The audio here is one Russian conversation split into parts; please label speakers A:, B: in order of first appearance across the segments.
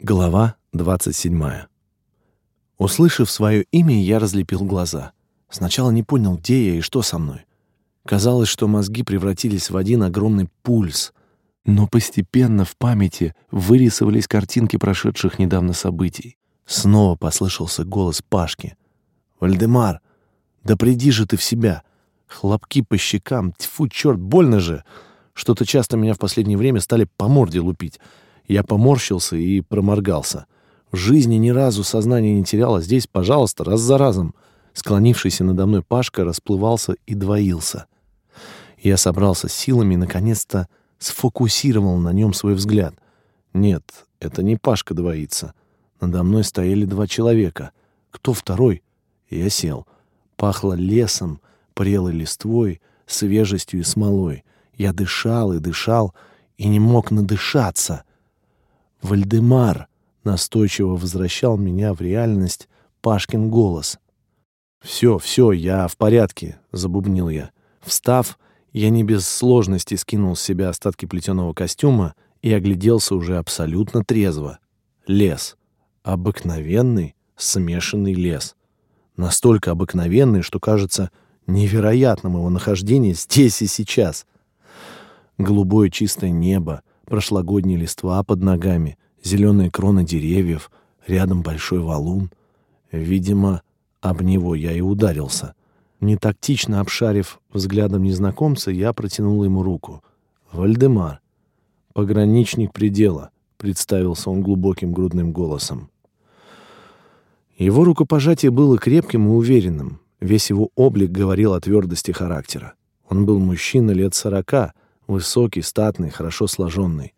A: Глава 27. Услышав свое имя, я разлепил глаза. Сначала не понял, где я и что со мной. Казалось, что мозги превратились в один огромный пульс. Но постепенно в памяти вырисовались картинки прошедших недавно событий. Снова послышался голос Пашки. «Вальдемар, да приди же ты в себя!» Хлопки по щекам. Тьфу, черт, больно же! Что-то часто меня в последнее время стали по морде лупить — я поморщился и проморгался. В жизни ни разу сознание не терял, а здесь, пожалуйста, раз за разом. Склонившийся надо мной Пашка расплывался и двоился. Я собрался с силами и, наконец-то, сфокусировал на нем свой взгляд. Нет, это не Пашка двоится. Надо мной стояли два человека. Кто второй? Я сел. Пахло лесом, прелой листвой, свежестью и смолой. Я дышал и дышал, и не мог надышаться. «Вальдемар!» — настойчиво возвращал меня в реальность Пашкин голос. «Все, все, я в порядке», — забубнил я. Встав, я не без сложности скинул с себя остатки плетеного костюма и огляделся уже абсолютно трезво. Лес. Обыкновенный, смешанный лес. Настолько обыкновенный, что кажется невероятным его нахождение здесь и сейчас. Голубое чистое небо, прошлогодние листва под ногами, зеленые кроны деревьев, рядом большой валун. Видимо, об него я и ударился. Нетактично обшарив взглядом незнакомца, я протянул ему руку. «Вальдемар, пограничник предела», — представился он глубоким грудным голосом. Его рукопожатие было крепким и уверенным. Весь его облик говорил о твердости характера. Он был мужчина лет сорока, Высокий, статный, хорошо сложенный.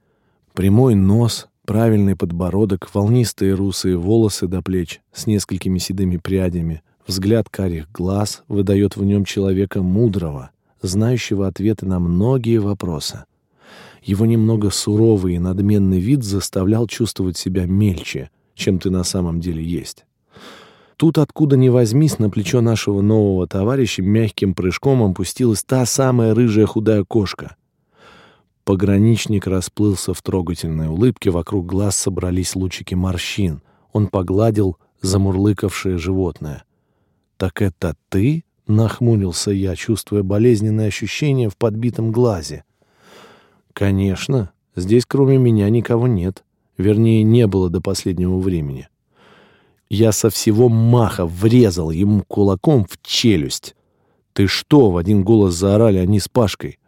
A: Прямой нос, правильный подбородок, волнистые русые волосы до плеч с несколькими седыми прядями. Взгляд карих глаз выдает в нем человека мудрого, знающего ответы на многие вопросы. Его немного суровый и надменный вид заставлял чувствовать себя мельче, чем ты на самом деле есть. Тут, откуда ни возьмись, на плечо нашего нового товарища мягким прыжком опустилась та самая рыжая худая кошка. Пограничник расплылся в трогательной улыбке, вокруг глаз собрались лучики морщин. Он погладил замурлыкавшее животное. «Так это ты?» — нахмурился я, чувствуя болезненное ощущение в подбитом глазе. «Конечно. Здесь кроме меня никого нет. Вернее, не было до последнего времени». Я со всего маха врезал ему кулаком в челюсть. «Ты что?» — в один голос заорали они с Пашкой.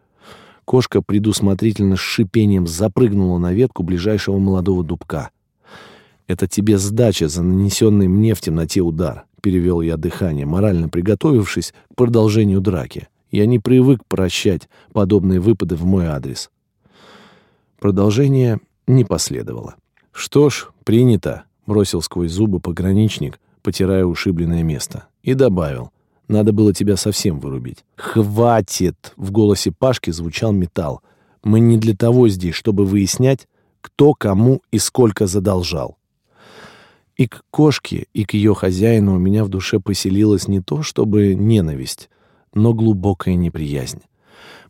A: Кошка предусмотрительно с шипением запрыгнула на ветку ближайшего молодого дубка. «Это тебе сдача за нанесенный мне в темноте удар», — перевел я дыхание, морально приготовившись к продолжению драки. Я не привык прощать подобные выпады в мой адрес. Продолжение не последовало. «Что ж, принято», — бросил сквозь зубы пограничник, потирая ушибленное место, и добавил — надо было тебя совсем вырубить. «Хватит!» — в голосе Пашки звучал металл. «Мы не для того здесь, чтобы выяснять, кто кому и сколько задолжал». И к кошке, и к ее хозяину у меня в душе поселилась не то чтобы ненависть, но глубокая неприязнь.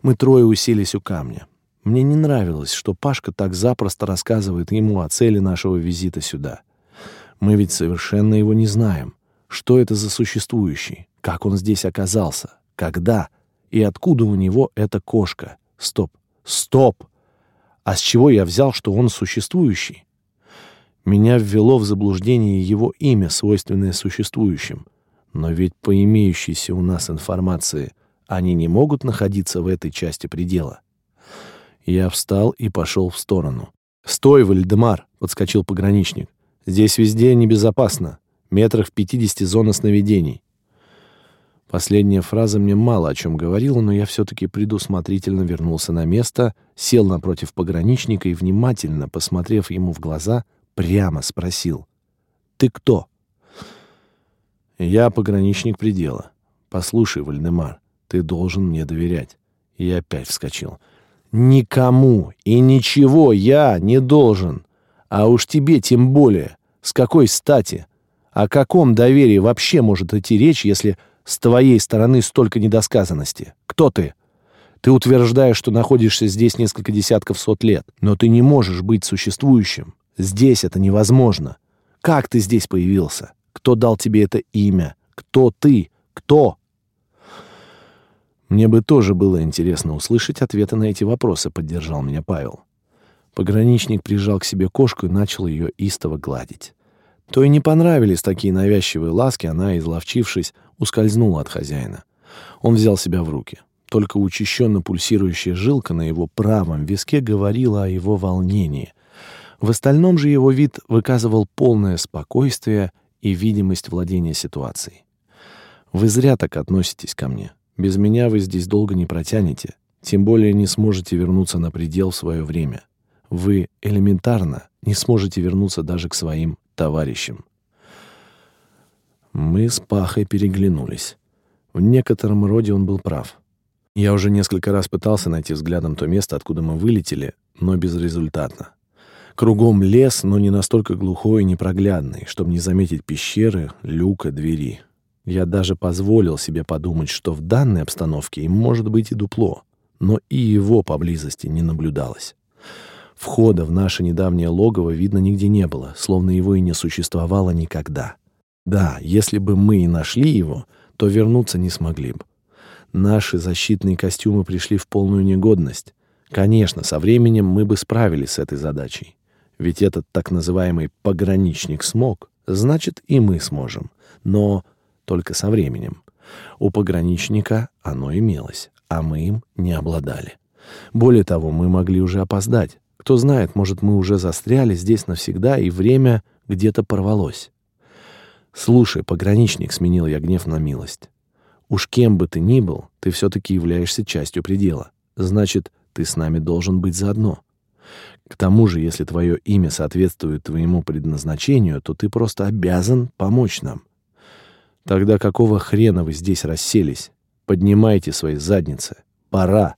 A: Мы трое уселись у камня. Мне не нравилось, что Пашка так запросто рассказывает ему о цели нашего визита сюда. Мы ведь совершенно его не знаем. Что это за существующий? Как он здесь оказался? Когда? И откуда у него эта кошка? Стоп. Стоп! А с чего я взял, что он существующий? Меня ввело в заблуждение его имя, свойственное существующим. Но ведь по имеющейся у нас информации они не могут находиться в этой части предела. Я встал и пошел в сторону. «Стой, Вальдемар!» — подскочил пограничник. «Здесь везде небезопасно. Метрах в пятидесяти зона сновидений. Последняя фраза мне мало о чем говорила, но я все-таки предусмотрительно вернулся на место, сел напротив пограничника и, внимательно посмотрев ему в глаза, прямо спросил. «Ты кто?» «Я пограничник предела. Послушай, Вальдемар, ты должен мне доверять». И опять вскочил. «Никому и ничего я не должен. А уж тебе тем более. С какой стати? О каком доверии вообще может идти речь, если с твоей стороны столько недосказанности. Кто ты? Ты утверждаешь, что находишься здесь несколько десятков сот лет, но ты не можешь быть существующим. Здесь это невозможно. Как ты здесь появился? Кто дал тебе это имя? Кто ты? Кто?» Мне бы тоже было интересно услышать ответы на эти вопросы, поддержал меня Павел. Пограничник прижал к себе кошку и начал ее истово гладить. То и не понравились такие навязчивые ласки, она, изловчившись, ускользнула от хозяина. Он взял себя в руки. Только учащенно пульсирующая жилка на его правом виске говорила о его волнении. В остальном же его вид выказывал полное спокойствие и видимость владения ситуацией. «Вы зря так относитесь ко мне. Без меня вы здесь долго не протянете, тем более не сможете вернуться на предел в свое время. Вы элементарно не сможете вернуться даже к своим товарищам. Мы с Пахой переглянулись. В некотором роде он был прав. Я уже несколько раз пытался найти взглядом то место, откуда мы вылетели, но безрезультатно. Кругом лес, но не настолько глухой и непроглядный, чтобы не заметить пещеры, люка, двери. Я даже позволил себе подумать, что в данной обстановке им может быть и дупло, но и его поблизости не наблюдалось. Входа в наше недавнее логово видно нигде не было, словно его и не существовало никогда. Да, если бы мы и нашли его, то вернуться не смогли бы. Наши защитные костюмы пришли в полную негодность. Конечно, со временем мы бы справились с этой задачей. Ведь этот так называемый пограничник смог, значит и мы сможем. Но только со временем. У пограничника оно имелось, а мы им не обладали. Более того, мы могли уже опоздать. Кто знает, может, мы уже застряли здесь навсегда, и время где-то порвалось. «Слушай, пограничник», — сменил я гнев на милость. «Уж кем бы ты ни был, ты все-таки являешься частью предела. Значит, ты с нами должен быть заодно. К тому же, если твое имя соответствует твоему предназначению, то ты просто обязан помочь нам. Тогда какого хрена вы здесь расселись? Поднимайте свои задницы. Пора.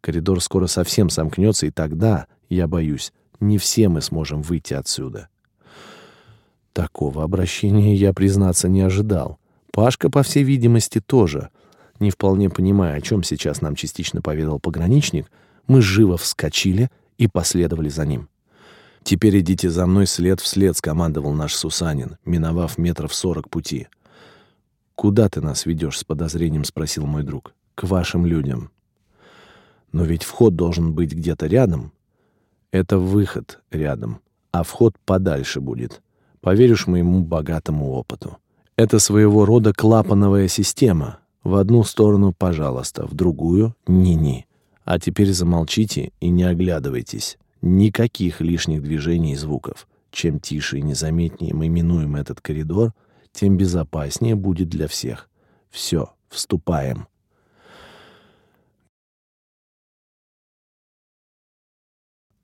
A: Коридор скоро совсем сомкнется, и тогда, я боюсь, не все мы сможем выйти отсюда. Такого обращения я, признаться, не ожидал. Пашка, по всей видимости, тоже. Не вполне понимая, о чем сейчас нам частично поведал пограничник, мы живо вскочили и последовали за ним. «Теперь идите за мной след в след», — скомандовал наш Сусанин, миновав метров сорок пути. «Куда ты нас ведешь?» — с подозрением спросил мой друг. «К вашим людям». «Но ведь вход должен быть где-то рядом». «Это выход рядом, а вход подальше будет. Поверишь моему богатому опыту. Это своего рода клапановая система. В одну сторону — пожалуйста, в другую — ни-ни. А теперь замолчите и не оглядывайтесь. Никаких лишних движений и звуков. Чем тише и незаметнее мы минуем этот коридор — тем безопаснее будет для всех. Все, вступаем.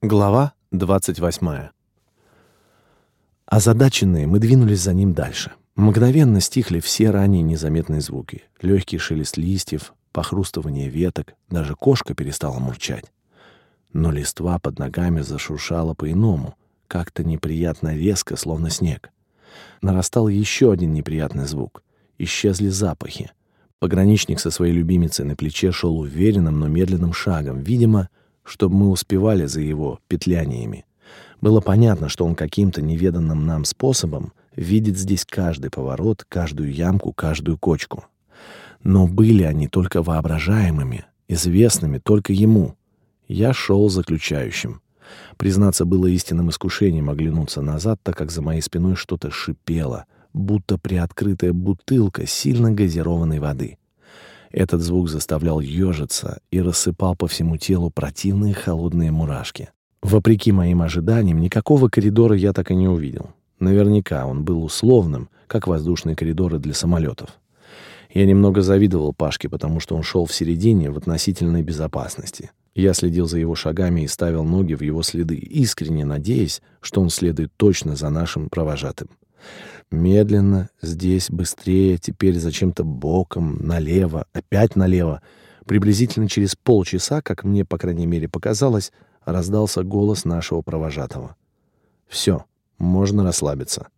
A: Глава 28. Озадаченные, мы двинулись за ним дальше. Мгновенно стихли все ранее незаметные звуки. Легкий шелест листьев, похрустывание веток, даже кошка перестала мурчать. Но листва под ногами зашуршала по-иному, как-то неприятно резко, словно снег. Нарастал еще один неприятный звук. Исчезли запахи. Пограничник со своей любимицей на плече шел уверенным, но медленным шагом, видимо, чтобы мы успевали за его петляниями. Было понятно, что он каким-то неведанным нам способом видит здесь каждый поворот, каждую ямку, каждую кочку. Но были они только воображаемыми, известными только ему. Я шел заключающим. Признаться, было истинным искушением оглянуться назад, так как за моей спиной что-то шипело, будто приоткрытая бутылка сильно газированной воды. Этот звук заставлял ежиться и рассыпал по всему телу противные холодные мурашки. Вопреки моим ожиданиям, никакого коридора я так и не увидел. Наверняка он был условным, как воздушные коридоры для самолетов. Я немного завидовал Пашке, потому что он шел в середине в относительной безопасности. Я следил за его шагами и ставил ноги в его следы, искренне надеясь, что он следует точно за нашим провожатым. Медленно, здесь быстрее, теперь зачем-то боком, налево, опять налево. Приблизительно через полчаса, как мне, по крайней мере, показалось, раздался голос нашего провожатого. «Все, можно расслабиться».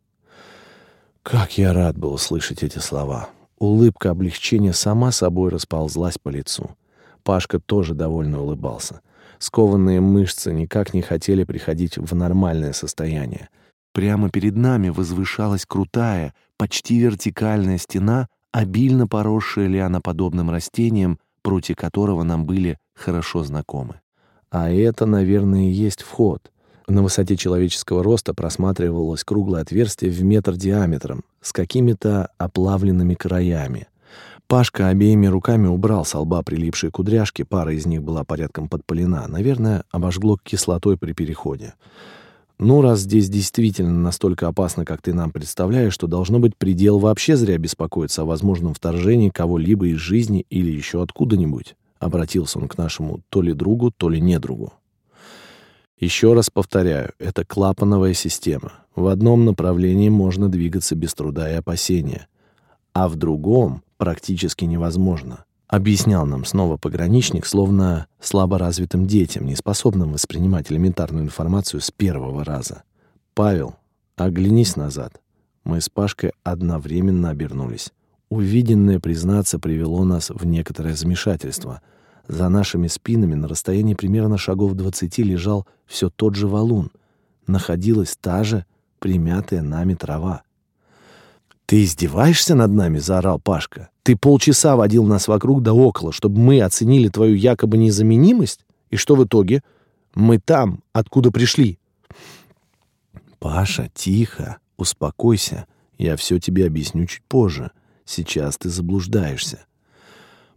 A: Как я рад был услышать эти слова. Улыбка облегчения сама собой расползлась по лицу. Пашка тоже довольно улыбался. Скованные мышцы никак не хотели приходить в нормальное состояние. Прямо перед нами возвышалась крутая, почти вертикальная стена, обильно поросшая лианоподобным растением, прутья которого нам были хорошо знакомы. А это, наверное, и есть вход. На высоте человеческого роста просматривалось круглое отверстие в метр диаметром с какими-то оплавленными краями. Пашка обеими руками убрал с лба прилипшие кудряшки, пара из них была порядком подпалена. Наверное, обожгло кислотой при переходе. Ну, раз здесь действительно настолько опасно, как ты нам представляешь, то должно быть предел вообще зря беспокоиться о возможном вторжении кого-либо из жизни или еще откуда-нибудь. Обратился он к нашему то ли другу, то ли недругу. Еще раз повторяю, это клапановая система. В одном направлении можно двигаться без труда и опасения, а в другом практически невозможно. Объяснял нам снова пограничник, словно слаборазвитым детям, не способным воспринимать элементарную информацию с первого раза. «Павел, оглянись назад». Мы с Пашкой одновременно обернулись. Увиденное, признаться, привело нас в некоторое замешательство — за нашими спинами на расстоянии примерно шагов двадцати лежал все тот же валун. Находилась та же примятая нами трава. «Ты издеваешься над нами?» — заорал Пашка. «Ты полчаса водил нас вокруг да около, чтобы мы оценили твою якобы незаменимость? И что в итоге? Мы там, откуда пришли». «Паша, тихо, успокойся. Я все тебе объясню чуть позже. Сейчас ты заблуждаешься.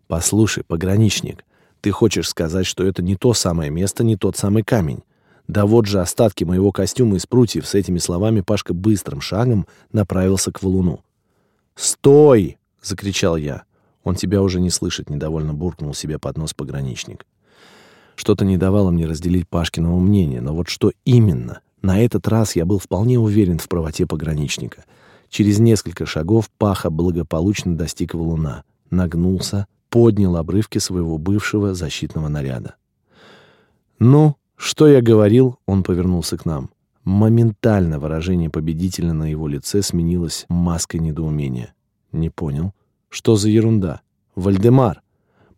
A: Послушай, пограничник, ты хочешь сказать, что это не то самое место, не тот самый камень. Да вот же остатки моего костюма из прутьев. С этими словами Пашка быстрым шагом направился к валуну. «Стой!» — закричал я. Он тебя уже не слышит, недовольно буркнул себе под нос пограничник. Что-то не давало мне разделить Пашкиного мнения, но вот что именно? На этот раз я был вполне уверен в правоте пограничника. Через несколько шагов Паха благополучно достиг валуна, нагнулся, поднял обрывки своего бывшего защитного наряда. «Ну, что я говорил?» — он повернулся к нам. Моментально выражение победителя на его лице сменилось маской недоумения. «Не понял. Что за ерунда? Вальдемар!»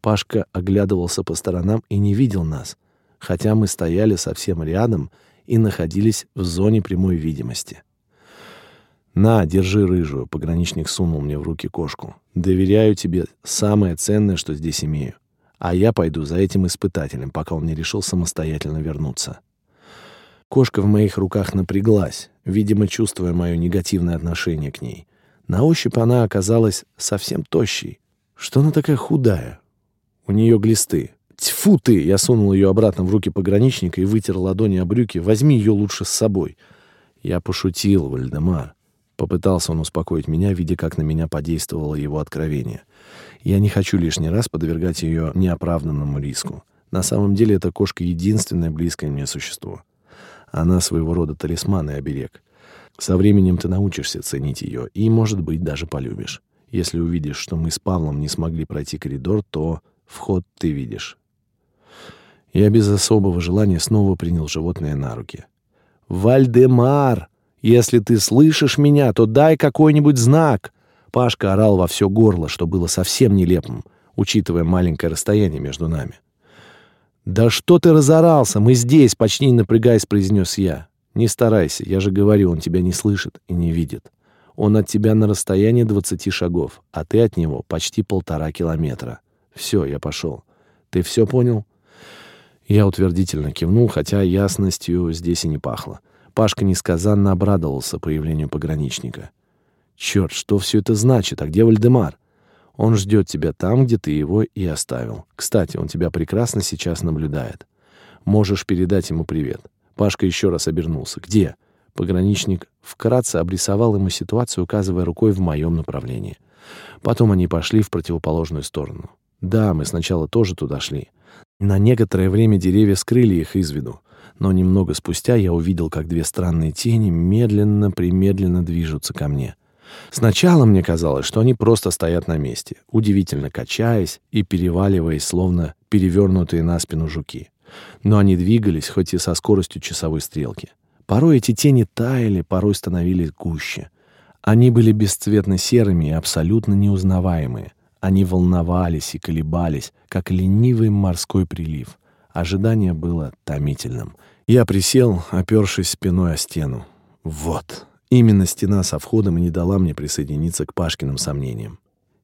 A: Пашка оглядывался по сторонам и не видел нас, хотя мы стояли совсем рядом и находились в зоне прямой видимости. «На, держи рыжую», — пограничник сунул мне в руки кошку. «Доверяю тебе самое ценное, что здесь имею. А я пойду за этим испытателем, пока он не решил самостоятельно вернуться». Кошка в моих руках напряглась, видимо, чувствуя мое негативное отношение к ней. На ощупь она оказалась совсем тощей. Что она такая худая? У нее глисты. Тьфу ты! Я сунул ее обратно в руки пограничника и вытер ладони о брюки. Возьми ее лучше с собой. Я пошутил, Вальдемар. Попытался он успокоить меня, видя, как на меня подействовало его откровение. Я не хочу лишний раз подвергать ее неоправданному риску. На самом деле эта кошка единственное близкое мне существо. Она своего рода талисман и оберег. Со временем ты научишься ценить ее и, может быть, даже полюбишь. Если увидишь, что мы с Павлом не смогли пройти коридор, то вход ты видишь. Я без особого желания снова принял животное на руки. «Вальдемар!» Если ты слышишь меня, то дай какой-нибудь знак!» Пашка орал во все горло, что было совсем нелепым, учитывая маленькое расстояние между нами. «Да что ты разорался? Мы здесь!» — почти не напрягаясь, произнес я. «Не старайся, я же говорю, он тебя не слышит и не видит. Он от тебя на расстоянии двадцати шагов, а ты от него почти полтора километра. Все, я пошел. Ты все понял?» Я утвердительно кивнул, хотя ясностью здесь и не пахло. Пашка несказанно обрадовался появлению пограничника. «Черт, что все это значит? А где Вальдемар? Он ждет тебя там, где ты его и оставил. Кстати, он тебя прекрасно сейчас наблюдает. Можешь передать ему привет». Пашка еще раз обернулся. «Где?» Пограничник вкратце обрисовал ему ситуацию, указывая рукой в моем направлении. Потом они пошли в противоположную сторону. Да, мы сначала тоже туда шли. На некоторое время деревья скрыли их из виду но немного спустя я увидел, как две странные тени медленно-примедленно движутся ко мне. Сначала мне казалось, что они просто стоят на месте, удивительно качаясь и переваливаясь, словно перевернутые на спину жуки. Но они двигались, хоть и со скоростью часовой стрелки. Порой эти тени таяли, порой становились гуще. Они были бесцветно серыми и абсолютно неузнаваемые. Они волновались и колебались, как ленивый морской прилив — Ожидание было томительным. Я присел, опершись спиной о стену. Вот. Именно стена со входом и не дала мне присоединиться к Пашкиным сомнениям.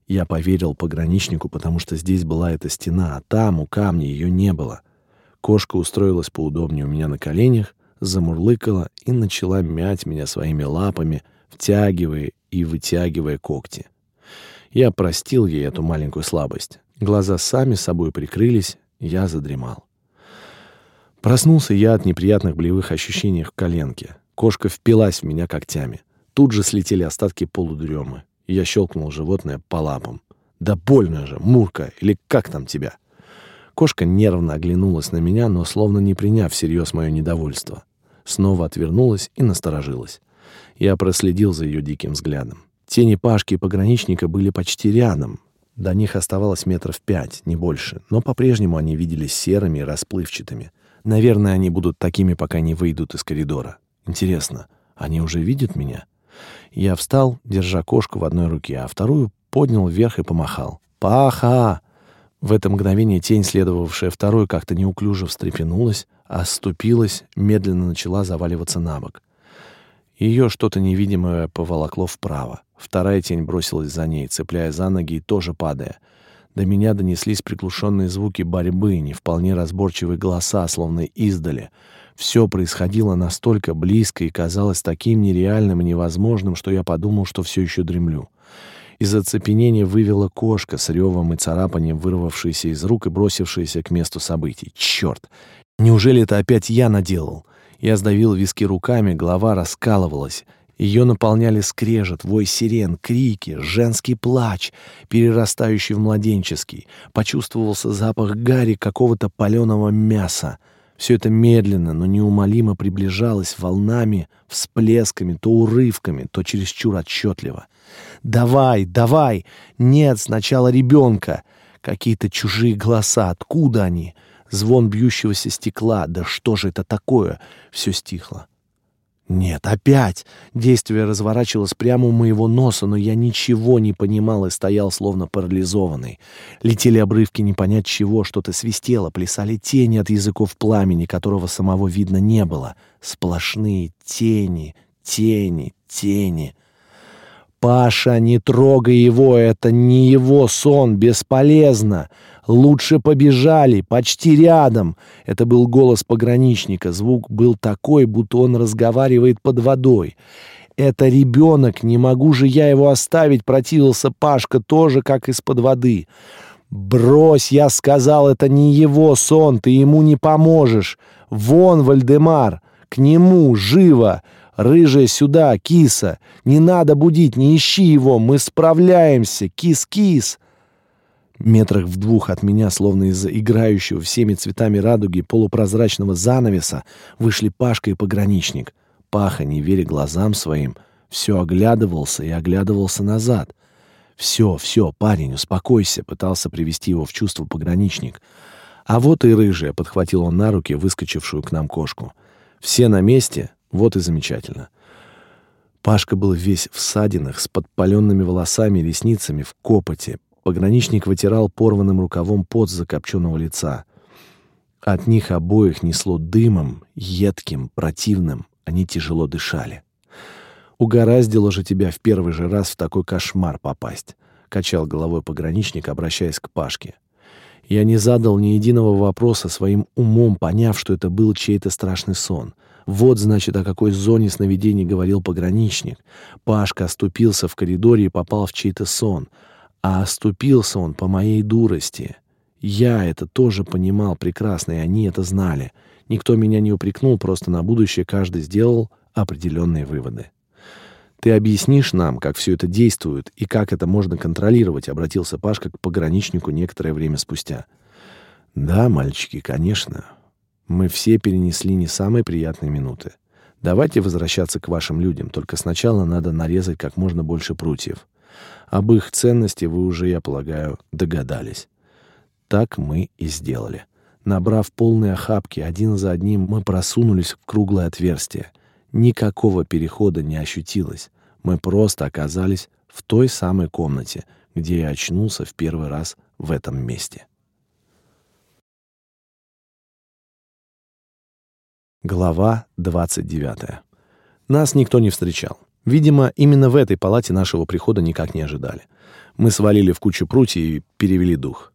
A: Я поверил пограничнику, потому что здесь была эта стена, а там, у камня, ее не было. Кошка устроилась поудобнее у меня на коленях, замурлыкала и начала мять меня своими лапами, втягивая и вытягивая когти. Я простил ей эту маленькую слабость. Глаза сами собой прикрылись, я задремал. Проснулся я от неприятных болевых ощущений в коленке. Кошка впилась в меня когтями. Тут же слетели остатки полудремы. Я щелкнул животное по лапам. «Да больно же, Мурка, или как там тебя?» Кошка нервно оглянулась на меня, но словно не приняв всерьез мое недовольство. Снова отвернулась и насторожилась. Я проследил за ее диким взглядом. Тени Пашки и пограничника были почти рядом. До них оставалось метров пять, не больше, но по-прежнему они виделись серыми и расплывчатыми. Наверное, они будут такими, пока не выйдут из коридора. Интересно, они уже видят меня? Я встал, держа кошку в одной руке, а вторую поднял вверх и помахал. «Паха!» В это мгновение тень, следовавшая второй, как-то неуклюже встрепенулась, оступилась, медленно начала заваливаться на бок. Ее что-то невидимое поволокло вправо. Вторая тень бросилась за ней, цепляя за ноги и тоже падая. До меня донеслись приглушенные звуки борьбы, не вполне разборчивые голоса, словно издали — все происходило настолько близко и казалось таким нереальным и невозможным, что я подумал, что все еще дремлю. Из оцепенения вывела кошка с ревом и царапанием, вырвавшаяся из рук и бросившаяся к месту событий. Черт! Неужели это опять я наделал? Я сдавил виски руками, голова раскалывалась. Ее наполняли скрежет, вой сирен, крики, женский плач, перерастающий в младенческий. Почувствовался запах гари какого-то паленого мяса. Все это медленно, но неумолимо приближалось волнами, всплесками, то урывками, то чересчур отчетливо. «Давай, давай! Нет, сначала ребенка!» Какие-то чужие голоса. Откуда они? Звон бьющегося стекла. Да что же это такое? Все стихло. Нет, опять! Действие разворачивалось прямо у моего носа, но я ничего не понимал и стоял словно парализованный. Летели обрывки не понять чего, что-то свистело, плясали тени от языков пламени, которого самого видно не было. Сплошные тени, тени, тени. «Паша, не трогай его, это не его сон, бесполезно!» Лучше побежали, почти рядом. Это был голос пограничника. Звук был такой, будто он разговаривает под водой. Это ребенок, не могу же я его оставить, противился Пашка тоже, как из-под воды. Брось, я сказал, это не его сон, ты ему не поможешь. Вон, Вальдемар, к нему, живо. Рыжая сюда, киса. Не надо будить, не ищи его, мы справляемся. Кис-кис. Метрах в двух от меня, словно из-за играющего всеми цветами радуги полупрозрачного занавеса, вышли Пашка и пограничник. Паха, не веря глазам своим, все оглядывался и оглядывался назад. «Все, все, парень, успокойся», — пытался привести его в чувство пограничник. «А вот и рыжая», — подхватил он на руки выскочившую к нам кошку. «Все на месте? Вот и замечательно». Пашка был весь в садинах, с подпаленными волосами и ресницами, в копоте, Пограничник вытирал порванным рукавом пот с закопченного лица. От них обоих несло дымом, едким, противным. Они тяжело дышали. «Угораздило же тебя в первый же раз в такой кошмар попасть», — качал головой пограничник, обращаясь к Пашке. Я не задал ни единого вопроса своим умом, поняв, что это был чей-то страшный сон. Вот, значит, о какой зоне сновидений говорил пограничник. Пашка оступился в коридоре и попал в чей-то сон — а оступился он по моей дурости. Я это тоже понимал прекрасно, и они это знали. Никто меня не упрекнул, просто на будущее каждый сделал определенные выводы. «Ты объяснишь нам, как все это действует и как это можно контролировать?» — обратился Пашка к пограничнику некоторое время спустя. «Да, мальчики, конечно. Мы все перенесли не самые приятные минуты. Давайте возвращаться к вашим людям, только сначала надо нарезать как можно больше прутьев. Об их ценности вы уже, я полагаю, догадались. Так мы и сделали. Набрав полные охапки, один за одним мы просунулись в круглое отверстие. Никакого перехода не ощутилось. Мы просто оказались в той самой комнате, где я очнулся в первый раз в этом месте. Глава 29. Нас никто не встречал. Видимо, именно в этой палате нашего прихода никак не ожидали. Мы свалили в кучу прутья и перевели дух.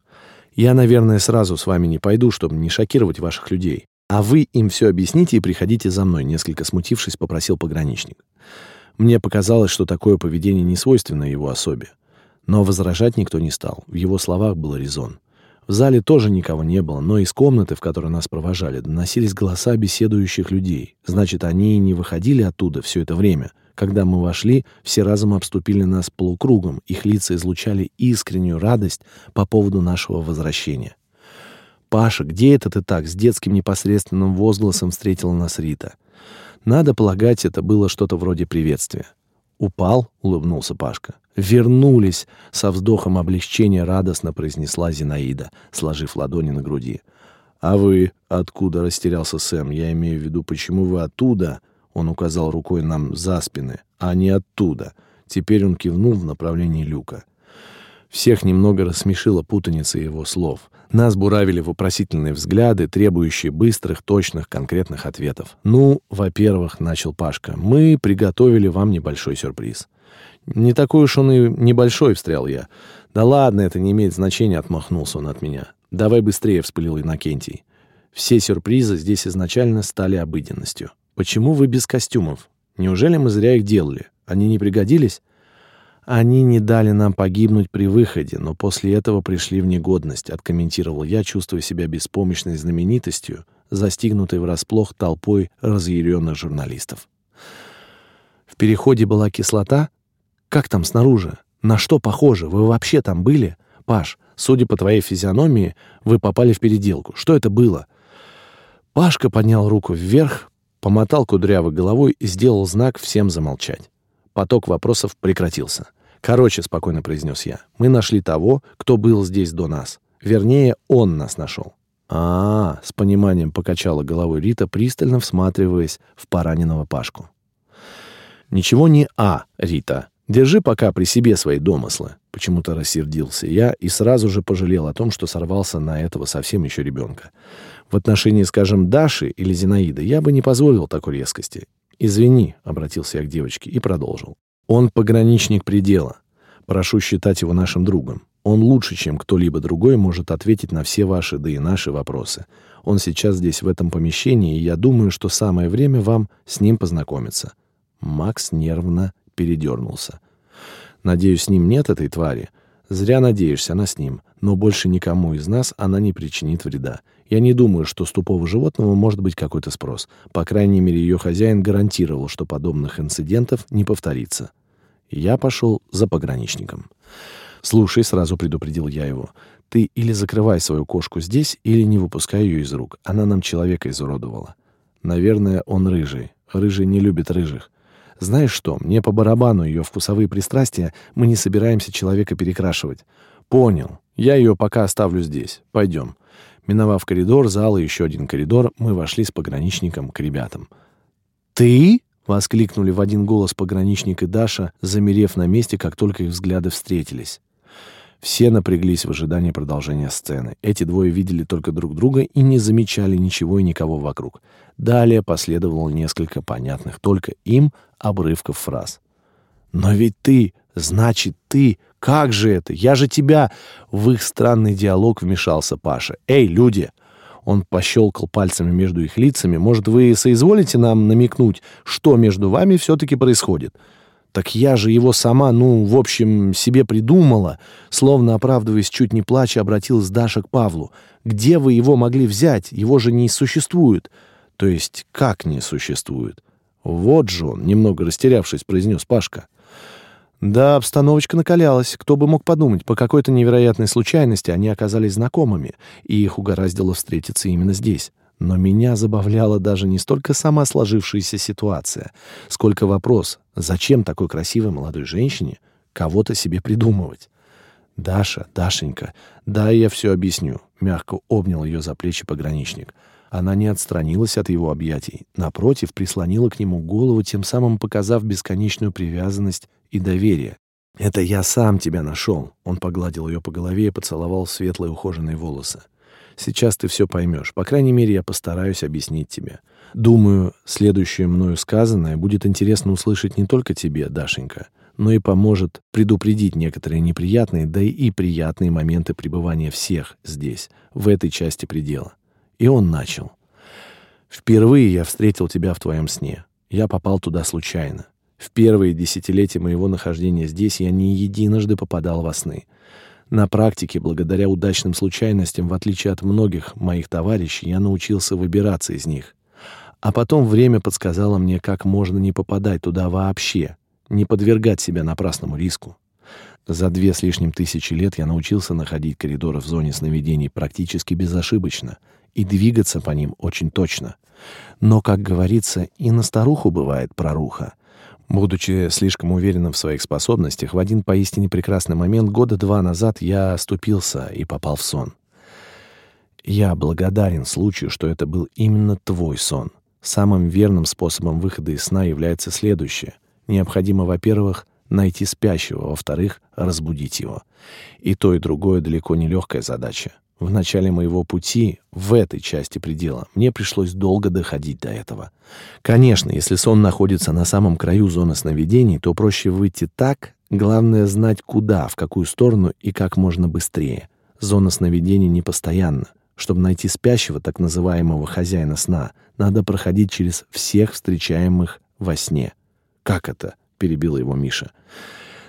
A: Я, наверное, сразу с вами не пойду, чтобы не шокировать ваших людей. А вы им все объясните и приходите за мной, несколько смутившись, попросил пограничник. Мне показалось, что такое поведение не свойственно его особе. Но возражать никто не стал. В его словах был резон. В зале тоже никого не было, но из комнаты, в которой нас провожали, доносились голоса беседующих людей. Значит, они и не выходили оттуда все это время. Когда мы вошли, все разом обступили нас полукругом, их лица излучали искреннюю радость по поводу нашего возвращения. «Паша, где это ты так?» — с детским непосредственным возгласом встретила нас Рита. Надо полагать, это было что-то вроде приветствия. «Упал?» — улыбнулся Пашка. «Вернулись!» — со вздохом облегчения радостно произнесла Зинаида, сложив ладони на груди. «А вы откуда?» — растерялся Сэм. «Я имею в виду, почему вы оттуда?» Он указал рукой нам за спины, а не оттуда. Теперь он кивнул в направлении люка. Всех немного рассмешила путаница его слов. Нас буравили вопросительные взгляды, требующие быстрых, точных, конкретных ответов. «Ну, во-первых, — начал Пашка, — мы приготовили вам небольшой сюрприз». «Не такой уж он и небольшой», — встрял я. «Да ладно, это не имеет значения», — отмахнулся он от меня. «Давай быстрее», — вспылил Иннокентий. «Все сюрпризы здесь изначально стали обыденностью. Почему вы без костюмов? Неужели мы зря их делали? Они не пригодились?» Они не дали нам погибнуть при выходе, но после этого пришли в негодность, откомментировал я, чувствуя себя беспомощной знаменитостью, застигнутой врасплох толпой разъяренных журналистов. В переходе была кислота? Как там снаружи? На что похоже? Вы вообще там были? Паш, судя по твоей физиономии, вы попали в переделку. Что это было? Пашка поднял руку вверх, помотал кудрявой головой и сделал знак всем замолчать. Поток вопросов прекратился. «Короче», — спокойно произнес я, — «мы нашли того, кто был здесь до нас. Вернее, он нас нашел». А, -а, -а с пониманием покачала головой Рита, пристально всматриваясь в пораненного Пашку. «Ничего не «а», Рита. Держи пока при себе свои домыслы». Почему-то рассердился я и сразу же пожалел о том, что сорвался на этого совсем еще ребенка. В отношении, скажем, Даши или Зинаиды я бы не позволил такой резкости. «Извини», — обратился я к девочке и продолжил. Он пограничник предела. Прошу считать его нашим другом. Он лучше, чем кто-либо другой, может ответить на все ваши, да и наши вопросы. Он сейчас здесь, в этом помещении, и я думаю, что самое время вам с ним познакомиться». Макс нервно передернулся. «Надеюсь, с ним нет этой твари?» «Зря надеешься, она с ним. Но больше никому из нас она не причинит вреда. Я не думаю, что с тупого животного может быть какой-то спрос. По крайней мере, ее хозяин гарантировал, что подобных инцидентов не повторится. Я пошел за пограничником. «Слушай», — сразу предупредил я его, — «ты или закрывай свою кошку здесь, или не выпускай ее из рук. Она нам человека изуродовала. Наверное, он рыжий. Рыжий не любит рыжих. Знаешь что, мне по барабану ее вкусовые пристрастия, мы не собираемся человека перекрашивать. Понял. Я ее пока оставлю здесь. Пойдем. Миновав коридор, зал и еще один коридор, мы вошли с пограничником к ребятам. «Ты?» — воскликнули в один голос пограничник и Даша, замерев на месте, как только их взгляды встретились. Все напряглись в ожидании продолжения сцены. Эти двое видели только друг друга и не замечали ничего и никого вокруг. Далее последовало несколько понятных только им обрывков фраз. «Но ведь ты, значит, ты, как же это? Я же тебя...» В их странный диалог вмешался Паша. «Эй, люди!» Он пощелкал пальцами между их лицами. «Может, вы соизволите нам намекнуть, что между вами все-таки происходит?» «Так я же его сама, ну, в общем, себе придумала». Словно оправдываясь, чуть не плача, обратилась Даша к Павлу. «Где вы его могли взять? Его же не существует». «То есть как не существует?» «Вот же он», — немного растерявшись, произнес Пашка. Да, обстановочка накалялась. Кто бы мог подумать, по какой-то невероятной случайности они оказались знакомыми, и их угораздило встретиться именно здесь. Но меня забавляла даже не столько сама сложившаяся ситуация, сколько вопрос, зачем такой красивой молодой женщине кого-то себе придумывать? «Даша, Дашенька, да, я все объясню», — мягко обнял ее за плечи пограничник. Она не отстранилась от его объятий, напротив, прислонила к нему голову, тем самым показав бесконечную привязанность и доверие. «Это я сам тебя нашел», — он погладил ее по голове и поцеловал светлые ухоженные волосы. Сейчас ты все поймешь. По крайней мере, я постараюсь объяснить тебе. Думаю, следующее мною сказанное будет интересно услышать не только тебе, Дашенька, но и поможет предупредить некоторые неприятные, да и приятные моменты пребывания всех здесь, в этой части предела. И он начал. «Впервые я встретил тебя в твоем сне. Я попал туда случайно. В первые десятилетия моего нахождения здесь я не единожды попадал во сны. На практике, благодаря удачным случайностям, в отличие от многих моих товарищей, я научился выбираться из них. А потом время подсказало мне, как можно не попадать туда вообще, не подвергать себя напрасному риску. За две с лишним тысячи лет я научился находить коридоры в зоне сновидений практически безошибочно и двигаться по ним очень точно. Но, как говорится, и на старуху бывает проруха. Будучи слишком уверенным в своих способностях, в один поистине прекрасный момент года два назад я оступился и попал в сон. Я благодарен случаю, что это был именно твой сон. Самым верным способом выхода из сна является следующее. Необходимо, во-первых, найти спящего, во-вторых, разбудить его. И то, и другое далеко не легкая задача. В начале моего пути в этой части предела мне пришлось долго доходить до этого. Конечно, если сон находится на самом краю зоны сновидений, то проще выйти так, главное знать куда, в какую сторону и как можно быстрее. Зона сновидений непостоянна. Чтобы найти спящего, так называемого хозяина сна, надо проходить через всех встречаемых во сне. «Как это?» — перебила его Миша.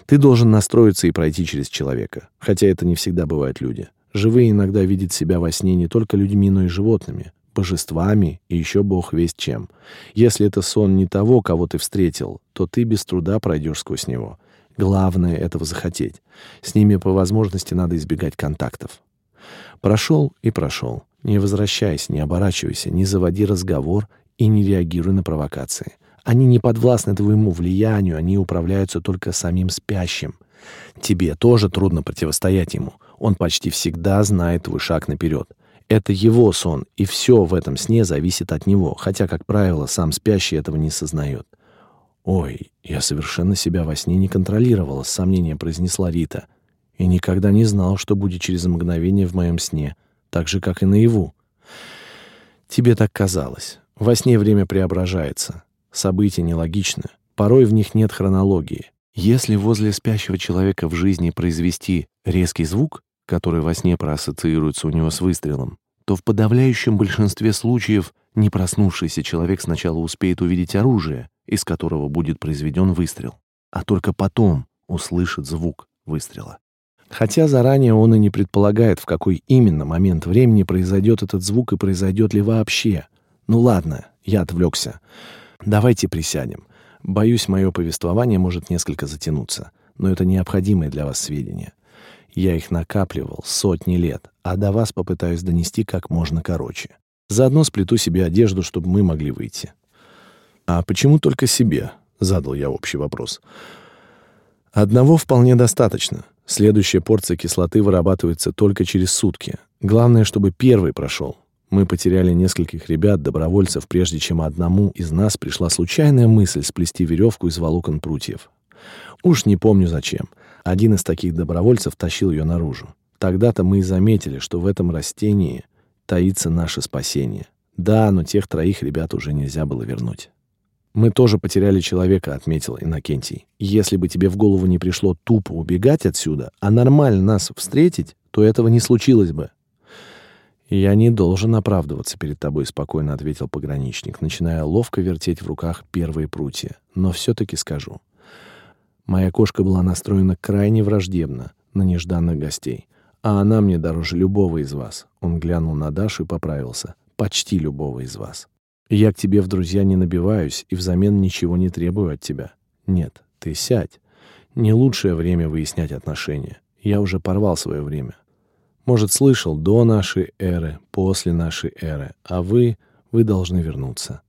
A: «Ты должен настроиться и пройти через человека, хотя это не всегда бывают люди. Живые иногда видят себя во сне не только людьми, но и животными, божествами и еще бог весть чем. Если это сон не того, кого ты встретил, то ты без труда пройдешь сквозь него. Главное — этого захотеть. С ними по возможности надо избегать контактов. Прошел и прошел. Не возвращайся, не оборачивайся, не заводи разговор и не реагируй на провокации. Они не подвластны твоему влиянию, они управляются только самим спящим. Тебе тоже трудно противостоять ему — он почти всегда знает твой шаг наперед. Это его сон, и все в этом сне зависит от него, хотя, как правило, сам спящий этого не сознает. «Ой, я совершенно себя во сне не контролировала», — с сомнением произнесла Рита. «И никогда не знал, что будет через мгновение в моем сне, так же, как и наяву». «Тебе так казалось. Во сне время преображается. События нелогичны. Порой в них нет хронологии. Если возле спящего человека в жизни произвести резкий звук, который во сне проассоциируется у него с выстрелом, то в подавляющем большинстве случаев не проснувшийся человек сначала успеет увидеть оружие, из которого будет произведен выстрел, а только потом услышит звук выстрела. Хотя заранее он и не предполагает, в какой именно момент времени произойдет этот звук и произойдет ли вообще. Ну ладно, я отвлекся. Давайте присядем. Боюсь, мое повествование может несколько затянуться, но это необходимые для вас сведения. Я их накапливал сотни лет, а до вас попытаюсь донести как можно короче. Заодно сплету себе одежду, чтобы мы могли выйти. «А почему только себе?» — задал я общий вопрос. «Одного вполне достаточно. Следующая порция кислоты вырабатывается только через сутки. Главное, чтобы первый прошел. Мы потеряли нескольких ребят, добровольцев, прежде чем одному из нас пришла случайная мысль сплести веревку из волокон прутьев. Уж не помню зачем. Один из таких добровольцев тащил ее наружу. Тогда-то мы и заметили, что в этом растении таится наше спасение. Да, но тех троих ребят уже нельзя было вернуть. «Мы тоже потеряли человека», — отметил Иннокентий. «Если бы тебе в голову не пришло тупо убегать отсюда, а нормально нас встретить, то этого не случилось бы». «Я не должен оправдываться перед тобой», — спокойно ответил пограничник, начиная ловко вертеть в руках первые прутья. «Но все-таки скажу. Моя кошка была настроена крайне враждебно на нежданных гостей. А она мне дороже любого из вас. Он глянул на Дашу и поправился. Почти любого из вас. Я к тебе в друзья не набиваюсь и взамен ничего не требую от тебя. Нет, ты сядь. Не лучшее время выяснять отношения. Я уже порвал свое время. Может, слышал до нашей эры, после нашей эры, а вы, вы должны вернуться.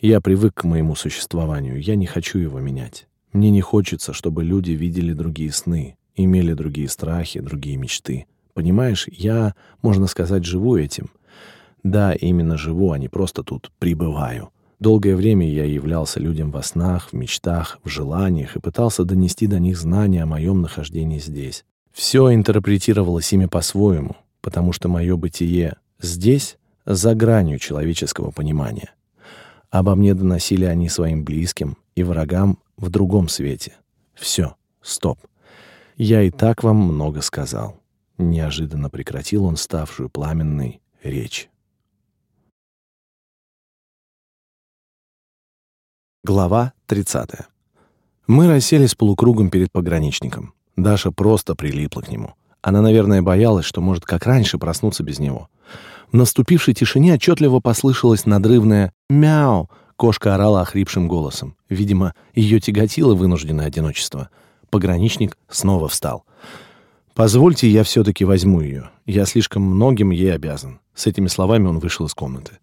A: Я привык к моему существованию, я не хочу его менять. Мне не хочется, чтобы люди видели другие сны, имели другие страхи, другие мечты. Понимаешь, я, можно сказать, живу этим. Да, именно живу, а не просто тут пребываю. Долгое время я являлся людям во снах, в мечтах, в желаниях и пытался донести до них знания о моем нахождении здесь. Все интерпретировалось ими по-своему, потому что мое бытие Здесь за гранью человеческого понимания. Обо мне доносили они своим близким и врагам в другом свете. Все, стоп. Я и так вам много сказал. Неожиданно прекратил он ставшую пламенной речь. Глава 30. Мы расселись полукругом перед пограничником. Даша просто прилипла к нему. Она, наверное, боялась, что может как раньше проснуться без него. В наступившей тишине отчетливо послышалось надрывное «мяу». Кошка орала охрипшим голосом. Видимо, ее тяготило вынужденное одиночество. Пограничник снова встал. «Позвольте, я все-таки возьму ее. Я слишком многим ей обязан». С этими словами он вышел из комнаты.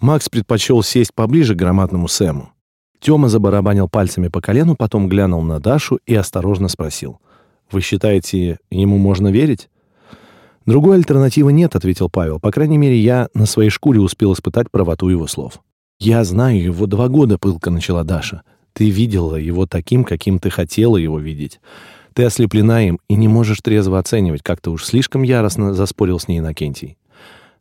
A: Макс предпочел сесть поближе к громадному Сэму. Тёма забарабанил пальцами по колену, потом глянул на Дашу и осторожно спросил. «Вы считаете, ему можно верить?» «Другой альтернативы нет», — ответил Павел. «По крайней мере, я на своей шкуре успел испытать правоту его слов». «Я знаю его два года», — пылко начала Даша. «Ты видела его таким, каким ты хотела его видеть. Ты ослеплена им и не можешь трезво оценивать, как ты уж слишком яростно заспорил с ней Иннокентий».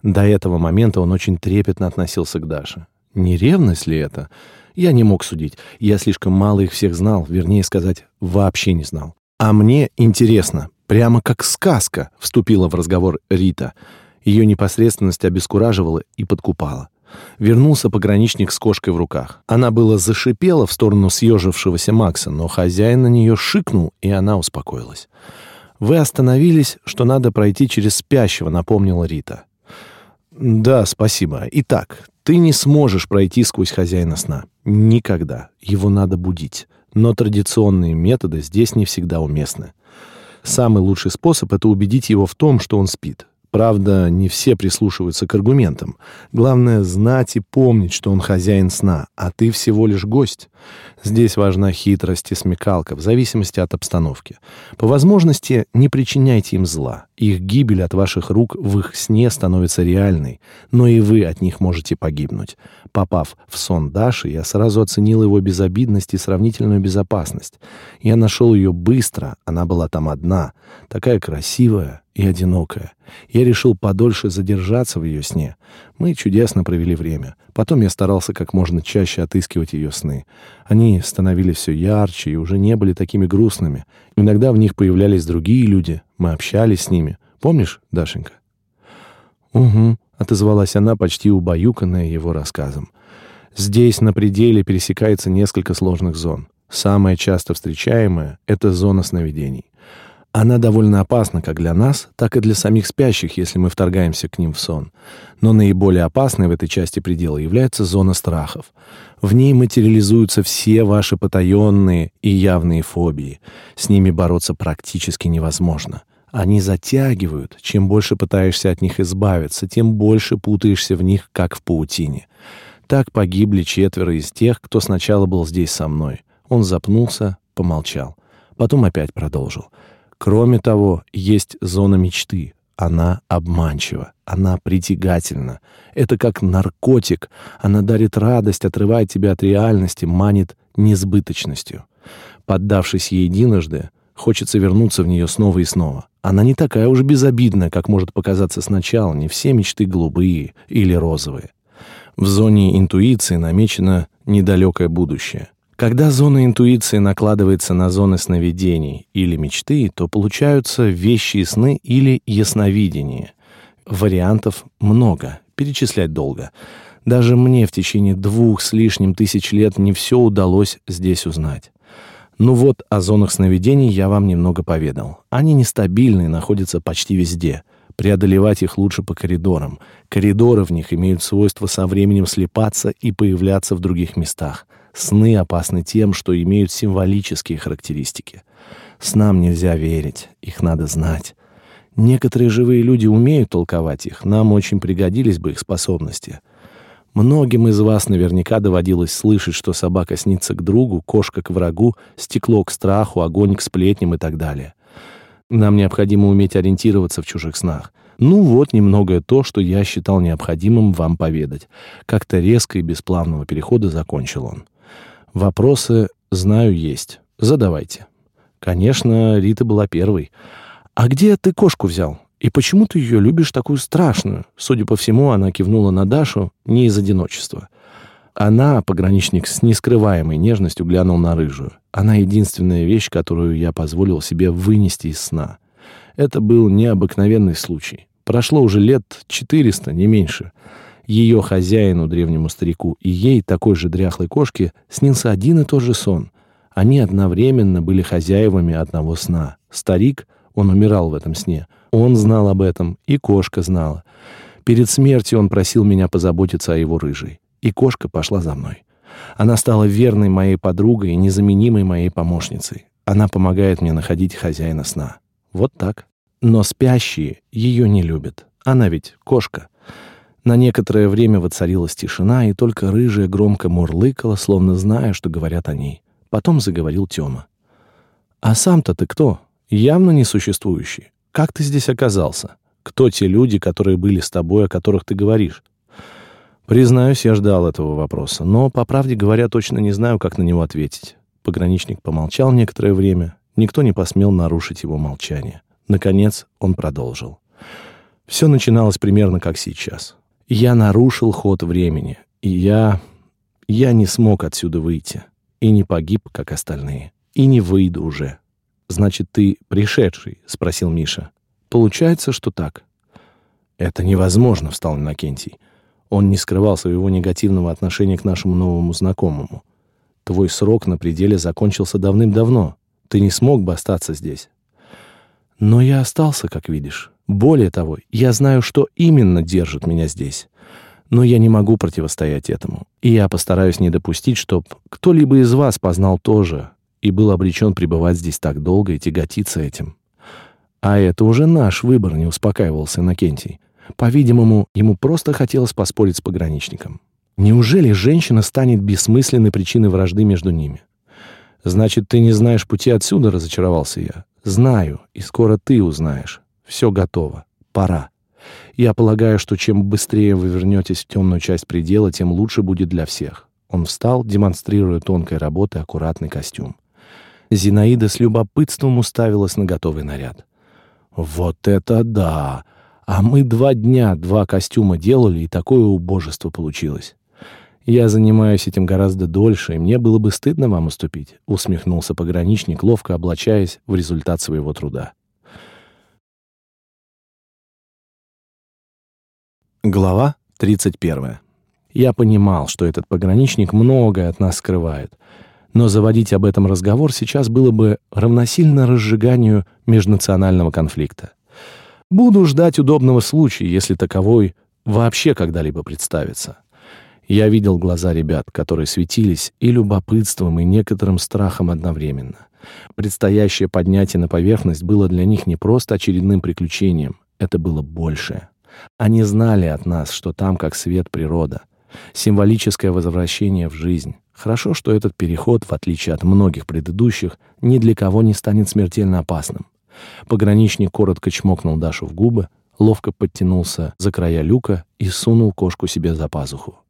A: До этого момента он очень трепетно относился к Даше. Не ревность ли это? Я не мог судить. Я слишком мало их всех знал, вернее сказать, вообще не знал. А мне интересно, прямо как сказка, вступила в разговор Рита. Ее непосредственность обескураживала и подкупала. Вернулся пограничник с кошкой в руках. Она было зашипела в сторону съежившегося Макса, но хозяин на нее шикнул, и она успокоилась. «Вы остановились, что надо пройти через спящего», — напомнила Рита. «Да, спасибо. Итак, ты не сможешь пройти сквозь хозяина сна. Никогда. Его надо будить. Но традиционные методы здесь не всегда уместны. Самый лучший способ — это убедить его в том, что он спит. Правда, не все прислушиваются к аргументам. Главное — знать и помнить, что он хозяин сна, а ты всего лишь гость. Здесь важна хитрость и смекалка, в зависимости от обстановки. По возможности не причиняйте им зла. Их гибель от ваших рук в их сне становится реальной, но и вы от них можете погибнуть. Попав в сон Даши, я сразу оценил его безобидность и сравнительную безопасность. Я нашел ее быстро, она была там одна, такая красивая, и одинокая. Я решил подольше задержаться в ее сне. Мы чудесно провели время. Потом я старался как можно чаще отыскивать ее сны. Они становились все ярче и уже не были такими грустными. Иногда в них появлялись другие люди. Мы общались с ними. Помнишь, Дашенька? «Угу», — отозвалась она, почти убаюканная его рассказом. «Здесь на пределе пересекается несколько сложных зон. Самая часто встречаемая — это зона сновидений. Она довольно опасна как для нас, так и для самих спящих, если мы вторгаемся к ним в сон. Но наиболее опасной в этой части предела является зона страхов. В ней материализуются все ваши потаенные и явные фобии. С ними бороться практически невозможно. Они затягивают. Чем больше пытаешься от них избавиться, тем больше путаешься в них, как в паутине. Так погибли четверо из тех, кто сначала был здесь со мной. Он запнулся, помолчал. Потом опять продолжил. Кроме того, есть зона мечты. Она обманчива, она притягательна. Это как наркотик. Она дарит радость, отрывает тебя от реальности, манит несбыточностью. Поддавшись ей единожды, хочется вернуться в нее снова и снова. Она не такая уж безобидная, как может показаться сначала. Не все мечты голубые или розовые. В зоне интуиции намечено недалекое будущее. Когда зона интуиции накладывается на зоны сновидений или мечты, то получаются вещи и сны или ясновидение. Вариантов много, перечислять долго. Даже мне в течение двух с лишним тысяч лет не все удалось здесь узнать. Ну вот, о зонах сновидений я вам немного поведал. Они нестабильны находятся почти везде. Преодолевать их лучше по коридорам. Коридоры в них имеют свойство со временем слипаться и появляться в других местах. Сны опасны тем, что имеют символические характеристики. Снам нельзя верить, их надо знать. Некоторые живые люди умеют толковать их, нам очень пригодились бы их способности. Многим из вас наверняка доводилось слышать, что собака снится к другу, кошка к врагу, стекло к страху, огонь к сплетням и так далее. Нам необходимо уметь ориентироваться в чужих снах. Ну вот немногое то, что я считал необходимым вам поведать. Как-то резко и без плавного перехода закончил он. Вопросы, знаю, есть. Задавайте. Конечно, Рита была первой. «А где ты кошку взял? И почему ты ее любишь такую страшную? Судя по всему, она кивнула на Дашу не из одиночества. Она, пограничник, с нескрываемой нежностью глянул на рыжую. Она единственная вещь, которую я позволил себе вынести из сна. Это был необыкновенный случай. Прошло уже лет четыреста, не меньше. Ее хозяину, древнему старику, и ей, такой же дряхлой кошке, снился один и тот же сон. Они одновременно были хозяевами одного сна. Старик, он умирал в этом сне. Он знал об этом, и кошка знала. Перед смертью он просил меня позаботиться о его рыжей. И кошка пошла за мной. Она стала верной моей подругой и незаменимой моей помощницей. Она помогает мне находить хозяина сна. Вот так. Но спящие ее не любят. Она ведь кошка. На некоторое время воцарилась тишина, и только рыжая громко мурлыкала, словно зная, что говорят о ней. Потом заговорил Тёма. «А сам-то ты кто? Явно несуществующий. Как ты здесь оказался? Кто те люди, которые были с тобой, о которых ты говоришь?» Признаюсь, я ждал этого вопроса, но, по правде говоря, точно не знаю, как на него ответить. Пограничник помолчал некоторое время. Никто не посмел нарушить его молчание. Наконец он продолжил. Все начиналось примерно как сейчас. Я нарушил ход времени, и я... Я не смог отсюда выйти. И не погиб, как остальные. И не выйду уже. Значит, ты пришедший? Спросил Миша. Получается, что так. Это невозможно, встал Иннокентий. Он не скрывал своего негативного отношения к нашему новому знакомому. Твой срок на пределе закончился давным-давно. Ты не смог бы остаться здесь. Но я остался, как видишь. Более того, я знаю, что именно держит меня здесь. Но я не могу противостоять этому. И я постараюсь не допустить, чтоб кто-либо из вас познал то же и был обречен пребывать здесь так долго и тяготиться этим. А это уже наш выбор, не успокаивался Накентий. По-видимому, ему просто хотелось поспорить с пограничником. Неужели женщина станет бессмысленной причиной вражды между ними? Значит, ты не знаешь пути отсюда, разочаровался я. Знаю, и скоро ты узнаешь. Все готово. Пора. Я полагаю, что чем быстрее вы вернетесь в темную часть предела, тем лучше будет для всех. Он встал, демонстрируя тонкой работы аккуратный костюм. Зинаида с любопытством уставилась на готовый наряд. «Вот это да! А мы два дня два костюма делали, и такое убожество получилось. Я занимаюсь этим гораздо дольше, и мне было бы стыдно вам уступить», — усмехнулся пограничник, ловко облачаясь в результат своего труда. Глава 31. Я понимал, что этот пограничник многое от нас скрывает, но заводить об этом разговор сейчас было бы равносильно разжиганию межнационального конфликта. Буду ждать удобного случая, если таковой вообще когда-либо представится. Я видел глаза ребят, которые светились и любопытством, и некоторым страхом одновременно. Предстоящее поднятие на поверхность было для них не просто очередным приключением, это было большее. Они знали от нас, что там как свет природа. Символическое возвращение в жизнь. Хорошо, что этот переход, в отличие от многих предыдущих, ни для кого не станет смертельно опасным. Пограничник коротко чмокнул Дашу в губы, ловко подтянулся за края люка и сунул кошку себе за пазуху.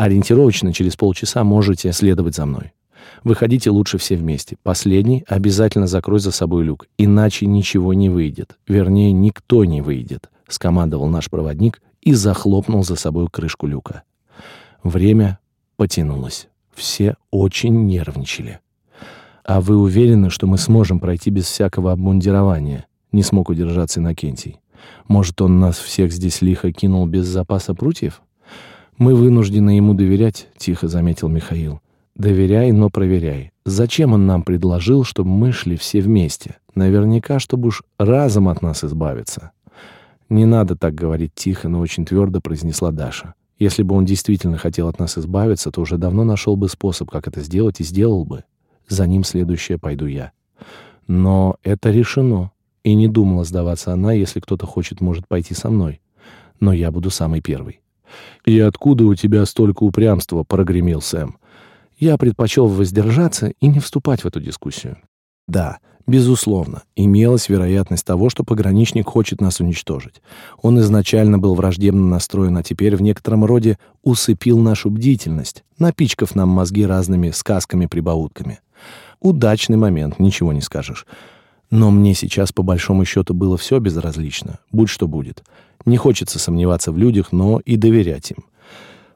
A: Ориентировочно через полчаса можете следовать за мной. Выходите лучше все вместе. Последний обязательно закрой за собой люк, иначе ничего не выйдет. Вернее, никто не выйдет скомандовал наш проводник и захлопнул за собой крышку люка. Время потянулось. Все очень нервничали. «А вы уверены, что мы сможем пройти без всякого обмундирования?» Не смог удержаться Иннокентий. «Может, он нас всех здесь лихо кинул без запаса прутьев?» «Мы вынуждены ему доверять», — тихо заметил Михаил. «Доверяй, но проверяй. Зачем он нам предложил, чтобы мы шли все вместе? Наверняка, чтобы уж разом от нас избавиться». «Не надо так говорить тихо, но очень твердо произнесла Даша. Если бы он действительно хотел от нас избавиться, то уже давно нашел бы способ, как это сделать, и сделал бы. За ним следующее пойду я. Но это решено. И не думала сдаваться она, если кто-то хочет, может пойти со мной. Но я буду самый первый. «И откуда у тебя столько упрямства?» — прогремел Сэм. Я предпочел воздержаться и не вступать в эту дискуссию. Да, Безусловно, имелась вероятность того, что пограничник хочет нас уничтожить. Он изначально был враждебно настроен, а теперь в некотором роде усыпил нашу бдительность, напичкав нам мозги разными сказками-прибаутками. Удачный момент, ничего не скажешь. Но мне сейчас, по большому счету, было все безразлично. Будь что будет. Не хочется сомневаться в людях, но и доверять им.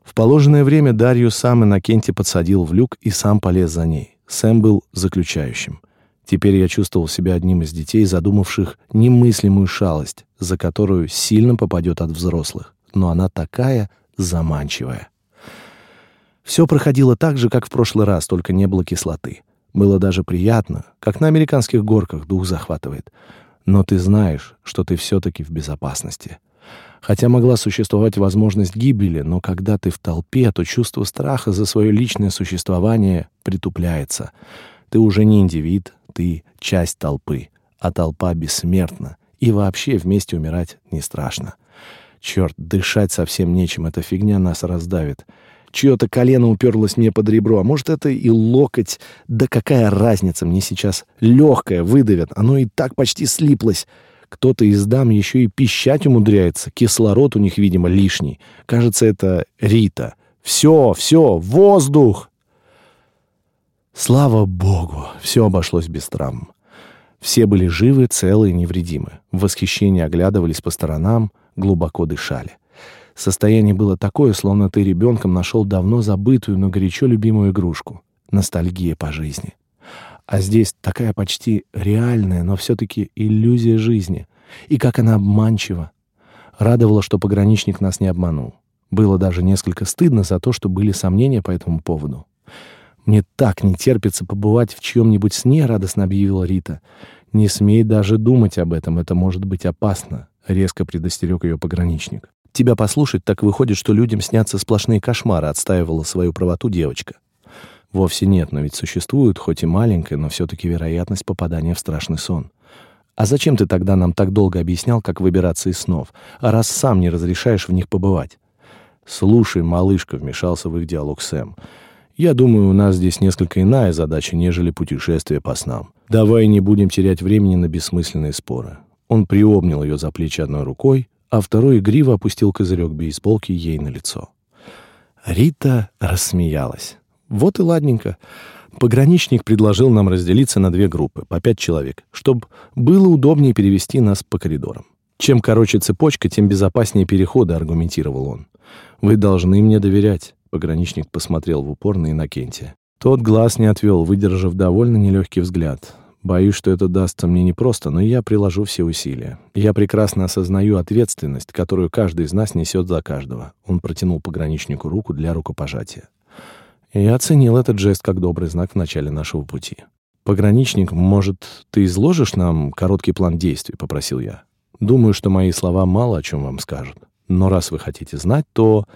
A: В положенное время Дарью сам Иннокентий подсадил в люк и сам полез за ней. Сэм был заключающим. Теперь я чувствовал себя одним из детей, задумавших немыслимую шалость, за которую сильно попадет от взрослых. Но она такая заманчивая. Все проходило так же, как в прошлый раз, только не было кислоты. Было даже приятно, как на американских горках дух захватывает. Но ты знаешь, что ты все-таки в безопасности. Хотя могла существовать возможность гибели, но когда ты в толпе, то чувство страха за свое личное существование притупляется. Ты уже не индивид, ты часть толпы, а толпа бессмертна, и вообще вместе умирать не страшно. Черт, дышать совсем нечем, эта фигня нас раздавит. Чье-то колено уперлось мне под ребро, а может, это и локоть. Да какая разница, мне сейчас легкое выдавят, оно и так почти слиплось. Кто-то из дам еще и пищать умудряется. Кислород у них, видимо, лишний. Кажется, это Рита. Все, все, воздух! Слава богу, все обошлось без травм. Все были живы, целы и невредимы. В восхищении оглядывались по сторонам, глубоко дышали. Состояние было такое, словно ты ребенком нашел давно забытую, но горячо любимую игрушку. Ностальгия по жизни. А здесь такая почти реальная, но все-таки иллюзия жизни. И как она обманчива. Радовало, что пограничник нас не обманул. Было даже несколько стыдно за то, что были сомнения по этому поводу. «Мне так не терпится побывать в чьем-нибудь сне», — радостно объявила Рита. «Не смей даже думать об этом, это может быть опасно», — резко предостерег ее пограничник. «Тебя послушать, так выходит, что людям снятся сплошные кошмары», — отстаивала свою правоту девочка. Вовсе нет, но ведь существует, хоть и маленькая, но все-таки вероятность попадания в страшный сон. А зачем ты тогда нам так долго объяснял, как выбираться из снов, а раз сам не разрешаешь в них побывать? Слушай, малышка, вмешался в их диалог Сэм. Я думаю, у нас здесь несколько иная задача, нежели путешествие по снам. Давай не будем терять времени на бессмысленные споры. Он приобнял ее за плечи одной рукой, а второй игриво опустил козырек бейсболки ей на лицо. Рита рассмеялась. Вот и ладненько. Пограничник предложил нам разделиться на две группы, по пять человек, чтобы было удобнее перевести нас по коридорам. Чем короче цепочка, тем безопаснее переходы, аргументировал он. Вы должны мне доверять. Пограничник посмотрел в упор на Иннокентия. Тот глаз не отвел, выдержав довольно нелегкий взгляд. Боюсь, что это дастся мне непросто, но я приложу все усилия. Я прекрасно осознаю ответственность, которую каждый из нас несет за каждого. Он протянул пограничнику руку для рукопожатия. Я оценил этот жест как добрый знак в начале нашего пути. «Пограничник, может, ты изложишь нам короткий план действий?» — попросил я. «Думаю, что мои слова мало о чем вам скажут. Но раз вы хотите знать, то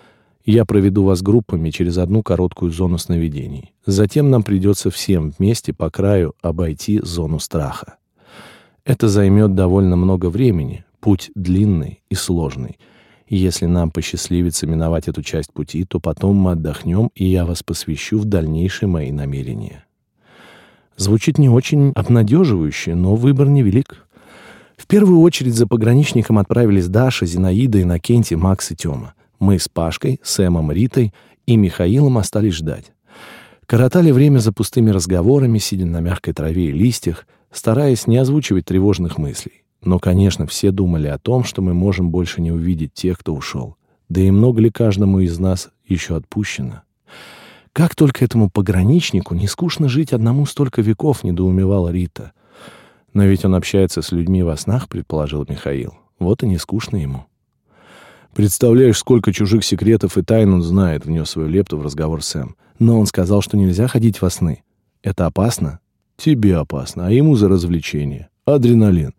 A: я проведу вас группами через одну короткую зону сновидений. Затем нам придется всем вместе по краю обойти зону страха. Это займет довольно много времени, путь длинный и сложный — если нам посчастливится миновать эту часть пути, то потом мы отдохнем, и я вас посвящу в дальнейшие мои намерения. Звучит не очень обнадеживающе, но выбор невелик. В первую очередь за пограничником отправились Даша, Зинаида, Иннокентий, Макс и Тёма. Мы с Пашкой, Сэмом, Ритой и Михаилом остались ждать. Коротали время за пустыми разговорами, сидя на мягкой траве и листьях, стараясь не озвучивать тревожных мыслей. Но, конечно, все думали о том, что мы можем больше не увидеть тех, кто ушел. Да и много ли каждому из нас еще отпущено? Как только этому пограничнику не скучно жить одному столько веков, недоумевала Рита. Но ведь он общается с людьми во снах, предположил Михаил. Вот и не скучно ему. Представляешь, сколько чужих секретов и тайн он знает, внес свою лепту в разговор Сэм. Но он сказал, что нельзя ходить во сны. Это опасно? Тебе опасно, а ему за развлечение. Адреналин.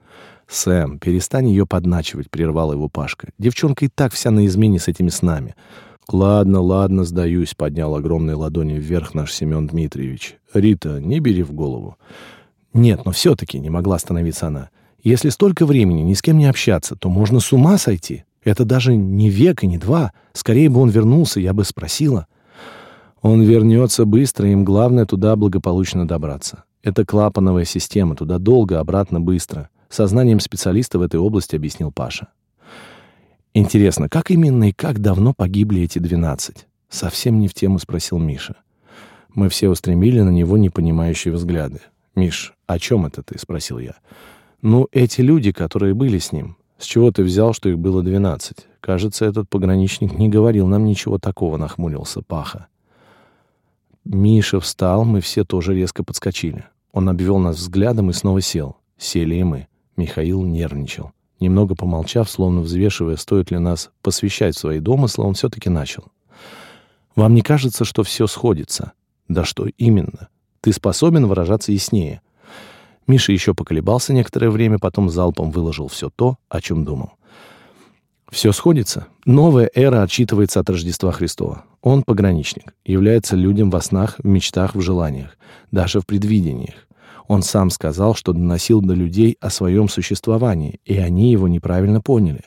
A: «Сэм, перестань ее подначивать», — прервал его Пашка. «Девчонка и так вся на измене с этими снами». «Ладно, ладно, сдаюсь», — поднял огромные ладони вверх наш Семен Дмитриевич. «Рита, не бери в голову». «Нет, но все-таки не могла остановиться она. Если столько времени ни с кем не общаться, то можно с ума сойти. Это даже не век и не два. Скорее бы он вернулся, я бы спросила». «Он вернется быстро, им главное туда благополучно добраться. Это клапановая система, туда долго, обратно быстро» сознанием специалиста в этой области объяснил Паша. Интересно, как именно и как давно погибли эти двенадцать? Совсем не в тему спросил Миша. Мы все устремили на него непонимающие взгляды. «Миш, о чем это ты?» — спросил я. «Ну, эти люди, которые были с ним. С чего ты взял, что их было двенадцать? Кажется, этот пограничник не говорил нам ничего такого», — нахмурился Паха. Миша встал, мы все тоже резко подскочили. Он обвел нас взглядом и снова сел. Сели и мы. Михаил нервничал. Немного помолчав, словно взвешивая, стоит ли нас посвящать свои домыслы, он все-таки начал. «Вам не кажется, что все сходится?» «Да что именно? Ты способен выражаться яснее?» Миша еще поколебался некоторое время, потом залпом выложил все то, о чем думал. Все сходится. Новая эра отчитывается от Рождества Христова. Он пограничник, является людям во снах, в мечтах, в желаниях, даже в предвидениях. Он сам сказал, что доносил до людей о своем существовании, и они его неправильно поняли.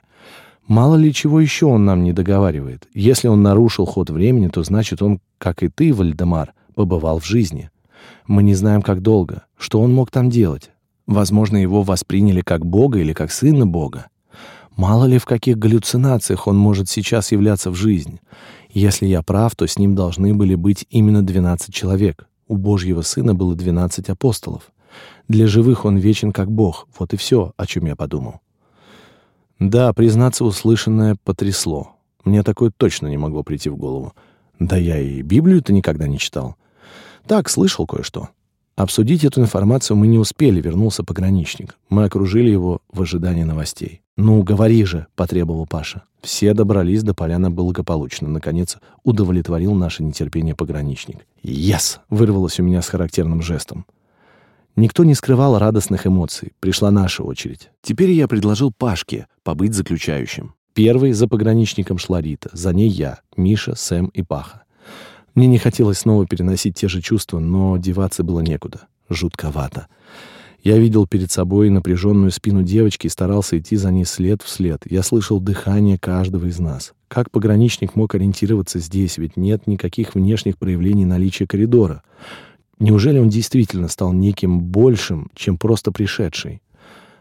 A: Мало ли чего еще он нам не договаривает. Если он нарушил ход времени, то значит он, как и ты, Вальдемар, побывал в жизни. Мы не знаем, как долго, что он мог там делать. Возможно, его восприняли как Бога или как сына Бога. Мало ли в каких галлюцинациях он может сейчас являться в жизнь. Если я прав, то с ним должны были быть именно 12 человек. У Божьего Сына было 12 апостолов. Для живых он вечен как Бог. Вот и все, о чем я подумал. Да, признаться, услышанное потрясло. Мне такое точно не могло прийти в голову. Да я и Библию-то никогда не читал. Так, слышал кое-что. Обсудить эту информацию мы не успели, вернулся пограничник. Мы окружили его в ожидании новостей. «Ну, говори же», — потребовал Паша. Все добрались до поляны благополучно. Наконец, удовлетворил наше нетерпение пограничник. «Yes!» — вырвалось у меня с характерным жестом. Никто не скрывал радостных эмоций. Пришла наша очередь. Теперь я предложил Пашке побыть заключающим. Первой за пограничником шла Рита, за ней я, Миша, Сэм и Паха. Мне не хотелось снова переносить те же чувства, но деваться было некуда. Жутковато. Я видел перед собой напряженную спину девочки и старался идти за ней след в след. Я слышал дыхание каждого из нас. Как пограничник мог ориентироваться здесь, ведь нет никаких внешних проявлений наличия коридора. Неужели он действительно стал неким большим, чем просто пришедший?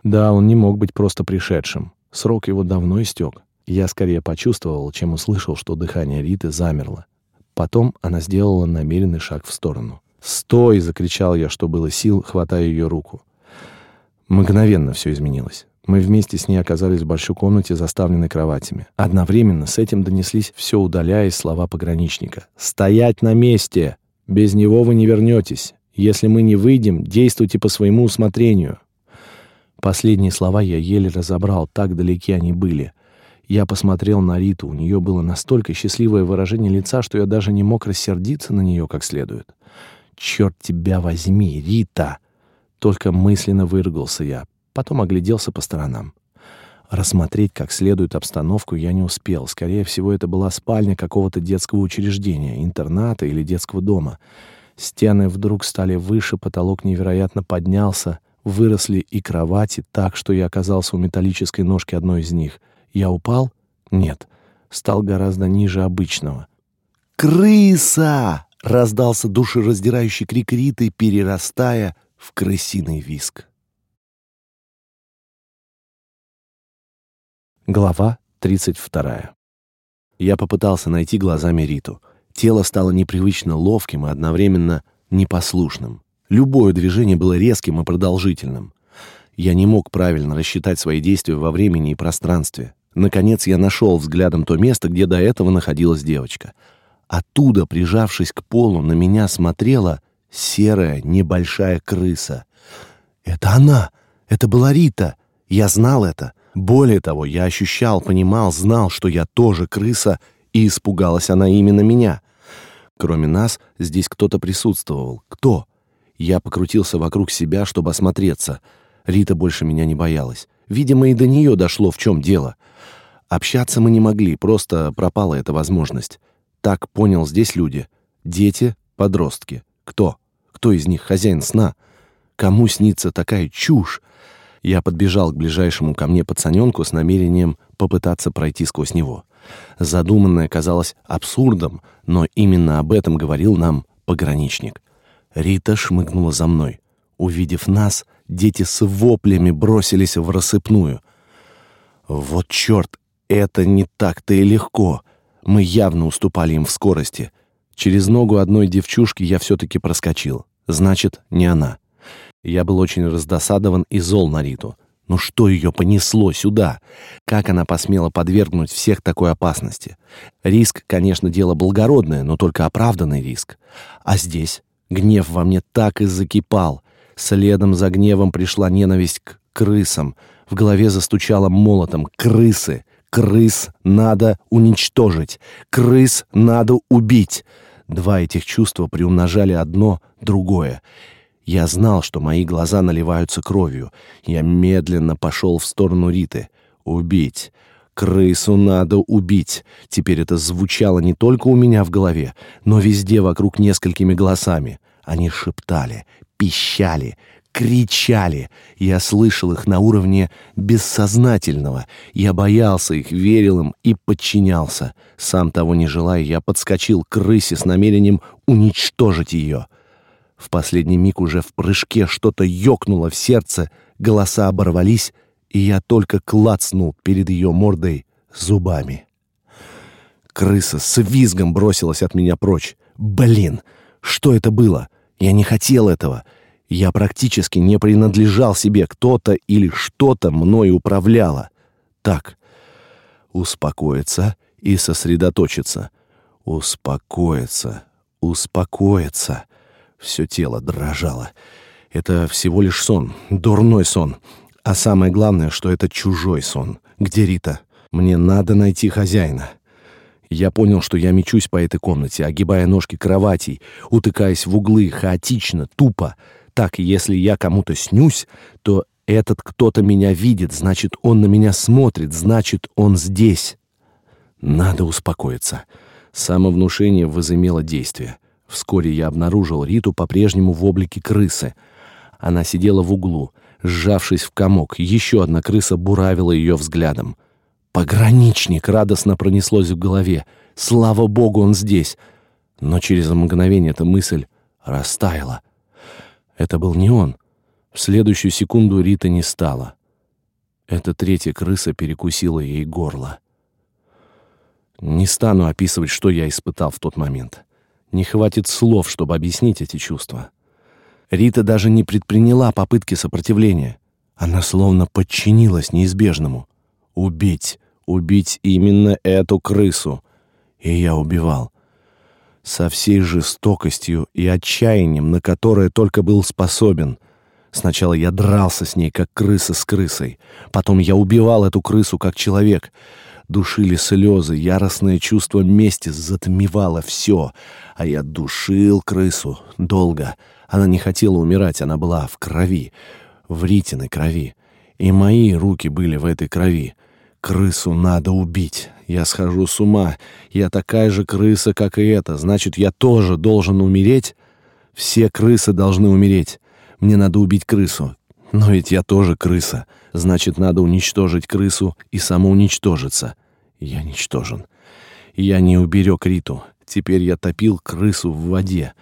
A: Да, он не мог быть просто пришедшим. Срок его давно истек. Я скорее почувствовал, чем услышал, что дыхание Риты замерло. Потом она сделала намеренный шаг в сторону. «Стой!» — закричал я, что было сил, хватая ее руку. Мгновенно все изменилось. Мы вместе с ней оказались в большой комнате, заставленной кроватями. Одновременно с этим донеслись, все удаляясь, слова пограничника. «Стоять на месте! Без него вы не вернетесь. Если мы не выйдем, действуйте по своему усмотрению». Последние слова я еле разобрал, так далеки они были. Я посмотрел на Риту, у нее было настолько счастливое выражение лица, что я даже не мог рассердиться на нее как следует. «Черт тебя возьми, Рита!» Только мысленно выругался я, потом огляделся по сторонам. Рассмотреть как следует обстановку я не успел. Скорее всего, это была спальня какого-то детского учреждения, интерната или детского дома. Стены вдруг стали выше, потолок невероятно поднялся, выросли и кровати так, что я оказался у металлической ножки одной из них — я упал? Нет. Стал гораздо ниже обычного. «Крыса!» — раздался душераздирающий крик Риты, перерастая в крысиный виск. Глава 32. Я попытался найти глазами Риту. Тело стало непривычно ловким и одновременно непослушным. Любое движение было резким и продолжительным. Я не мог правильно рассчитать свои действия во времени и пространстве. Наконец я нашел взглядом то место, где до этого находилась девочка. Оттуда, прижавшись к полу, на меня смотрела серая небольшая крыса. Это она! Это была Рита! Я знал это. Более того, я ощущал, понимал, знал, что я тоже крыса, и испугалась она именно меня. Кроме нас, здесь кто-то присутствовал. Кто? Я покрутился вокруг себя, чтобы осмотреться. Рита больше меня не боялась. Видимо, и до нее дошло, в чем дело — Общаться мы не могли, просто пропала эта возможность. Так понял здесь люди. Дети, подростки. Кто? Кто из них хозяин сна? Кому снится такая чушь? Я подбежал к ближайшему ко мне пацаненку с намерением попытаться пройти сквозь него. Задуманное казалось абсурдом, но именно об этом говорил нам пограничник. Рита шмыгнула за мной. Увидев нас, дети с воплями бросились в рассыпную. Вот черт, это не так-то и легко. Мы явно уступали им в скорости. Через ногу одной девчушки я все-таки проскочил. Значит, не она. Я был очень раздосадован и зол на Риту. Но что ее понесло сюда? Как она посмела подвергнуть всех такой опасности? Риск, конечно, дело благородное, но только оправданный риск. А здесь гнев во мне так и закипал. Следом за гневом пришла ненависть к крысам. В голове застучало молотом. Крысы! Крыс надо уничтожить! Крыс надо убить! Два этих чувства приумножали одно другое. Я знал, что мои глаза наливаются кровью. Я медленно пошел в сторону Риты. Убить. Крысу надо убить. Теперь это звучало не только у меня в голове, но везде вокруг несколькими голосами. Они шептали, пищали, кричали. Я слышал их на уровне бессознательного. Я боялся их, верил им и подчинялся. Сам того не желая, я подскочил к крысе с намерением уничтожить ее. В последний миг уже в прыжке что-то ёкнуло в сердце, голоса оборвались, и я только клацнул перед ее мордой зубами. Крыса с визгом бросилась от меня прочь. Блин, что это было? Я не хотел этого. Я практически не принадлежал себе, кто-то или что-то мной управляло. Так, успокоиться и сосредоточиться. Успокоиться, успокоиться. Все тело дрожало. Это всего лишь сон, дурной сон. А самое главное, что это чужой сон. Где Рита? Мне надо найти хозяина. Я понял, что я мечусь по этой комнате, огибая ножки кроватей, утыкаясь в углы, хаотично, тупо. Так, если я кому-то снюсь, то этот кто-то меня видит, значит, он на меня смотрит, значит, он здесь. Надо успокоиться. Самовнушение возымело действие. Вскоре я обнаружил Риту по-прежнему в облике крысы. Она сидела в углу, сжавшись в комок. Еще одна крыса буравила ее взглядом. «Пограничник!» — радостно пронеслось в голове. «Слава богу, он здесь!» Но через мгновение эта мысль растаяла. Это был не он. В следующую секунду Рита не стала. Эта третья крыса перекусила ей горло. Не стану описывать, что я испытал в тот момент. Не хватит слов, чтобы объяснить эти чувства. Рита даже не предприняла попытки сопротивления. Она словно подчинилась неизбежному. Убить, убить именно эту крысу. И я убивал. Со всей жестокостью и отчаянием, на которое только был способен. Сначала я дрался с ней, как крыса с крысой. Потом я убивал эту крысу, как человек — Душили слезы, яростное чувство мести затмевало все. А я душил крысу долго. Она не хотела умирать, она была в крови, в Ритиной крови. И мои руки были в этой крови. Крысу надо убить. Я схожу с ума. Я такая же крыса, как и эта. Значит, я тоже должен умереть? Все крысы должны умереть. Мне надо убить крысу. Но ведь я тоже крыса. Значит, надо уничтожить крысу и самоуничтожиться. Я ничтожен. Я не уберег Риту. Теперь я топил крысу в воде.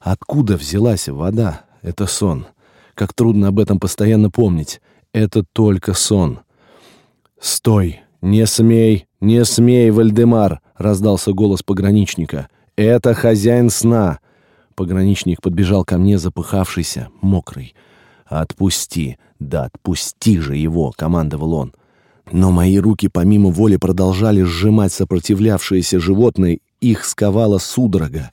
A: Откуда взялась вода? Это сон. Как трудно об этом постоянно помнить. Это только сон. «Стой! Не смей! Не смей, Вальдемар!» — раздался голос пограничника. «Это хозяин сна!» Пограничник подбежал ко мне, запыхавшийся, мокрый. «Отпусти! Да отпусти же его!» — командовал он. Но мои руки помимо воли продолжали сжимать сопротивлявшееся животное, их сковала судорога.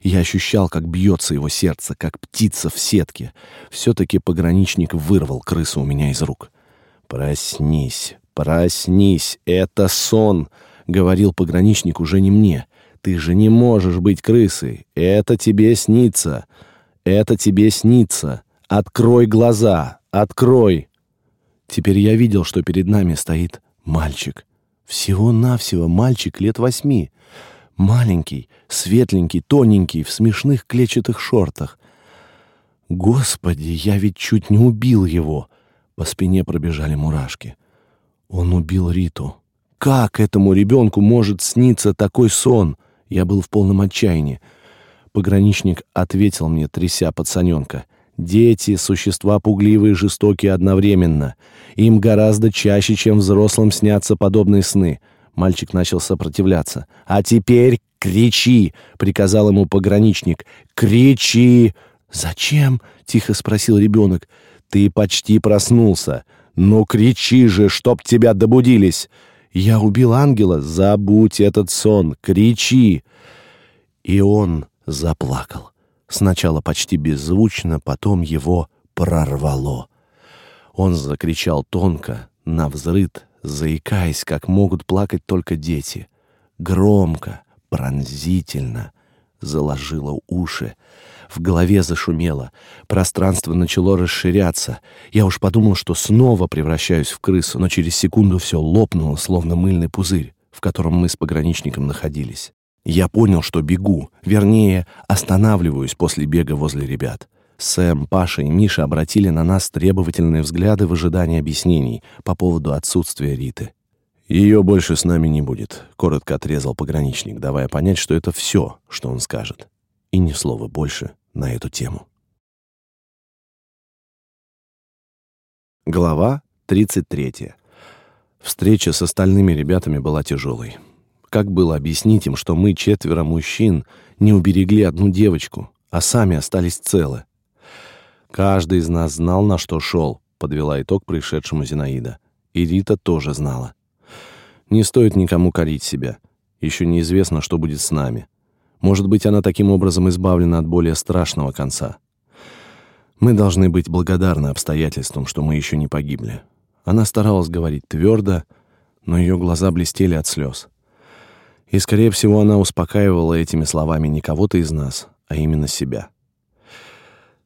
A: Я ощущал, как бьется его сердце, как птица в сетке. Все-таки пограничник вырвал крысу у меня из рук. «Проснись, проснись, это сон!» — говорил пограничник уже не мне. «Ты же не можешь быть крысой. Это тебе снится. Это тебе снится. Открой глаза, открой!» Теперь я видел, что перед нами стоит мальчик. Всего-навсего мальчик лет восьми. Маленький, светленький, тоненький, в смешных клетчатых шортах. Господи, я ведь чуть не убил его. По спине пробежали мурашки. Он убил Риту. Как этому ребенку может сниться такой сон? Я был в полном отчаянии. Пограничник ответил мне, тряся пацаненка. Дети — существа пугливые и жестокие одновременно. Им гораздо чаще, чем взрослым, снятся подобные сны. Мальчик начал сопротивляться. «А теперь кричи!» — приказал ему пограничник. «Кричи!» «Зачем?» — тихо спросил ребенок. «Ты почти проснулся. Ну кричи же, чтоб тебя добудились!» «Я убил ангела? Забудь этот сон! Кричи!» И он заплакал. Сначала почти беззвучно, потом его прорвало. Он закричал тонко, навзрыд, заикаясь, как могут плакать только дети. Громко, пронзительно, заложило уши. В голове зашумело, пространство начало расширяться. Я уж подумал, что снова превращаюсь в крысу, но через секунду все лопнуло, словно мыльный пузырь, в котором мы с пограничником находились. Я понял, что бегу, вернее, останавливаюсь после бега возле ребят. Сэм, Паша и Миша обратили на нас требовательные взгляды в ожидании объяснений по поводу отсутствия Риты. «Ее больше с нами не будет», — коротко отрезал пограничник, давая понять, что это все, что он скажет. И ни слова больше на эту тему. Глава 33. Встреча с остальными ребятами была тяжелой. Как было объяснить им, что мы, четверо мужчин, не уберегли одну девочку, а сами остались целы? Каждый из нас знал, на что шел, подвела итог происшедшему Зинаида. И Рита тоже знала. Не стоит никому корить себя. Еще неизвестно, что будет с нами. Может быть, она таким образом избавлена от более страшного конца. Мы должны быть благодарны обстоятельствам, что мы еще не погибли. Она старалась говорить твердо, но ее глаза блестели от слез. И, скорее всего, она успокаивала этими словами не кого-то из нас, а именно себя.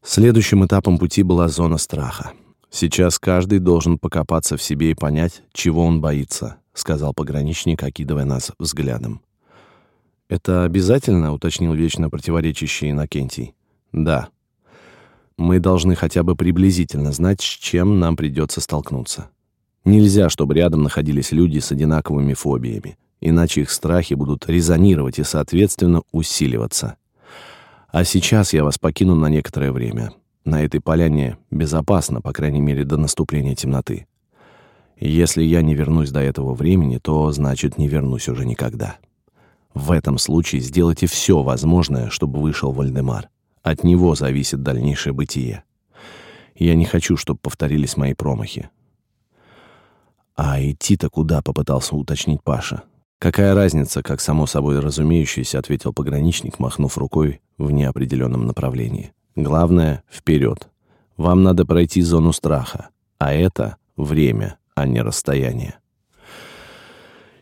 A: Следующим этапом пути была зона страха. Сейчас каждый должен покопаться в себе и понять, чего он боится, сказал пограничник, окидывая нас взглядом. Это обязательно, уточнил вечно противоречащий Иннокентий. Да. Мы должны хотя бы приблизительно знать, с чем нам придется столкнуться. Нельзя, чтобы рядом находились люди с одинаковыми фобиями иначе их страхи будут резонировать и, соответственно, усиливаться. А сейчас я вас покину на некоторое время. На этой поляне безопасно, по крайней мере, до наступления темноты. Если я не вернусь до этого времени, то, значит, не вернусь уже никогда. В этом случае сделайте все возможное, чтобы вышел Вальдемар. От него зависит дальнейшее бытие. Я не хочу, чтобы повторились мои промахи. А идти-то куда, попытался уточнить Паша. «Какая разница, как само собой разумеющееся», — ответил пограничник, махнув рукой в неопределенном направлении. «Главное — вперед. Вам надо пройти зону страха, а это время, а не расстояние».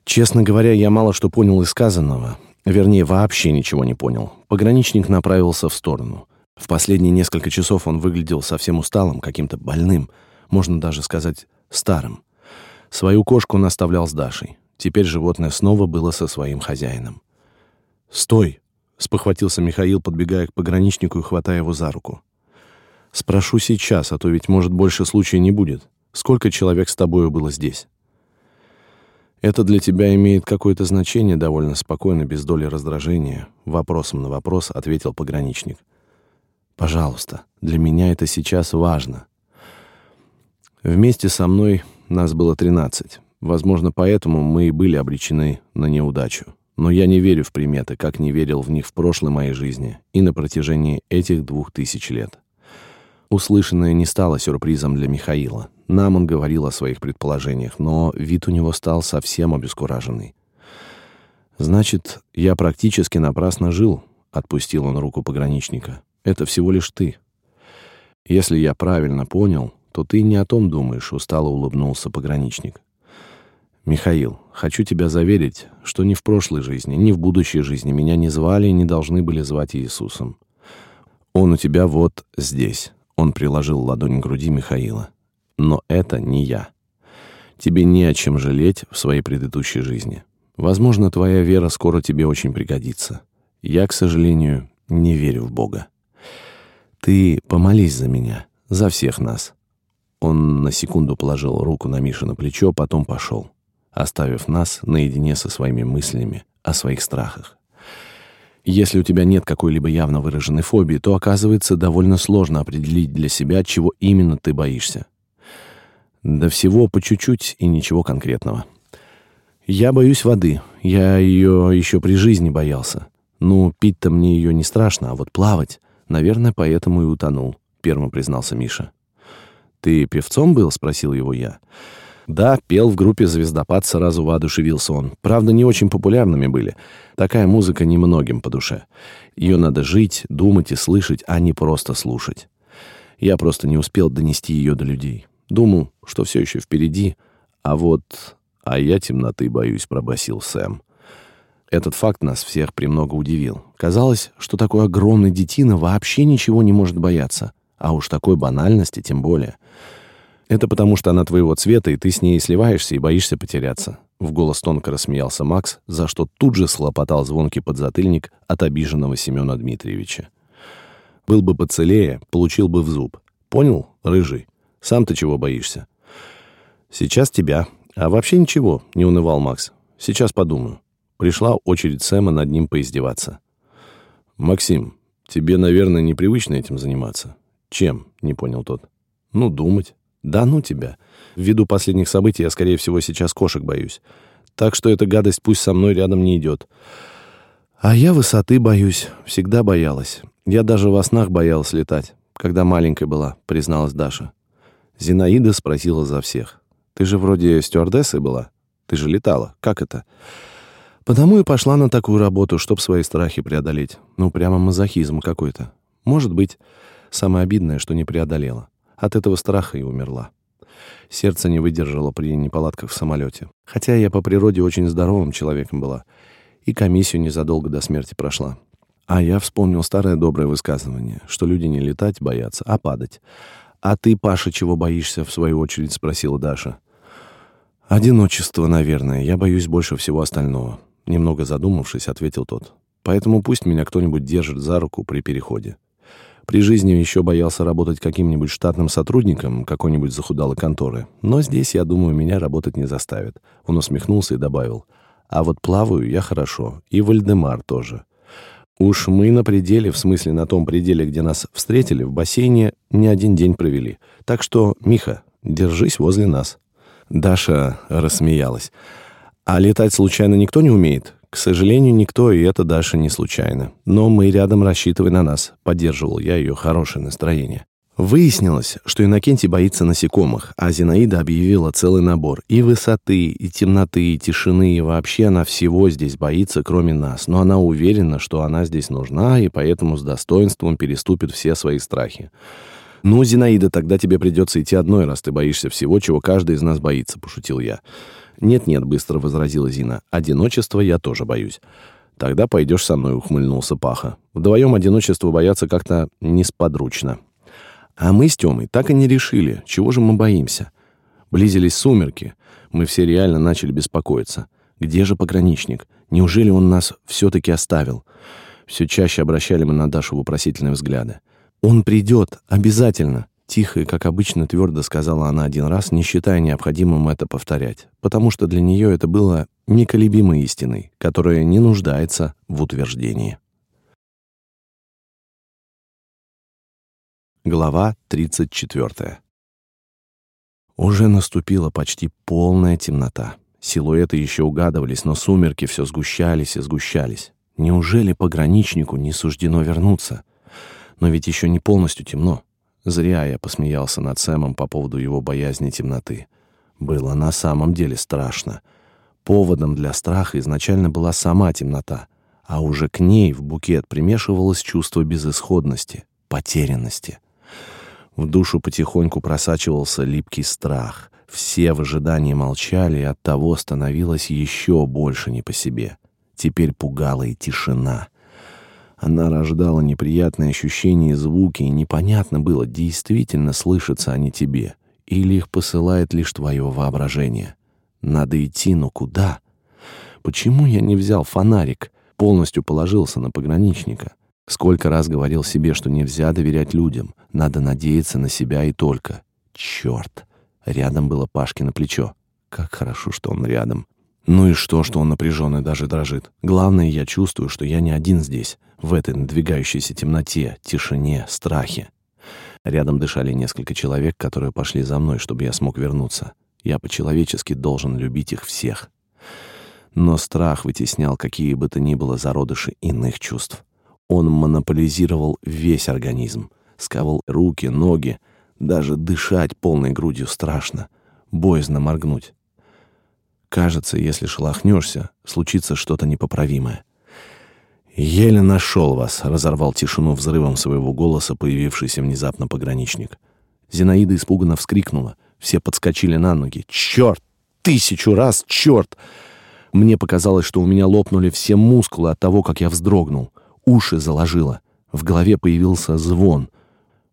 A: Честно говоря, я мало что понял из сказанного. Вернее, вообще ничего не понял. Пограничник направился в сторону. В последние несколько часов он выглядел совсем усталым, каким-то больным, можно даже сказать, старым. Свою кошку он оставлял с Дашей. Теперь животное снова было со своим хозяином. «Стой!» — спохватился Михаил, подбегая к пограничнику и хватая его за руку. «Спрошу сейчас, а то ведь, может, больше случая не будет. Сколько человек с тобою было здесь?» «Это для тебя имеет какое-то значение?» — довольно спокойно, без доли раздражения, вопросом на вопрос ответил пограничник. «Пожалуйста, для меня это сейчас важно. Вместе со мной нас было тринадцать. Возможно, поэтому мы и были обречены на неудачу. Но я не верю в приметы, как не верил в них в прошлой моей жизни и на протяжении этих двух тысяч лет. Услышанное не стало сюрпризом для Михаила. Нам он говорил о своих предположениях, но вид у него стал совсем обескураженный. «Значит, я практически напрасно жил», — отпустил он руку пограничника. «Это всего лишь ты». «Если я правильно понял, то ты не о том думаешь», — устало улыбнулся пограничник. Михаил, хочу тебя заверить, что ни в прошлой жизни, ни в будущей жизни меня не звали и не должны были звать Иисусом. Он у тебя вот здесь. Он приложил ладонь к груди Михаила. Но это не я. Тебе не о чем жалеть в своей предыдущей жизни. Возможно, твоя вера скоро тебе очень пригодится. Я, к сожалению, не верю в Бога. Ты помолись за меня, за всех нас. Он на секунду положил руку на Мишу на плечо, потом пошел оставив нас наедине со своими мыслями о своих страхах. Если у тебя нет какой-либо явно выраженной фобии, то оказывается довольно сложно определить для себя, чего именно ты боишься. До всего по чуть-чуть и ничего конкретного. Я боюсь воды. Я ее еще при жизни боялся. Ну, пить-то мне ее не страшно, а вот плавать... Наверное, поэтому и утонул, первым признался Миша. Ты певцом был? спросил его я. Да, пел в группе «Звездопад», сразу воодушевился он. Правда, не очень популярными были. Такая музыка немногим по душе. Ее надо жить, думать и слышать, а не просто слушать. Я просто не успел донести ее до людей. Думал, что все еще впереди, а вот... А я темноты боюсь, пробасил Сэм. Этот факт нас всех премного удивил. Казалось, что такой огромный детина вообще ничего не может бояться. А уж такой банальности тем более. Это потому, что она твоего цвета, и ты с ней сливаешься и боишься потеряться. В голос тонко рассмеялся Макс, за что тут же слопотал звонкий подзатыльник от обиженного Семена Дмитриевича. Был бы поцелее, получил бы в зуб. Понял, рыжий? Сам ты чего боишься? Сейчас тебя. А вообще ничего, не унывал Макс. Сейчас подумаю. Пришла очередь Сэма над ним поиздеваться. Максим, тебе, наверное, непривычно этим заниматься. Чем? Не понял тот. Ну, думать. Да ну тебя. Ввиду последних событий я, скорее всего, сейчас кошек боюсь. Так что эта гадость пусть со мной рядом не идет. А я высоты боюсь. Всегда боялась. Я даже во снах боялась летать, когда маленькая была, призналась Даша. Зинаида спросила за всех. Ты же вроде стюардессой была. Ты же летала. Как это? Потому и пошла на такую работу, чтоб свои страхи преодолеть. Ну, прямо мазохизм какой-то. Может быть, самое обидное, что не преодолела. От этого страха и умерла. Сердце не выдержало при неполадках в самолете. Хотя я по природе очень здоровым человеком была. И комиссию незадолго до смерти прошла. А я вспомнил старое доброе высказывание, что люди не летать боятся, а падать. «А ты, Паша, чего боишься?» — в свою очередь спросила Даша. «Одиночество, наверное. Я боюсь больше всего остального», — немного задумавшись, ответил тот. «Поэтому пусть меня кто-нибудь держит за руку при переходе. При жизни еще боялся работать каким-нибудь штатным сотрудником какой-нибудь захудалой конторы. Но здесь, я думаю, меня работать не заставят. Он усмехнулся и добавил. А вот плаваю я хорошо. И Вальдемар тоже. Уж мы на пределе, в смысле на том пределе, где нас встретили, в бассейне не один день провели. Так что, Миха, держись возле нас. Даша рассмеялась. А летать случайно никто не умеет? К сожалению, никто, и это Даша не случайно. Но мы рядом рассчитывай на нас. Поддерживал я ее хорошее настроение. Выяснилось, что Иннокентий боится насекомых, а Зинаида объявила целый набор. И высоты, и темноты, и тишины, и вообще она всего здесь боится, кроме нас. Но она уверена, что она здесь нужна, и поэтому с достоинством переступит все свои страхи. «Ну, Зинаида, тогда тебе придется идти одной, раз ты боишься всего, чего каждый из нас боится», — пошутил я. «Нет-нет», — быстро возразила Зина, — «одиночество я тоже боюсь». «Тогда пойдешь со мной», — ухмыльнулся Паха. «Вдвоем одиночество бояться как-то несподручно». А мы с Тёмой так и не решили, чего же мы боимся. Близились сумерки, мы все реально начали беспокоиться. Где же пограничник? Неужели он нас все-таки оставил? Все чаще обращали мы на Дашу вопросительные взгляды. «Он придет, обязательно!» Тихо и, как обычно, твердо сказала она один раз, не считая необходимым это повторять, потому что для нее это было неколебимой истиной, которая не нуждается в утверждении. Глава 34. Уже наступила почти полная темнота. Силуэты еще угадывались, но сумерки все сгущались и сгущались. Неужели пограничнику не суждено вернуться? Но ведь еще не полностью темно. Зря я посмеялся над Сэмом по поводу его боязни темноты. Было на самом деле страшно. Поводом для страха изначально была сама темнота, а уже к ней в букет примешивалось чувство безысходности, потерянности. В душу потихоньку просачивался липкий страх. Все в ожидании молчали, и оттого становилось еще больше не по себе. Теперь пугала и тишина — она рождала неприятные ощущения и звуки, и непонятно было, действительно слышатся они тебе, или их посылает лишь твое воображение. Надо идти, но куда? Почему я не взял фонарик, полностью положился на пограничника? Сколько раз говорил себе, что нельзя доверять людям, надо надеяться на себя и только. Черт! Рядом было Пашкино плечо. Как хорошо, что он рядом. Ну и что, что он напряжен и даже дрожит? Главное, я чувствую, что я не один здесь, в этой надвигающейся темноте, тишине, страхе. Рядом дышали несколько человек, которые пошли за мной, чтобы я смог вернуться. Я по-человечески должен любить их всех. Но страх вытеснял какие бы то ни было зародыши иных чувств. Он монополизировал весь организм, сковал руки, ноги, даже дышать полной грудью страшно, боязно моргнуть. Кажется, если шелохнешься, случится что-то непоправимое. «Еле нашел вас», — разорвал тишину взрывом своего голоса появившийся внезапно пограничник. Зинаида испуганно вскрикнула. Все подскочили на ноги. «Черт! Тысячу раз черт!» Мне показалось, что у меня лопнули все мускулы от того, как я вздрогнул. Уши заложило. В голове появился звон.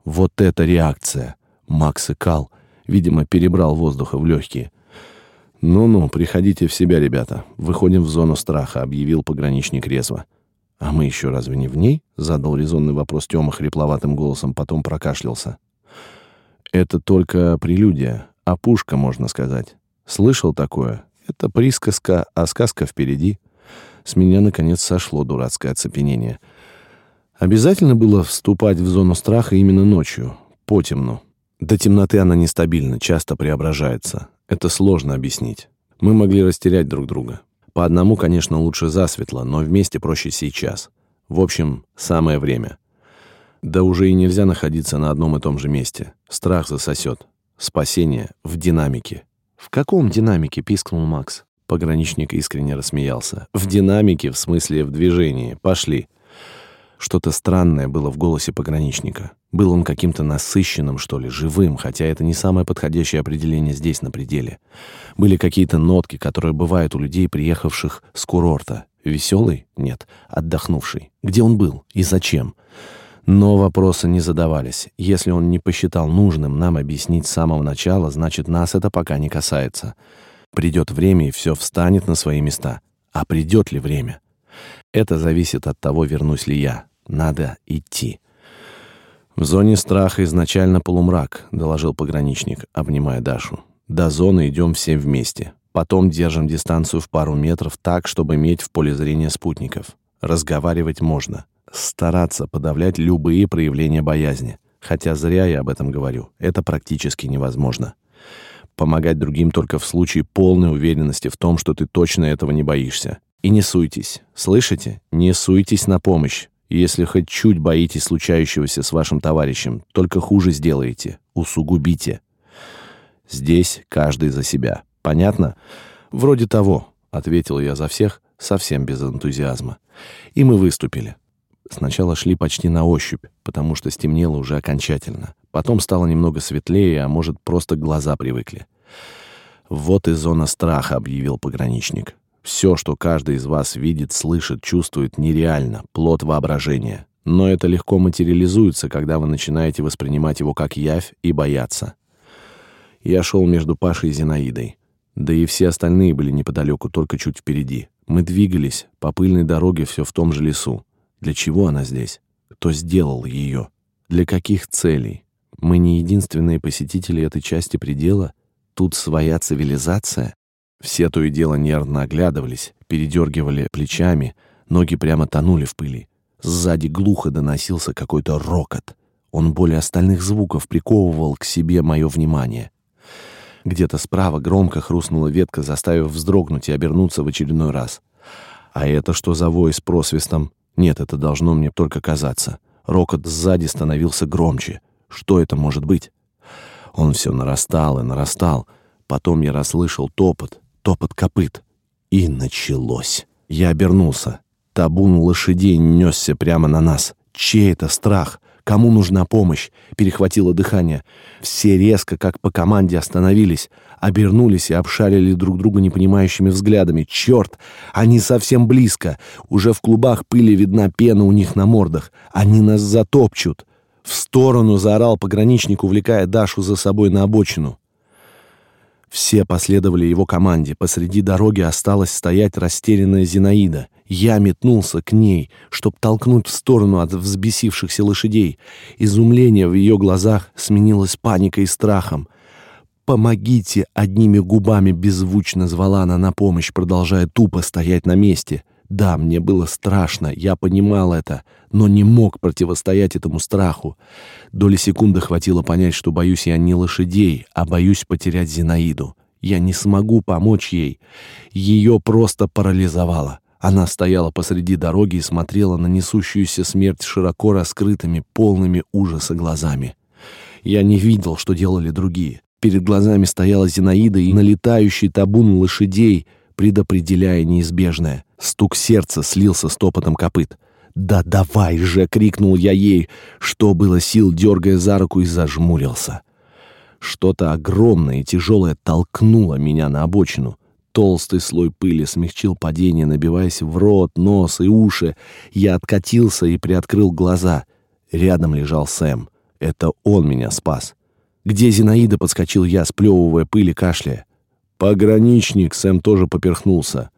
A: Вот это реакция! Макс икал. Видимо, перебрал воздуха в легкие. «Ну-ну, приходите в себя, ребята. Выходим в зону страха», — объявил пограничник резво. «А мы еще разве не в ней?» — задал резонный вопрос Тёма хрипловатым голосом, потом прокашлялся. «Это только прелюдия, а пушка, можно сказать. Слышал такое? Это присказка, а сказка впереди. С меня, наконец, сошло дурацкое оцепенение. Обязательно было вступать в зону страха именно ночью, по темну. До темноты она нестабильна, часто преображается. Это сложно объяснить. Мы могли растерять друг друга. По одному, конечно, лучше засветло, но вместе проще сейчас. В общем, самое время. Да уже и нельзя находиться на одном и том же месте. Страх засосет. Спасение в динамике. «В каком динамике?» — пискнул Макс. Пограничник искренне рассмеялся. «В динамике, в смысле в движении. Пошли». Что-то странное было в голосе пограничника. Был он каким-то насыщенным, что ли, живым, хотя это не самое подходящее определение здесь, на пределе. Были какие-то нотки, которые бывают у людей, приехавших с курорта. Веселый? Нет. Отдохнувший. Где он был? И зачем? Но вопросы не задавались. Если он не посчитал нужным нам объяснить с самого начала, значит, нас это пока не касается. Придет время, и все встанет на свои места. А придет ли время? Это зависит от того, вернусь ли я. Надо идти. «В зоне страха изначально полумрак», — доложил пограничник, обнимая Дашу. «До зоны идем все вместе. Потом держим дистанцию в пару метров так, чтобы иметь в поле зрения спутников. Разговаривать можно стараться подавлять любые проявления боязни. Хотя зря я об этом говорю. Это практически невозможно. Помогать другим только в случае полной уверенности в том, что ты точно этого не боишься. И не суйтесь. Слышите? Не суйтесь на помощь. Если хоть чуть боитесь случающегося с вашим товарищем, только хуже сделаете. Усугубите. Здесь каждый за себя. Понятно? Вроде того, ответил я за всех, совсем без энтузиазма. И мы выступили. Сначала шли почти на ощупь, потому что стемнело уже окончательно. Потом стало немного светлее, а может, просто глаза привыкли. «Вот и зона страха», — объявил пограничник. «Все, что каждый из вас видит, слышит, чувствует, нереально, плод воображения. Но это легко материализуется, когда вы начинаете воспринимать его как явь и бояться». Я шел между Пашей и Зинаидой. Да и все остальные были неподалеку, только чуть впереди. Мы двигались по пыльной дороге все в том же лесу. Для чего она здесь? Кто сделал ее? Для каких целей? Мы не единственные посетители этой части предела. Тут своя цивилизация. Все то и дело нервно оглядывались, передергивали плечами, ноги прямо тонули в пыли. Сзади глухо доносился какой-то рокот. Он более остальных звуков приковывал к себе мое внимание. Где-то справа громко хрустнула ветка, заставив вздрогнуть и обернуться в очередной раз. А это что за вой с просвистом? Нет, это должно мне только казаться. Рокот сзади становился громче. Что это может быть? Он все нарастал и нарастал. Потом я расслышал топот, топот копыт. И началось. Я обернулся. Табун лошадей несся прямо на нас. Чей это страх? Кому нужна помощь? Перехватило дыхание. Все резко, как по команде, остановились, обернулись и обшарили друг друга непонимающими взглядами. Черт! Они совсем близко. Уже в клубах пыли видна пена у них на мордах. Они нас затопчут. В сторону заорал пограничник, увлекая Дашу за собой на обочину. Все последовали его команде. Посреди дороги осталась стоять растерянная Зинаида. Я метнулся к ней, чтоб толкнуть в сторону от взбесившихся лошадей. Изумление в ее глазах сменилось паникой и страхом. «Помогите!» — одними губами беззвучно звала она на помощь, продолжая тупо стоять на месте. Да, мне было страшно, я понимал это, но не мог противостоять этому страху. Доли секунды хватило понять, что боюсь я не лошадей, а боюсь потерять Зинаиду. Я не смогу помочь ей. Ее просто парализовало. Она стояла посреди дороги и смотрела на несущуюся смерть широко раскрытыми, полными ужаса глазами. Я не видел, что делали другие. Перед глазами стояла Зинаида и налетающий табун лошадей, предопределяя неизбежное. Стук сердца слился с топотом копыт. «Да давай же!» — крикнул я ей, что было сил, дергая за руку и зажмурился. Что-то огромное и тяжелое толкнуло меня на обочину. Толстый слой пыли смягчил падение, набиваясь в рот, нос и уши. Я откатился и приоткрыл глаза. Рядом лежал Сэм. Это он меня спас. «Где Зинаида?» — подскочил я, сплевывая пыль и кашляя. «Пограничник!» — Сэм тоже поперхнулся.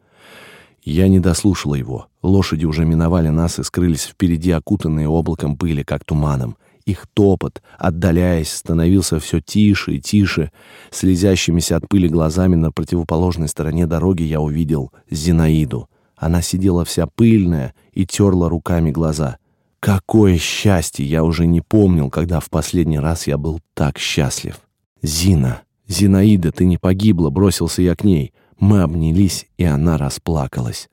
A: Я не дослушал его. Лошади уже миновали нас и скрылись впереди, окутанные облаком пыли, как туманом. Их топот, отдаляясь, становился все тише и тише. Слезящимися от пыли глазами на противоположной стороне дороги я увидел Зинаиду. Она сидела вся пыльная и терла руками глаза. Какое счастье! Я уже не помнил, когда в последний раз я был так счастлив. «Зина! Зинаида, ты не погибла!» — бросился я к ней. Мы обнялись, и она расплакалась.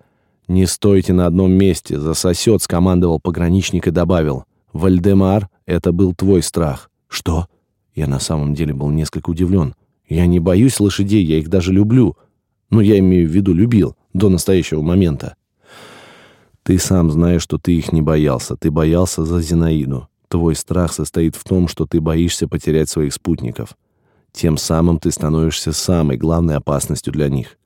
A: «Не стойте на одном месте, засосет», — скомандовал пограничник и добавил. «Вальдемар, это был твой страх». «Что?» Я на самом деле был несколько удивлен. «Я не боюсь лошадей, я их даже люблю. Но я имею в виду любил, до настоящего момента». «Ты сам знаешь, что ты их не боялся. Ты боялся за Зинаиду. Твой страх состоит в том, что ты боишься потерять своих спутников. Тем самым ты становишься самой главной опасностью для них.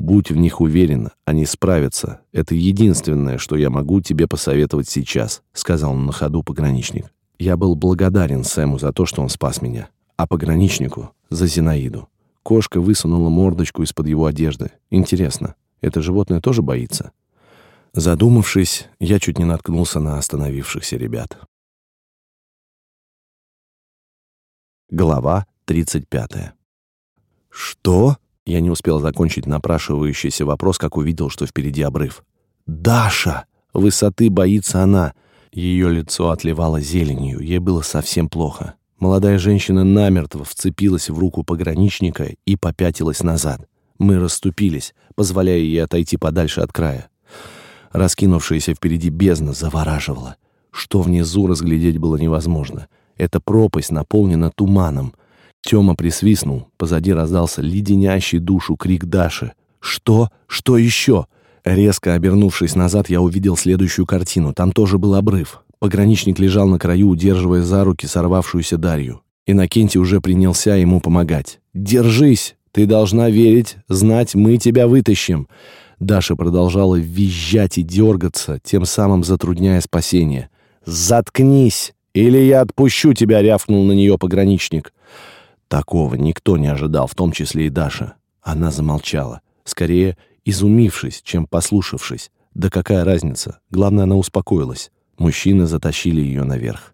A: Будь в них уверен, они справятся. Это единственное, что я могу тебе посоветовать сейчас», — сказал на ходу пограничник. Я был благодарен Сэму за то, что он спас меня, а пограничнику — за Зинаиду. Кошка высунула мордочку из-под его одежды. Интересно, это животное тоже боится? Задумавшись, я чуть не наткнулся на остановившихся ребят. Глава 35. «Что?» Я не успел закончить напрашивающийся вопрос, как увидел, что впереди обрыв. «Даша! Высоты боится она!» Ее лицо отливало зеленью, ей было совсем плохо. Молодая женщина намертво вцепилась в руку пограничника и попятилась назад. Мы расступились, позволяя ей отойти подальше от края. Раскинувшаяся впереди бездна завораживала. Что внизу разглядеть было невозможно. Эта пропасть наполнена туманом — Тёма присвистнул. Позади раздался леденящий душу крик Даши. «Что? Что еще?» Резко обернувшись назад, я увидел следующую картину. Там тоже был обрыв. Пограничник лежал на краю, удерживая за руки сорвавшуюся Дарью. Иннокентий уже принялся ему помогать. «Держись! Ты должна верить, знать, мы тебя вытащим!» Даша продолжала визжать и дергаться, тем самым затрудняя спасение. «Заткнись! Или я отпущу тебя!» — рявкнул на нее пограничник. Такого никто не ожидал, в том числе и Даша. Она замолчала, скорее изумившись, чем послушавшись. Да какая разница? Главное, она успокоилась. Мужчины затащили ее наверх.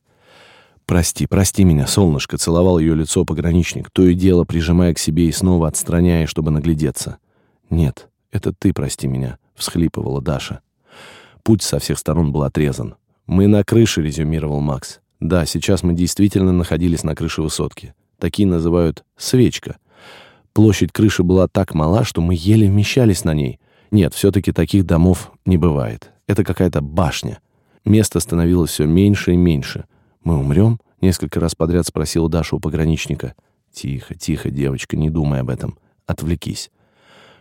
A: «Прости, прости меня, солнышко», — целовал ее лицо пограничник, то и дело прижимая к себе и снова отстраняя, чтобы наглядеться. «Нет, это ты прости меня», — всхлипывала Даша. Путь со всех сторон был отрезан. «Мы на крыше», — резюмировал Макс. «Да, сейчас мы действительно находились на крыше высотки. Такие называют «свечка». Площадь крыши была так мала, что мы еле вмещались на ней. Нет, все-таки таких домов не бывает. Это какая-то башня. Места становилось все меньше и меньше. «Мы умрем?» — несколько раз подряд спросил Даша у пограничника. «Тихо, тихо, девочка, не думай об этом. Отвлекись.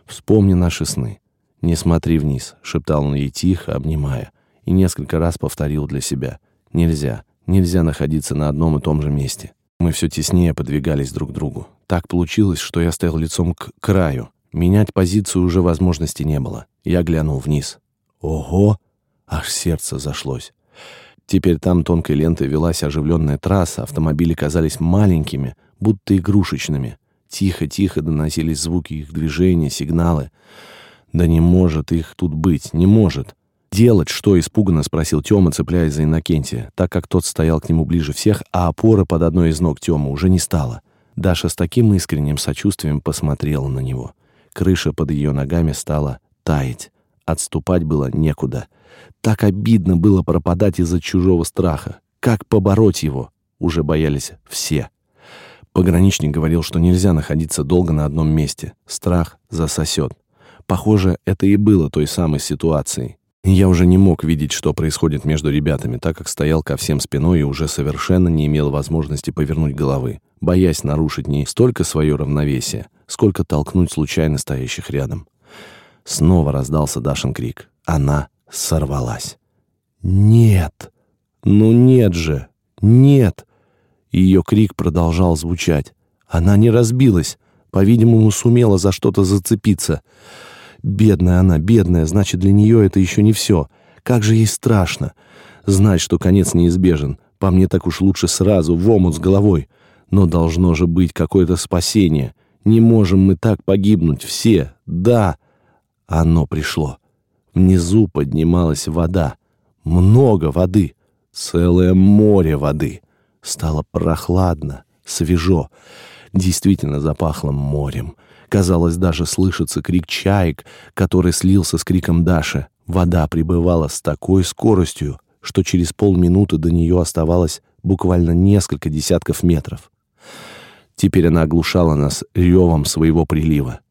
A: Вспомни наши сны. Не смотри вниз», — шептал он ей тихо, обнимая. И несколько раз повторил для себя. «Нельзя, нельзя находиться на одном и том же месте. Мы все теснее подвигались друг к другу. Так получилось, что я стоял лицом к краю. Менять позицию уже возможности не было. Я глянул вниз. Ого! Аж сердце зашлось. Теперь там тонкой лентой велась оживленная трасса, автомобили казались маленькими, будто игрушечными. Тихо-тихо доносились звуки их движения, сигналы. Да не может их тут быть, не может. «Делать что?» — испуганно спросил Тёма, цепляясь за Иннокентия, так как тот стоял к нему ближе всех, а опоры под одной из ног Тёмы уже не стало. Даша с таким искренним сочувствием посмотрела на него. Крыша под ее ногами стала таять. Отступать было некуда. Так обидно было пропадать из-за чужого страха. Как побороть его? Уже боялись все. Пограничник говорил, что нельзя находиться долго на одном месте. Страх засосет. Похоже, это и было той самой ситуацией. Я уже не мог видеть, что происходит между ребятами, так как стоял ко всем спиной и уже совершенно не имел возможности повернуть головы, боясь нарушить не столько свое равновесие, сколько толкнуть случайно стоящих рядом. Снова раздался Дашин крик. Она сорвалась. «Нет! Ну нет же! Нет!» Ее крик продолжал звучать. Она не разбилась, по-видимому, сумела за что-то зацепиться — Бедная она, бедная, значит, для нее это еще не все. Как же ей страшно. Знать, что конец неизбежен. По мне так уж лучше сразу, в омут с головой. Но должно же быть какое-то спасение. Не можем мы так погибнуть все. Да. Оно пришло. Внизу поднималась вода. Много воды. Целое море воды. Стало прохладно, свежо. Действительно запахло морем. Казалось, даже слышится крик чаек, который слился с криком Даши. Вода прибывала с такой скоростью, что через полминуты до нее оставалось буквально несколько десятков метров. Теперь она оглушала нас ревом своего прилива.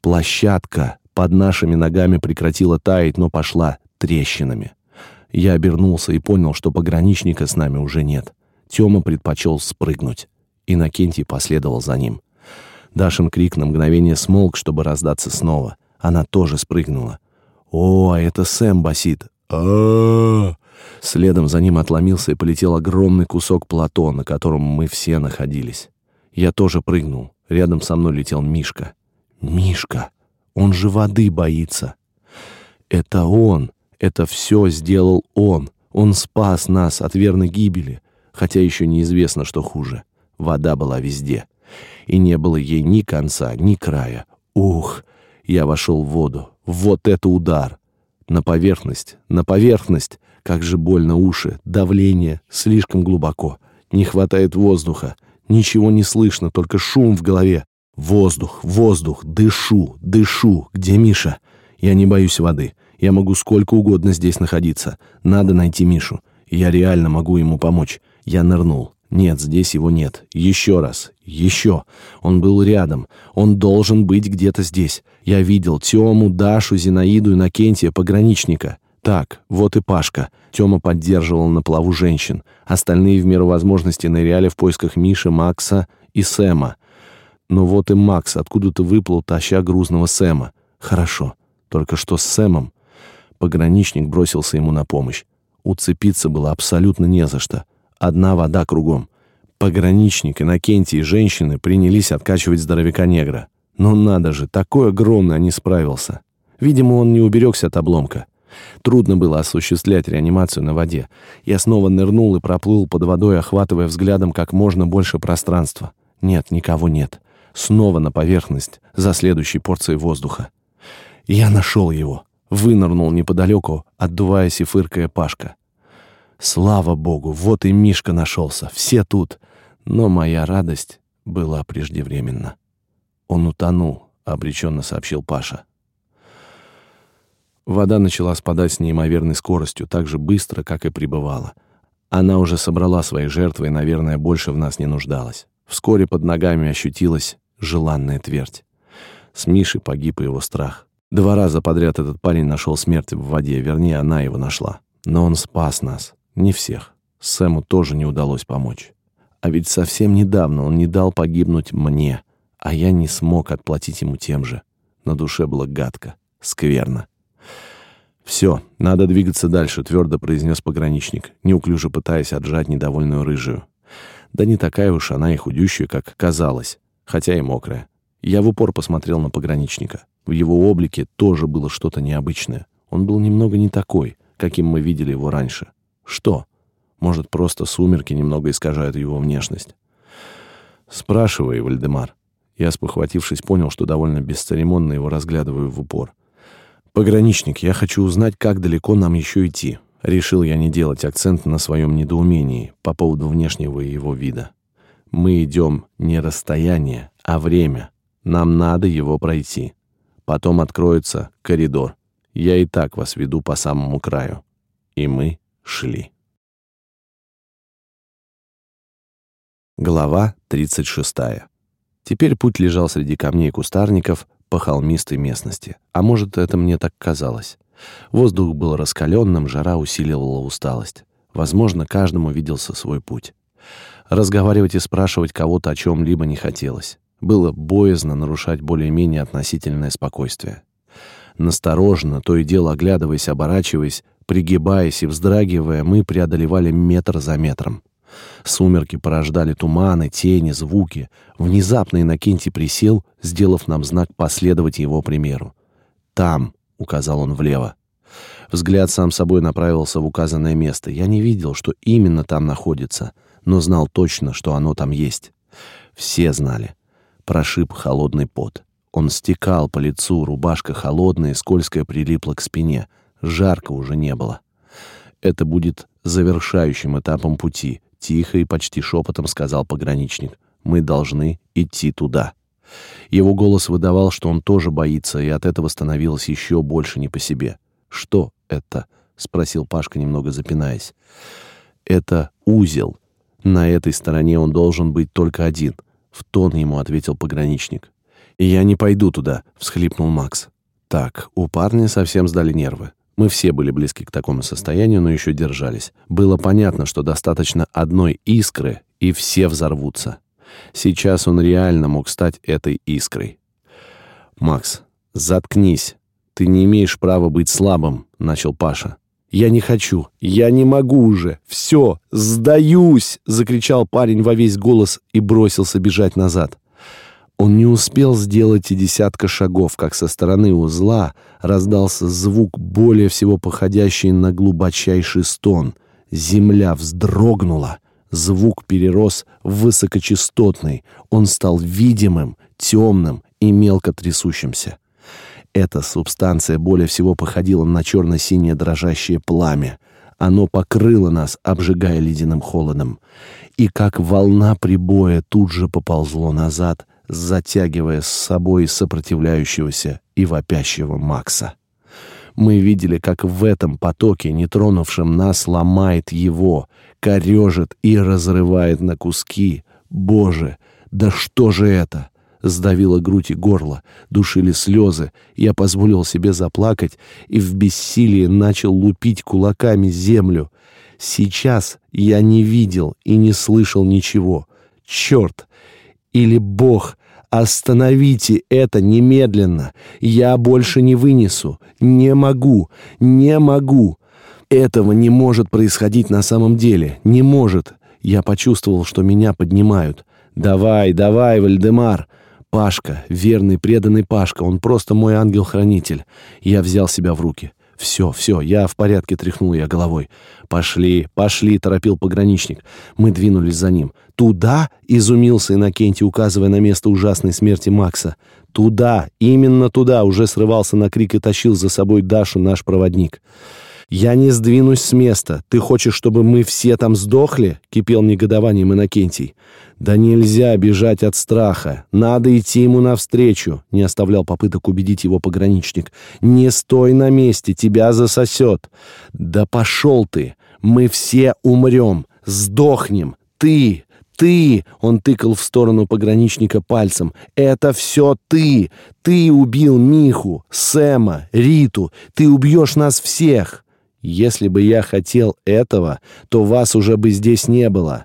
A: Площадка под нашими ногами прекратила таять, но пошла трещинами. Я обернулся и понял, что пограничника с нами уже нет. Тёма предпочел спрыгнуть. Иннокентий последовал за ним. Дашин крик на мгновение смолк, чтобы раздаться снова. Она тоже спрыгнула. «О, а это Сэм басит!» а Следом за ним отломился и полетел огромный кусок плато, на котором мы все находились. Я тоже прыгнул. Рядом со мной летел Мишка. «Мишка! Он же воды боится!» «Это он! Это все сделал он! Он спас нас от верной гибели!» Хотя еще неизвестно, что хуже. Вода была везде и не было ей ни конца, ни края. Ух! Я вошел в воду. Вот это удар! На поверхность, на поверхность! Как же больно уши, давление, слишком глубоко. Не хватает воздуха. Ничего не слышно, только шум в голове. Воздух, воздух, дышу, дышу. Где Миша? Я не боюсь воды. Я могу сколько угодно здесь находиться. Надо найти Мишу. Я реально могу ему помочь. Я нырнул. Нет, здесь его нет. Еще раз. Еще. Он был рядом. Он должен быть где-то здесь. Я видел Тему, Дашу, Зинаиду и Накентия, пограничника. Так, вот и Пашка. Тёма поддерживал на плаву женщин. Остальные в меру возможности ныряли в поисках Миши, Макса и Сэма. Но вот и Макс откуда-то выплыл, таща грузного Сэма. Хорошо. Только что с Сэмом? Пограничник бросился ему на помощь. Уцепиться было абсолютно не за что. Одна вода кругом. Пограничник, Иннокентий и женщины принялись откачивать здоровяка-негра. Но надо же, такой огромный, не справился. Видимо, он не уберегся от обломка. Трудно было осуществлять реанимацию на воде. Я снова нырнул и проплыл под водой, охватывая взглядом как можно больше пространства. Нет, никого нет. Снова на поверхность, за следующей порцией воздуха. Я нашел его. Вынырнул неподалеку, отдуваясь и фыркая Пашка. Слава богу, вот и Мишка нашелся, все тут. Но моя радость была преждевременна. Он утонул, обреченно сообщил Паша. Вода начала спадать с неимоверной скоростью, так же быстро, как и прибывала. Она уже собрала свои жертвы и, наверное, больше в нас не нуждалась. Вскоре под ногами ощутилась желанная твердь. С Мишей погиб и его страх. Два раза подряд этот парень нашел смерть в воде, вернее, она его нашла. Но он спас нас. Не всех. Сэму тоже не удалось помочь. А ведь совсем недавно он не дал погибнуть мне, а я не смог отплатить ему тем же. На душе было гадко, скверно. «Все, надо двигаться дальше», — твердо произнес пограничник, неуклюже пытаясь отжать недовольную рыжую. Да не такая уж она и худющая, как казалось, хотя и мокрая. Я в упор посмотрел на пограничника. В его облике тоже было что-то необычное. Он был немного не такой, каким мы видели его раньше. Что? Может, просто сумерки немного искажают его внешность? Спрашивай, Вальдемар. Я, спохватившись, понял, что довольно бесцеремонно его разглядываю в упор. «Пограничник, я хочу узнать, как далеко нам еще идти». Решил я не делать акцент на своем недоумении по поводу внешнего его вида. «Мы идем не расстояние, а время. Нам надо его пройти. Потом откроется коридор. Я и так вас веду по самому краю. И мы шли. Глава 36. Теперь путь лежал среди камней и кустарников, по холмистой местности. А может, это мне так казалось. Воздух был раскаленным, жара усиливала усталость. Возможно, каждому виделся свой путь. Разговаривать и спрашивать кого-то о чем-либо не хотелось. Было боязно нарушать более-менее относительное спокойствие. Настороженно, то и дело оглядываясь, оборачиваясь, пригибаясь и вздрагивая, мы преодолевали метр за метром. Сумерки порождали туманы, тени, звуки. Внезапно Иннокентий присел, сделав нам знак последовать его примеру. «Там», — указал он влево. Взгляд сам собой направился в указанное место. Я не видел, что именно там находится, но знал точно, что оно там есть. Все знали. Прошиб холодный пот. Он стекал по лицу, рубашка холодная, скользкая прилипла к спине. Жарко уже не было. Это будет завершающим этапом пути, тихо и почти шепотом сказал пограничник. Мы должны идти туда. Его голос выдавал, что он тоже боится, и от этого становилось еще больше не по себе. Что это? спросил Пашка, немного запинаясь. Это узел. На этой стороне он должен быть только один, в тон ему ответил пограничник. «Я не пойду туда», — всхлипнул Макс. Так, у парня совсем сдали нервы. Мы все были близки к такому состоянию, но еще держались. Было понятно, что достаточно одной искры, и все взорвутся. Сейчас он реально мог стать этой искрой. «Макс, заткнись. Ты не имеешь права быть слабым», — начал Паша. «Я не хочу. Я не могу уже. Все, сдаюсь!» — закричал парень во весь голос и бросился бежать назад. Он не успел сделать и десятка шагов, как со стороны узла раздался звук, более всего походящий на глубочайший стон. Земля вздрогнула. Звук перерос в высокочастотный. Он стал видимым, темным и мелко трясущимся. Эта субстанция более всего походила на черно-синее дрожащее пламя. Оно покрыло нас, обжигая ледяным холодом. И как волна прибоя тут же поползло назад — затягивая с собой сопротивляющегося и вопящего Макса. Мы видели, как в этом потоке, не тронувшем нас, ломает его, корежит и разрывает на куски. Боже, да что же это? Сдавило грудь и горло, душили слезы. Я позволил себе заплакать и в бессилии начал лупить кулаками землю. Сейчас я не видел и не слышал ничего. Черт! Или Бог, остановите это немедленно. Я больше не вынесу. Не могу. Не могу. Этого не может происходить на самом деле. Не может. Я почувствовал, что меня поднимают. Давай, давай, Вальдемар. Пашка, верный, преданный Пашка, он просто мой ангел-хранитель. Я взял себя в руки. «Все, все, я в порядке», — тряхнул я головой. «Пошли, пошли», — торопил пограничник. Мы двинулись за ним. «Туда?» — изумился Иннокентий, указывая на место ужасной смерти Макса. «Туда, именно туда!» — уже срывался на крик и тащил за собой Дашу наш проводник. «Я не сдвинусь с места. Ты хочешь, чтобы мы все там сдохли?» — кипел негодованием Иннокентий. «Да нельзя бежать от страха. Надо идти ему навстречу», — не оставлял попыток убедить его пограничник. «Не стой на месте, тебя засосет». «Да пошел ты! Мы все умрем, сдохнем. Ты, ты!» — он тыкал в сторону пограничника пальцем. «Это все ты! Ты убил Миху, Сэма, Риту! Ты убьешь нас всех!» Если бы я хотел этого, то вас уже бы здесь не было.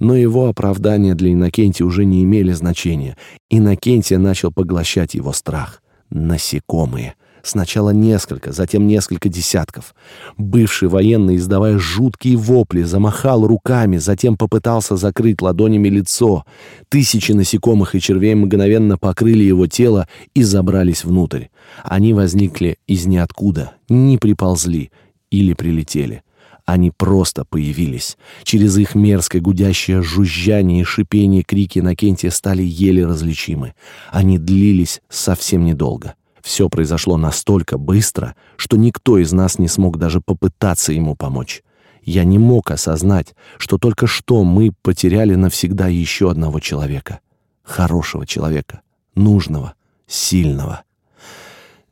A: Но его оправдания для Иннокентия уже не имели значения. Иннокентия начал поглощать его страх. Насекомые. Сначала несколько, затем несколько десятков. Бывший военный, издавая жуткие вопли, замахал руками, затем попытался закрыть ладонями лицо. Тысячи насекомых и червей мгновенно покрыли его тело и забрались внутрь. Они возникли из ниоткуда, не приползли, или прилетели. Они просто появились. Через их мерзкое гудящее жужжание и шипение крики Накентия стали еле различимы. Они длились совсем недолго. Все произошло настолько быстро, что никто из нас не смог даже попытаться ему помочь. Я не мог осознать, что только что мы потеряли навсегда еще одного человека. Хорошего человека, нужного, сильного.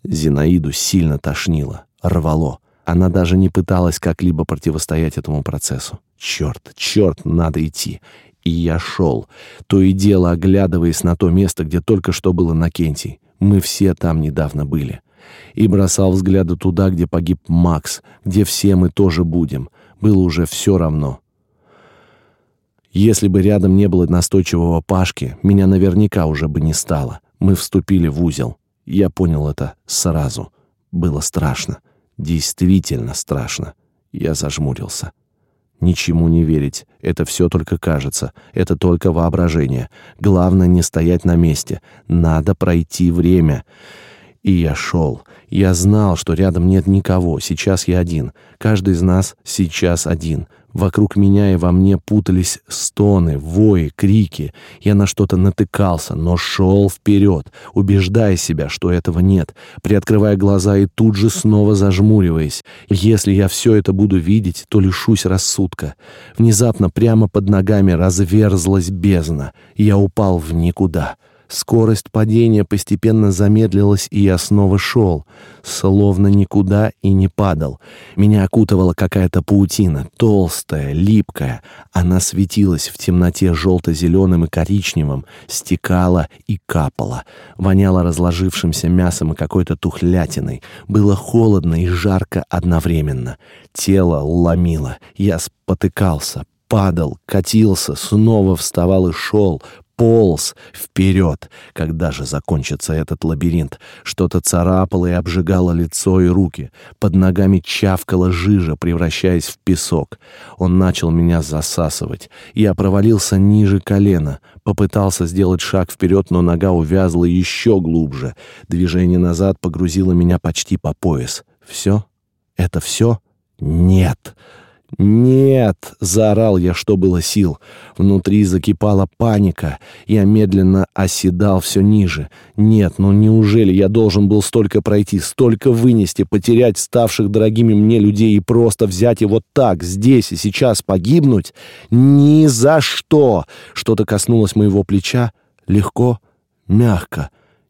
A: Зинаиду сильно тошнило, рвало. Она даже не пыталась как-либо противостоять этому процессу. Черт, черт, надо идти. И я шел, то и дело оглядываясь на то место, где только что было Накентий. Мы все там недавно были. И бросал взгляды туда, где погиб Макс, где все мы тоже будем. Было уже все равно. Если бы рядом не было настойчивого Пашки, меня наверняка уже бы не стало. Мы вступили в узел. Я понял это сразу. Было страшно. Действительно страшно. Я зажмурился. Ничему не верить. Это все только кажется. Это только воображение. Главное не стоять на месте. Надо пройти время. И я шел. Я знал, что рядом нет никого. Сейчас я один. Каждый из нас сейчас один. Вокруг меня и во мне путались стоны, вои, крики. Я на что-то натыкался, но шел вперед, убеждая себя, что этого нет, приоткрывая глаза и тут же снова зажмуриваясь. Если я все это буду видеть, то лишусь рассудка. Внезапно прямо под ногами разверзлась бездна. Я упал в никуда. Скорость падения постепенно замедлилась, и я снова шел, словно никуда и не падал. Меня окутывала какая-то паутина, толстая, липкая. Она светилась в темноте желто-зеленым и коричневым, стекала и капала. Воняло разложившимся мясом и какой-то тухлятиной. Было холодно и жарко одновременно. Тело ломило. Я спотыкался, падал, катился, снова вставал и шел, полз вперед. Когда же закончится этот лабиринт? Что-то царапало и обжигало лицо и руки. Под ногами чавкала жижа, превращаясь в песок. Он начал меня засасывать. Я провалился ниже колена. Попытался сделать шаг вперед, но нога увязла еще глубже. Движение назад погрузило меня почти по пояс. Все? Это все? Нет. «Нет!» — заорал я, что было сил. Внутри закипала паника. Я медленно оседал все ниже. «Нет, ну неужели я должен был столько пройти, столько вынести, потерять ставших дорогими мне людей и просто взять и вот так, здесь и сейчас погибнуть? Ни за что!» Что-то коснулось моего плеча. Легко, мягко.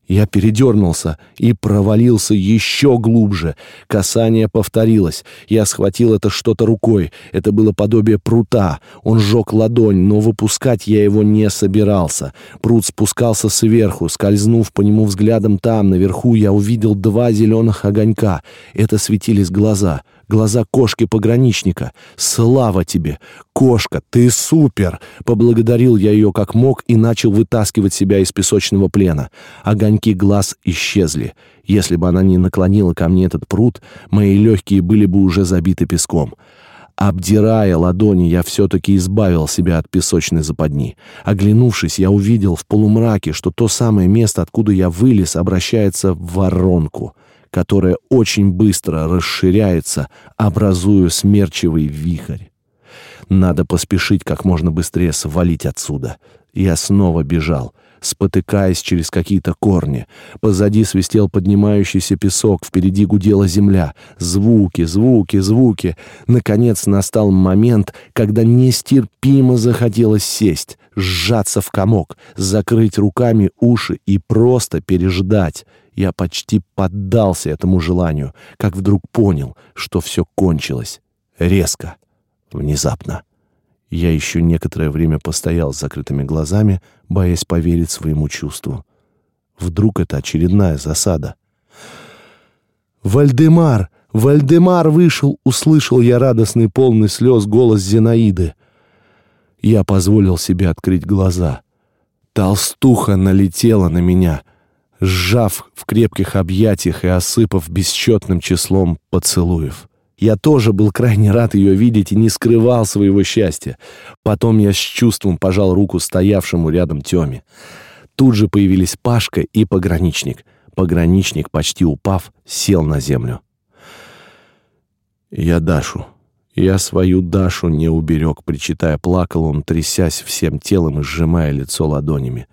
A: Я передернулся и провалился еще глубже. Касание повторилось. Я схватил это что-то рукой. Это было подобие прута. Он сжег ладонь, но выпускать я его не собирался. Прут спускался сверху. Скользнув по нему взглядом там, наверху, я увидел два зеленых огонька. Это светились глаза — глаза кошки-пограничника. «Слава тебе! Кошка, ты супер!» Поблагодарил я ее как мог и начал вытаскивать себя из песочного плена. Огоньки глаз исчезли. Если бы она не наклонила ко мне этот пруд, мои легкие были бы уже забиты песком. Обдирая ладони, я все-таки избавил себя от песочной западни. Оглянувшись, я увидел в полумраке, что то самое место, откуда я вылез, обращается в воронку — которая очень быстро расширяется, образуя смерчевый вихрь. Надо поспешить как можно быстрее свалить отсюда. Я снова бежал, спотыкаясь через какие-то корни. Позади свистел поднимающийся песок, впереди гудела земля. Звуки, звуки, звуки. Наконец настал момент, когда нестерпимо захотелось сесть, сжаться в комок, закрыть руками уши и просто переждать. Я почти поддался этому желанию, как вдруг понял, что все кончилось. Резко. Внезапно. Я еще некоторое время постоял с закрытыми глазами, боясь поверить своему чувству. Вдруг это очередная засада. «Вальдемар! Вальдемар вышел!» — услышал я радостный, полный слез голос Зинаиды. Я позволил себе открыть глаза. Толстуха налетела на меня — сжав в крепких объятиях и осыпав бесчетным числом поцелуев. Я тоже был крайне рад ее видеть и не скрывал своего счастья. Потом я с чувством пожал руку стоявшему рядом Тёме. Тут же появились Пашка и пограничник. Пограничник, почти упав, сел на землю. «Я Дашу. Я свою Дашу не уберег», — причитая плакал он, трясясь всем телом и сжимая лицо ладонями.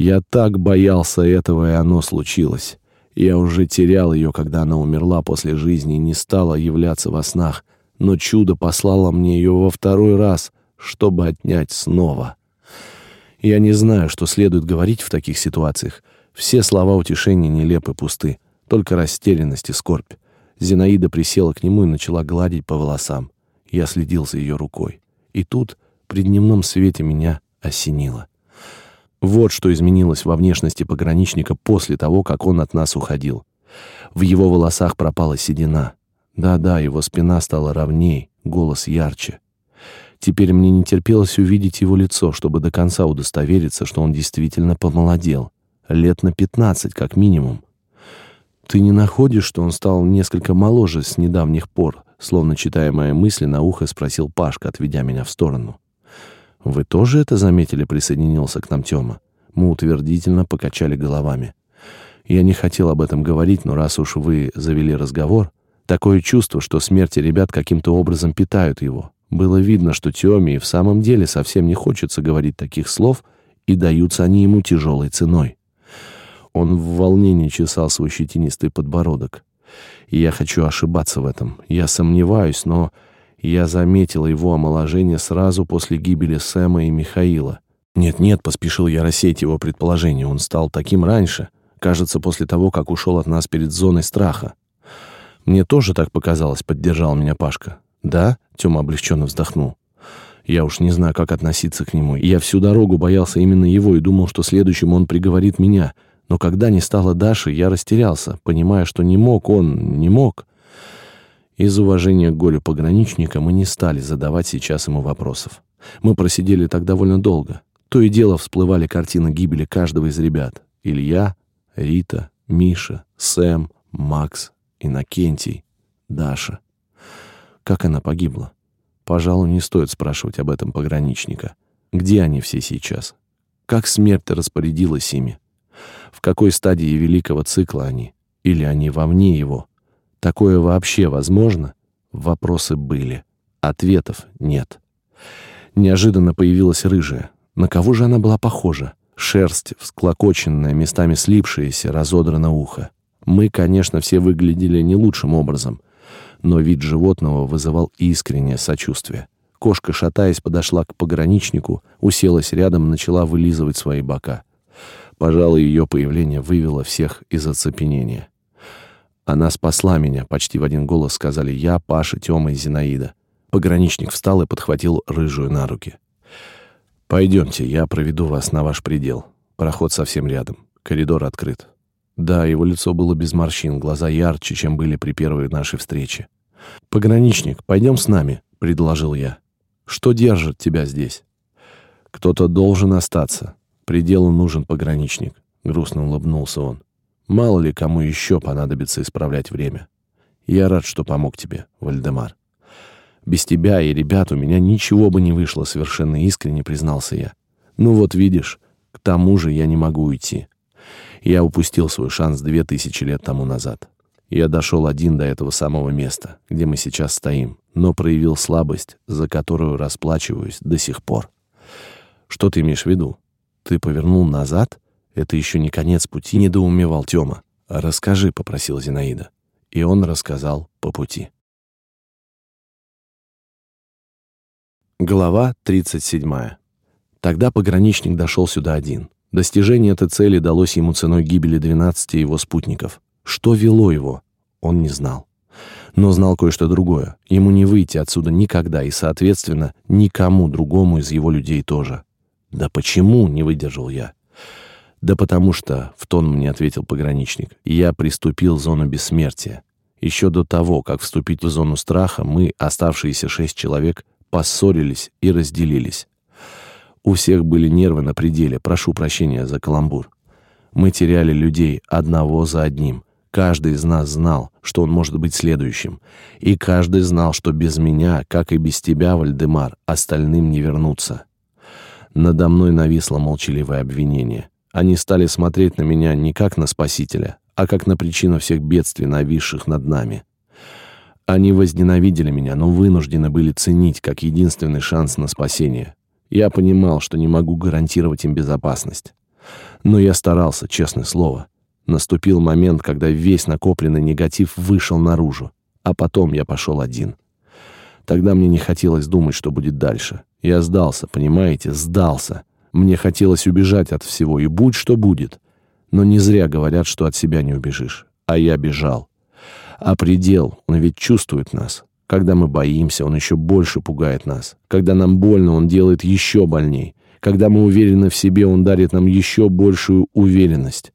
A: Я так боялся этого, и оно случилось. Я уже терял ее, когда она умерла после жизни и не стала являться во снах, но чудо послало мне ее во второй раз, чтобы отнять снова. Я не знаю, что следует говорить в таких ситуациях. Все слова утешения нелепы, пусты, только растерянность и скорбь. Зинаида присела к нему и начала гладить по волосам. Я следил за ее рукой. И тут, при дневном свете, меня осенило. Вот что изменилось во внешности пограничника после того, как он от нас уходил. В его волосах пропала седина. Да-да, его спина стала ровней, голос ярче. Теперь мне не терпелось увидеть его лицо, чтобы до конца удостовериться, что он действительно помолодел. Лет на пятнадцать, как минимум. «Ты не находишь, что он стал несколько моложе с недавних пор?» Словно читая мои мысли, на ухо спросил Пашка, отведя меня в сторону. «Вы тоже это заметили?» — присоединился к нам Тёма. Мы утвердительно покачали головами. Я не хотел об этом говорить, но раз уж вы завели разговор, такое чувство, что смерти ребят каким-то образом питают его. Было видно, что Тёме и в самом деле совсем не хочется говорить таких слов, и даются они ему тяжелой ценой. Он в волнении чесал свой щетинистый подбородок. И я хочу ошибаться в этом. Я сомневаюсь, но я заметил его омоложение сразу после гибели Сэма и Михаила. Нет-нет, поспешил я рассеять его предположение. Он стал таким раньше. Кажется, после того, как ушел от нас перед зоной страха. Мне тоже так показалось, поддержал меня Пашка. Да? Тёма облегченно вздохнул. Я уж не знаю, как относиться к нему. Я всю дорогу боялся именно его и думал, что следующим он приговорит меня. Но когда не стало Даши, я растерялся, понимая, что не мог он, не мог. Из уважения к Голю пограничника мы не стали задавать сейчас ему вопросов. Мы просидели так довольно долго. То и дело всплывали картины гибели каждого из ребят. Илья, Рита, Миша, Сэм, Макс, Иннокентий, Даша. Как она погибла? Пожалуй, не стоит спрашивать об этом пограничника. Где они все сейчас? Как смерть распорядилась ими? В какой стадии великого цикла они? Или они вовне его? Такое вообще возможно? Вопросы были. Ответов нет. Неожиданно появилась рыжая. На кого же она была похожа? Шерсть, всклокоченная, местами слипшаяся, разодрано ухо. Мы, конечно, все выглядели не лучшим образом, но вид животного вызывал искреннее сочувствие. Кошка, шатаясь, подошла к пограничнику, уселась рядом начала вылизывать свои бока. Пожалуй, ее появление вывело всех из оцепенения. «Она спасла меня», — почти в один голос сказали я, Паша, Тёма и Зинаида. Пограничник встал и подхватил рыжую на руки. «Пойдемте, я проведу вас на ваш предел. Проход совсем рядом. Коридор открыт». Да, его лицо было без морщин, глаза ярче, чем были при первой нашей встрече. «Пограничник, пойдем с нами», — предложил я. «Что держит тебя здесь?» «Кто-то должен остаться. Пределу нужен пограничник», — грустно улыбнулся он. «Мало ли кому еще понадобится исправлять время. Я рад, что помог тебе, Вальдемар». Без тебя и ребят у меня ничего бы не вышло, совершенно искренне признался я. Ну вот видишь, к тому же я не могу уйти. Я упустил свой шанс две тысячи лет тому назад. Я дошел один до этого самого места, где мы сейчас стоим, но проявил слабость, за которую расплачиваюсь до сих пор. Что ты имеешь в виду? Ты повернул назад? Это еще не конец пути, недоумевал Тёма. Расскажи, попросил Зинаида. И он рассказал по пути. Глава 37. Тогда пограничник дошел сюда один. Достижение этой цели далось ему ценой гибели 12 его спутников. Что вело его, он не знал. Но знал кое-что другое. Ему не выйти отсюда никогда и, соответственно, никому другому из его людей тоже. «Да почему?» — не выдержал я. «Да потому что», — в тон мне ответил пограничник, — «я приступил зону бессмертия. Еще до того, как вступить в зону страха, мы, оставшиеся шесть человек, поссорились и разделились. У всех были нервы на пределе, прошу прощения за каламбур. Мы теряли людей одного за одним. Каждый из нас знал, что он может быть следующим. И каждый знал, что без меня, как и без тебя, Вальдемар, остальным не вернуться. Надо мной нависло молчаливое обвинение. Они стали смотреть на меня не как на спасителя, а как на причину всех бедствий, нависших над нами. Они возненавидели меня, но вынуждены были ценить как единственный шанс на спасение. Я понимал, что не могу гарантировать им безопасность. Но я старался, честное слово. Наступил момент, когда весь накопленный негатив вышел наружу, а потом я пошел один. Тогда мне не хотелось думать, что будет дальше. Я сдался, понимаете, сдался. Мне хотелось убежать от всего, и будь что будет. Но не зря говорят, что от себя не убежишь. А я бежал. А предел, он ведь чувствует нас. Когда мы боимся, он еще больше пугает нас. Когда нам больно, он делает еще больней. Когда мы уверены в себе, он дарит нам еще большую уверенность.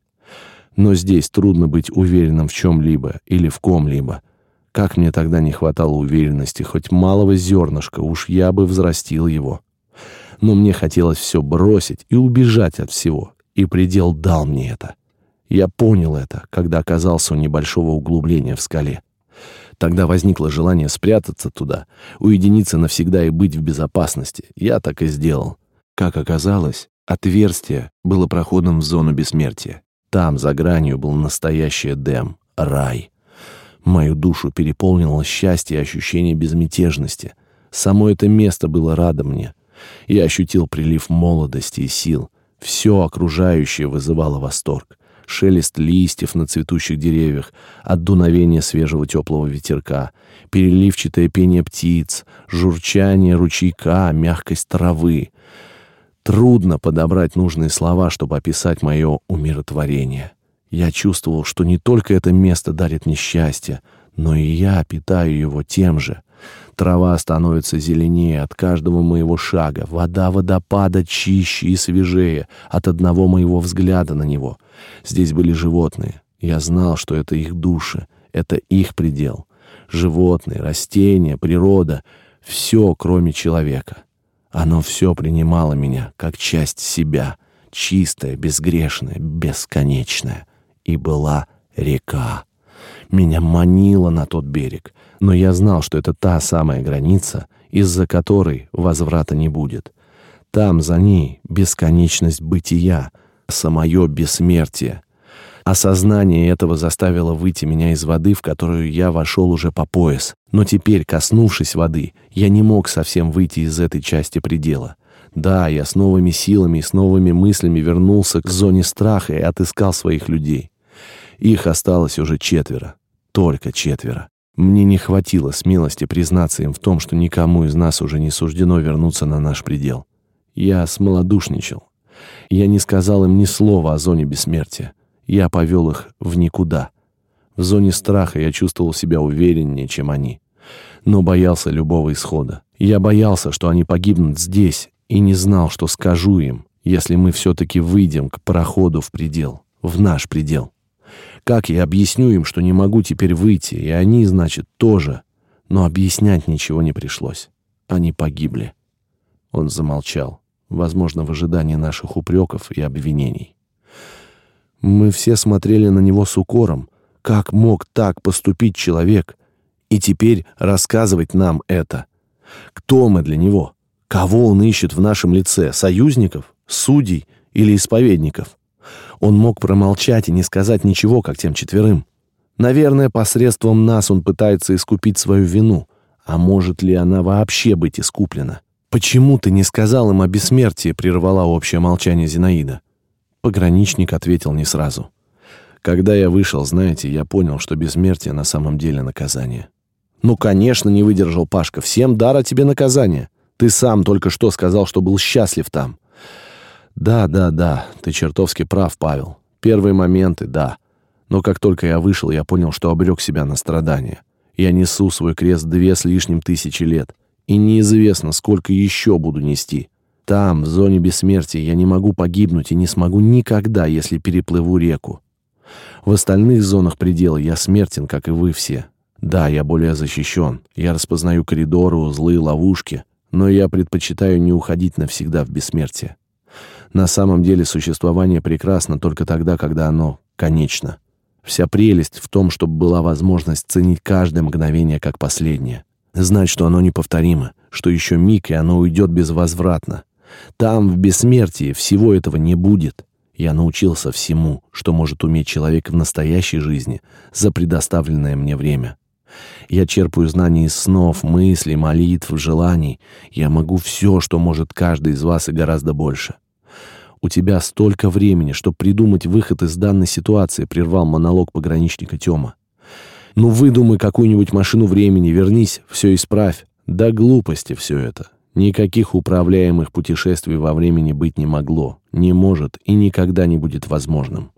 A: Но здесь трудно быть уверенным в чем-либо или в ком-либо. Как мне тогда не хватало уверенности, хоть малого зернышка, уж я бы взрастил его. Но мне хотелось все бросить и убежать от всего, и предел дал мне это. Я понял это, когда оказался у небольшого углубления в скале. Тогда возникло желание спрятаться туда, уединиться навсегда и быть в безопасности. Я так и сделал. Как оказалось, отверстие было проходом в зону бессмертия. Там, за гранью, был настоящий Эдем, рай. Мою душу переполнило счастье и ощущение безмятежности. Само это место было радо мне. Я ощутил прилив молодости и сил. Все окружающее вызывало восторг шелест листьев на цветущих деревьях, от свежего теплого ветерка, переливчатое пение птиц, журчание ручейка, мягкость травы. Трудно подобрать нужные слова, чтобы описать мое умиротворение. Я чувствовал, что не только это место дарит мне счастье, но и я питаю его тем же — Трава становится зеленее от каждого моего шага, вода водопада чище и свежее от одного моего взгляда на него. Здесь были животные. Я знал, что это их души, это их предел. Животные, растения, природа — все, кроме человека. Оно все принимало меня, как часть себя, чистая, безгрешная, бесконечная. И была река. Меня манило на тот берег — но я знал, что это та самая граница, из-за которой возврата не будет. Там, за ней, бесконечность бытия, самое бессмертие. Осознание этого заставило выйти меня из воды, в которую я вошел уже по пояс. Но теперь, коснувшись воды, я не мог совсем выйти из этой части предела. Да, я с новыми силами и с новыми мыслями вернулся к зоне страха и отыскал своих людей. Их осталось уже четверо. Только четверо. Мне не хватило смелости признаться им в том, что никому из нас уже не суждено вернуться на наш предел. Я смолодушничал. Я не сказал им ни слова о зоне бессмертия. Я повел их в никуда. В зоне страха я чувствовал себя увереннее, чем они. Но боялся любого исхода. Я боялся, что они погибнут здесь, и не знал, что скажу им, если мы все-таки выйдем к проходу в предел, в наш предел. Как я объясню им, что не могу теперь выйти, и они, значит, тоже. Но объяснять ничего не пришлось. Они погибли. Он замолчал, возможно, в ожидании наших упреков и обвинений. Мы все смотрели на него с укором. Как мог так поступить человек? И теперь рассказывать нам это. Кто мы для него? Кого он ищет в нашем лице? Союзников? Судей или исповедников? Он мог промолчать и не сказать ничего, как тем четверым. Наверное, посредством нас он пытается искупить свою вину. А может ли она вообще быть искуплена? «Почему ты не сказал им о бессмертии?» — прервала общее молчание Зинаида. Пограничник ответил не сразу. «Когда я вышел, знаете, я понял, что бессмертие на самом деле наказание». «Ну, конечно, не выдержал Пашка. Всем дара тебе наказание. Ты сам только что сказал, что был счастлив там. Да, да, да, ты чертовски прав, Павел. Первые моменты, да. Но как только я вышел, я понял, что обрек себя на страдания. Я несу свой крест две с лишним тысячи лет. И неизвестно, сколько еще буду нести. Там, в зоне бессмертия, я не могу погибнуть и не смогу никогда, если переплыву реку. В остальных зонах предела я смертен, как и вы все. Да, я более защищен. Я распознаю коридоры, узлы, ловушки. Но я предпочитаю не уходить навсегда в бессмертие. На самом деле существование прекрасно только тогда, когда оно конечно. Вся прелесть в том, чтобы была возможность ценить каждое мгновение как последнее. Знать, что оно неповторимо, что еще миг, и оно уйдет безвозвратно. Там, в бессмертии, всего этого не будет. Я научился всему, что может уметь человек в настоящей жизни за предоставленное мне время. Я черпаю знания из снов, мыслей, молитв, желаний. Я могу все, что может каждый из вас и гораздо больше. «У тебя столько времени, чтобы придумать выход из данной ситуации», — прервал монолог пограничника Тёма. «Ну выдумай какую-нибудь машину времени, вернись, все исправь». Да глупости все это. Никаких управляемых путешествий во времени быть не могло, не может и никогда не будет возможным.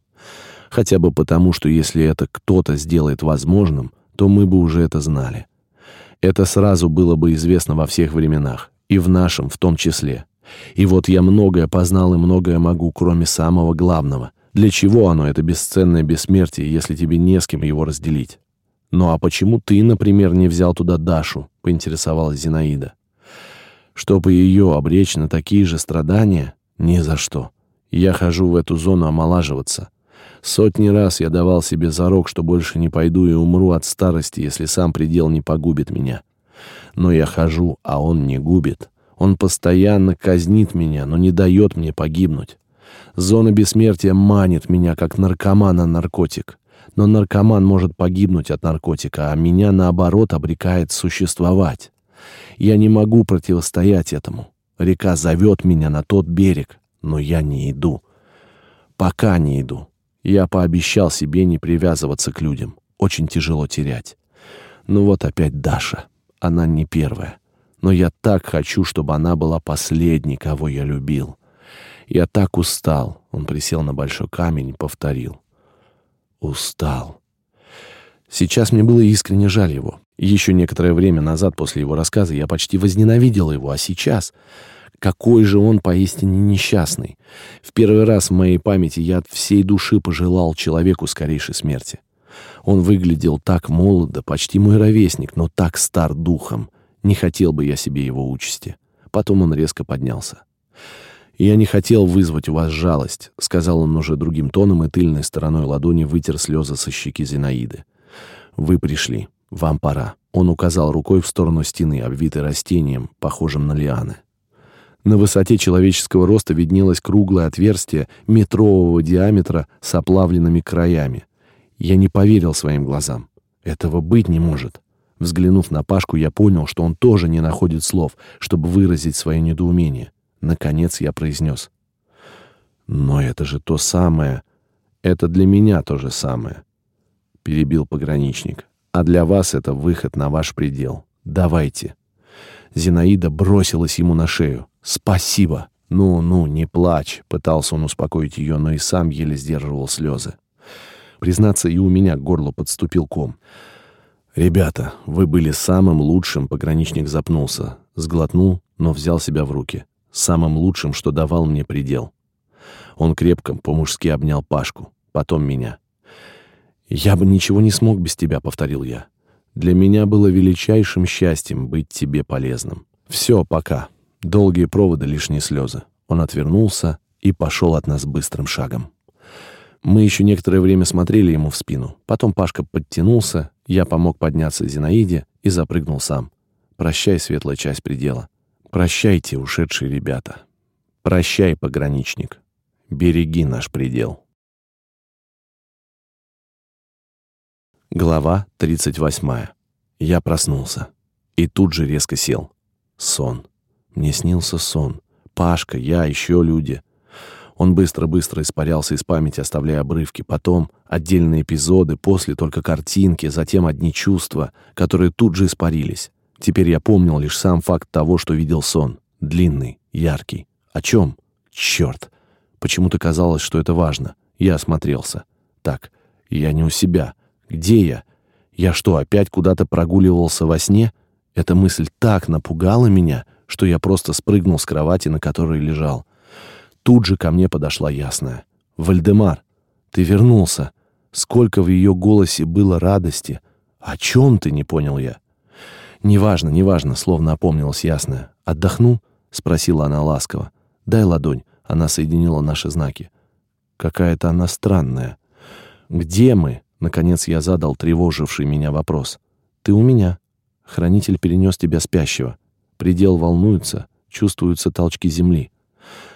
A: Хотя бы потому, что если это кто-то сделает возможным, то мы бы уже это знали. Это сразу было бы известно во всех временах, и в нашем в том числе. И вот я многое познал и многое могу, кроме самого главного. Для чего оно, это бесценное бессмертие, если тебе не с кем его разделить? «Ну а почему ты, например, не взял туда Дашу?» — поинтересовалась Зинаида. «Чтобы ее обречь на такие же страдания? Ни за что. Я хожу в эту зону омолаживаться. Сотни раз я давал себе зарок, что больше не пойду и умру от старости, если сам предел не погубит меня. Но я хожу, а он не губит. Он постоянно казнит меня, но не дает мне погибнуть. Зона бессмертия манит меня, как наркомана наркотик. Но наркоман может погибнуть от наркотика, а меня, наоборот, обрекает существовать. Я не могу противостоять этому. Река зовет меня на тот берег, но я не иду. Пока не иду. Я пообещал себе не привязываться к людям. Очень тяжело терять. Ну вот опять Даша. Она не первая. Но я так хочу, чтобы она была последней, кого я любил. Я так устал. Он присел на большой камень и повторил. Устал. Сейчас мне было искренне жаль его. Еще некоторое время назад после его рассказа я почти возненавидел его, а сейчас... Какой же он поистине несчастный. В первый раз в моей памяти я от всей души пожелал человеку скорейшей смерти. Он выглядел так молодо, почти мой ровесник, но так стар духом. Не хотел бы я себе его участи. Потом он резко поднялся. «Я не хотел вызвать у вас жалость», — сказал он уже другим тоном и тыльной стороной ладони вытер слезы со щеки Зинаиды. «Вы пришли. Вам пора». Он указал рукой в сторону стены, обвитой растением, похожим на лианы. На высоте человеческого роста виднелось круглое отверстие метрового диаметра с оплавленными краями. Я не поверил своим глазам. Этого быть не может. Взглянув на Пашку, я понял, что он тоже не находит слов, чтобы выразить свое недоумение. Наконец я произнес. «Но это же то самое. Это для меня то же самое», — перебил пограничник. «А для вас это выход на ваш предел. Давайте». Зинаида бросилась ему на шею. «Спасибо!» «Ну, ну, не плачь», — пытался он успокоить ее, но и сам еле сдерживал слезы. Признаться, и у меня к горлу подступил ком. «Ребята, вы были самым лучшим», — пограничник запнулся, сглотнул, но взял себя в руки самым лучшим, что давал мне предел. Он крепко по-мужски обнял Пашку, потом меня. «Я бы ничего не смог без тебя», — повторил я. «Для меня было величайшим счастьем быть тебе полезным. Все, пока. Долгие проводы, лишние слезы». Он отвернулся и пошел от нас быстрым шагом. Мы еще некоторое время смотрели ему в спину. Потом Пашка подтянулся, я помог подняться Зинаиде и запрыгнул сам. «Прощай, светлая часть предела. Прощайте, ушедшие ребята. Прощай, пограничник. Береги наш предел. Глава 38. Я проснулся. И тут же резко сел. Сон. Мне снился сон. Пашка, я, еще люди. Он быстро-быстро испарялся из памяти, оставляя обрывки. Потом отдельные эпизоды, после только картинки, затем одни чувства, которые тут же испарились. Теперь я помнил лишь сам факт того, что видел сон. Длинный, яркий. О чем? Черт! Почему-то казалось, что это важно. Я осмотрелся. Так, я не у себя. Где я? Я что, опять куда-то прогуливался во сне? Эта мысль так напугала меня, что я просто спрыгнул с кровати, на которой лежал. Тут же ко мне подошла ясная. «Вальдемар, ты вернулся!» Сколько в ее голосе было радости! «О чем ты?» — не понял я. «Неважно, неважно», — словно опомнилась ясная. «Отдохну?» — спросила она ласково. «Дай ладонь». Она соединила наши знаки. «Какая-то она странная». «Где мы?» — наконец я задал тревоживший меня вопрос. «Ты у меня». Хранитель перенес тебя спящего. Предел волнуется, чувствуются толчки земли.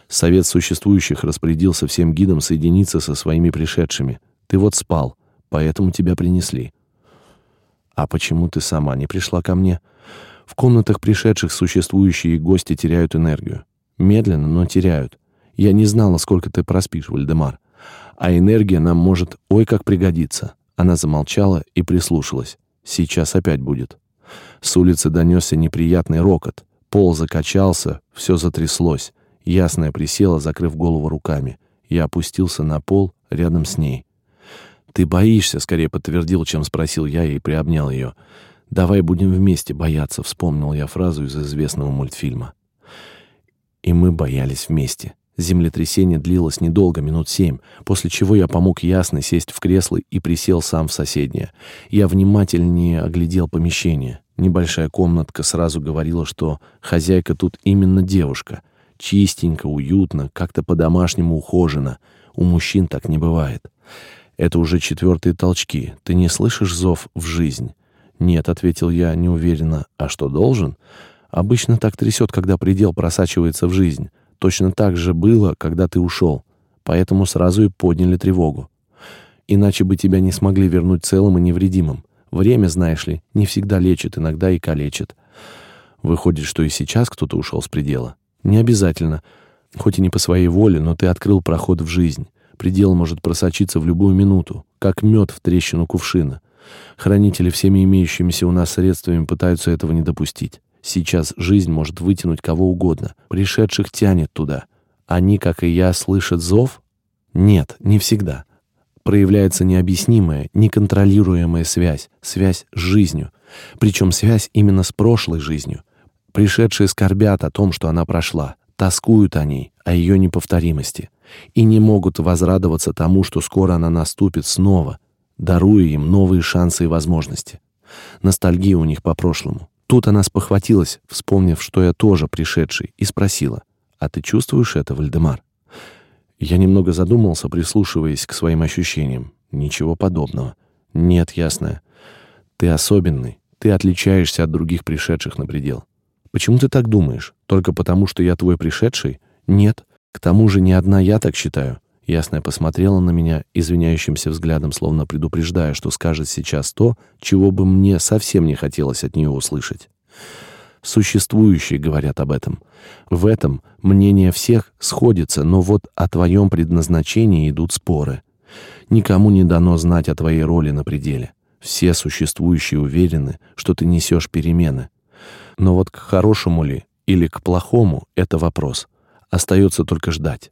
A: Совет существующих распорядился всем гидам соединиться со своими пришедшими. Ты вот спал, поэтому тебя принесли. «А почему ты сама не пришла ко мне?» В комнатах пришедших существующие гости теряют энергию. Медленно, но теряют. Я не знала, сколько ты проспишь, Вальдемар. А энергия нам может ой как пригодиться. Она замолчала и прислушалась. Сейчас опять будет. С улицы донесся неприятный рокот. Пол закачался, все затряслось. Ясная присела, закрыв голову руками. Я опустился на пол рядом с ней. «Ты боишься», — скорее подтвердил, чем спросил я и приобнял ее. «Давай будем вместе бояться», — вспомнил я фразу из известного мультфильма. И мы боялись вместе. Землетрясение длилось недолго, минут семь, после чего я помог Ясной сесть в кресло и присел сам в соседнее. Я внимательнее оглядел помещение. Небольшая комнатка сразу говорила, что хозяйка тут именно девушка. Чистенько, уютно, как-то по-домашнему ухожено. У мужчин так не бывает. Это уже четвертые толчки. Ты не слышишь зов в жизнь? Нет, ответил я неуверенно. А что должен? Обычно так трясет, когда предел просачивается в жизнь. Точно так же было, когда ты ушел. Поэтому сразу и подняли тревогу. Иначе бы тебя не смогли вернуть целым и невредимым. Время, знаешь ли, не всегда лечит, иногда и калечит. Выходит, что и сейчас кто-то ушел с предела. Не обязательно. Хоть и не по своей воле, но ты открыл проход в жизнь. Предел может просочиться в любую минуту, как мед в трещину кувшина. Хранители всеми имеющимися у нас средствами пытаются этого не допустить. Сейчас жизнь может вытянуть кого угодно. Пришедших тянет туда. Они, как и я, слышат зов? Нет, не всегда. Проявляется необъяснимая, неконтролируемая связь, связь с жизнью. Причем связь именно с прошлой жизнью. Пришедшие скорбят о том, что она прошла, тоскуют о ней, о ее неповторимости, и не могут возрадоваться тому, что скоро она наступит снова, даруя им новые шансы и возможности. Ностальгия у них по прошлому. Тут она спохватилась, вспомнив, что я тоже пришедший, и спросила, «А ты чувствуешь это, Вальдемар?» Я немного задумался, прислушиваясь к своим ощущениям. Ничего подобного. Нет, ясно. Ты особенный. Ты отличаешься от других пришедших на предел. Почему ты так думаешь? Только потому, что я твой пришедший? Нет. К тому же не одна я так считаю. Ясная посмотрела на меня извиняющимся взглядом, словно предупреждая, что скажет сейчас то, чего бы мне совсем не хотелось от нее услышать. Существующие говорят об этом. В этом мнение всех сходится, но вот о твоем предназначении идут споры. Никому не дано знать о твоей роли на пределе. Все существующие уверены, что ты несешь перемены. Но вот к хорошему ли или к плохому — это вопрос. Остается только ждать.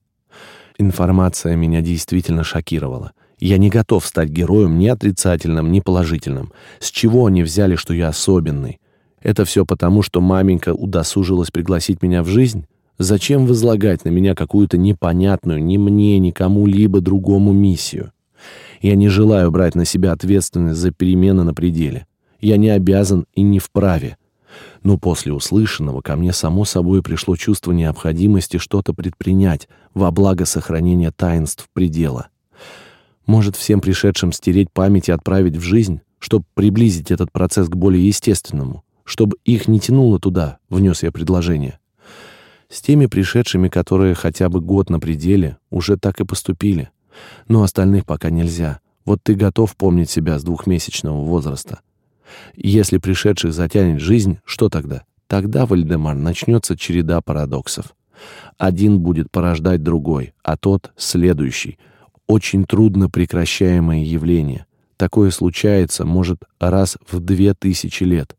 A: Информация меня действительно шокировала. Я не готов стать героем ни отрицательным, ни положительным. С чего они взяли, что я особенный? Это все потому, что маменька удосужилась пригласить меня в жизнь? Зачем возлагать на меня какую-то непонятную ни мне, ни кому-либо другому миссию? Я не желаю брать на себя ответственность за перемены на пределе. Я не обязан и не вправе. Но после услышанного ко мне само собой пришло чувство необходимости что-то предпринять во благо сохранения таинств предела. Может, всем пришедшим стереть память и отправить в жизнь, чтобы приблизить этот процесс к более естественному, чтобы их не тянуло туда, внес я предложение. С теми пришедшими, которые хотя бы год на пределе, уже так и поступили. Но остальных пока нельзя. Вот ты готов помнить себя с двухмесячного возраста. Если пришедших затянет жизнь, что тогда? Тогда, Вальдемар, начнется череда парадоксов. Один будет порождать другой, а тот — следующий. Очень трудно прекращаемое явление. Такое случается, может, раз в две тысячи лет.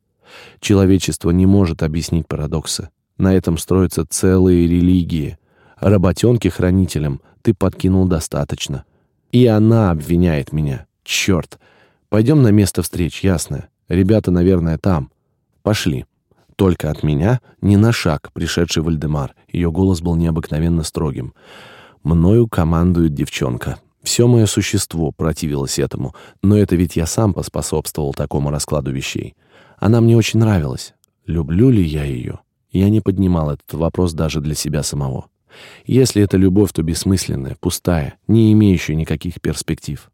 A: Человечество не может объяснить парадоксы. На этом строятся целые религии. Работенки хранителям ты подкинул достаточно. И она обвиняет меня. Черт! Пойдем на место встреч, ясно? Ребята, наверное, там. Пошли. Только от меня ни на шаг, пришедший Вальдемар. Ее голос был необыкновенно строгим. Мною командует девчонка. Все мое существо противилось этому, но это ведь я сам поспособствовал такому раскладу вещей. Она мне очень нравилась. Люблю ли я ее? Я не поднимал этот вопрос даже для себя самого. Если это любовь, то бессмысленная, пустая, не имеющая никаких перспектив.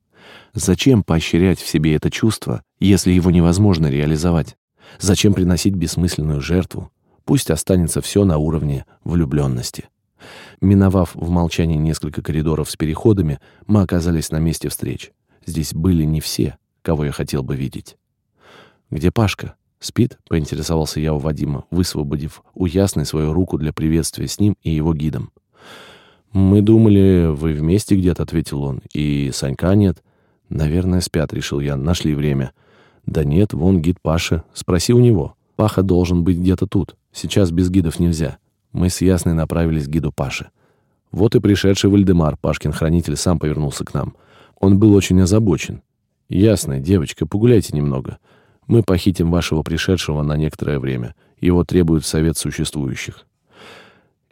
A: Зачем поощрять в себе это чувство, если его невозможно реализовать? Зачем приносить бессмысленную жертву? Пусть останется все на уровне влюбленности. Миновав в молчании несколько коридоров с переходами, мы оказались на месте встреч. Здесь были не все, кого я хотел бы видеть. «Где Пашка? Спит?» — поинтересовался я у Вадима, высвободив у Ясной свою руку для приветствия с ним и его гидом. «Мы думали, вы вместе где-то», — ответил он, — «и Санька нет». «Наверное, спят», — решил я. «Нашли время». «Да нет, вон гид Паша. Спроси у него. Паха должен быть где-то тут. Сейчас без гидов нельзя». Мы с Ясной направились к гиду Паши. Вот и пришедший Вальдемар, Пашкин хранитель, сам повернулся к нам. Он был очень озабочен. «Ясно, девочка, погуляйте немного. Мы похитим вашего пришедшего на некоторое время. Его требует совет существующих».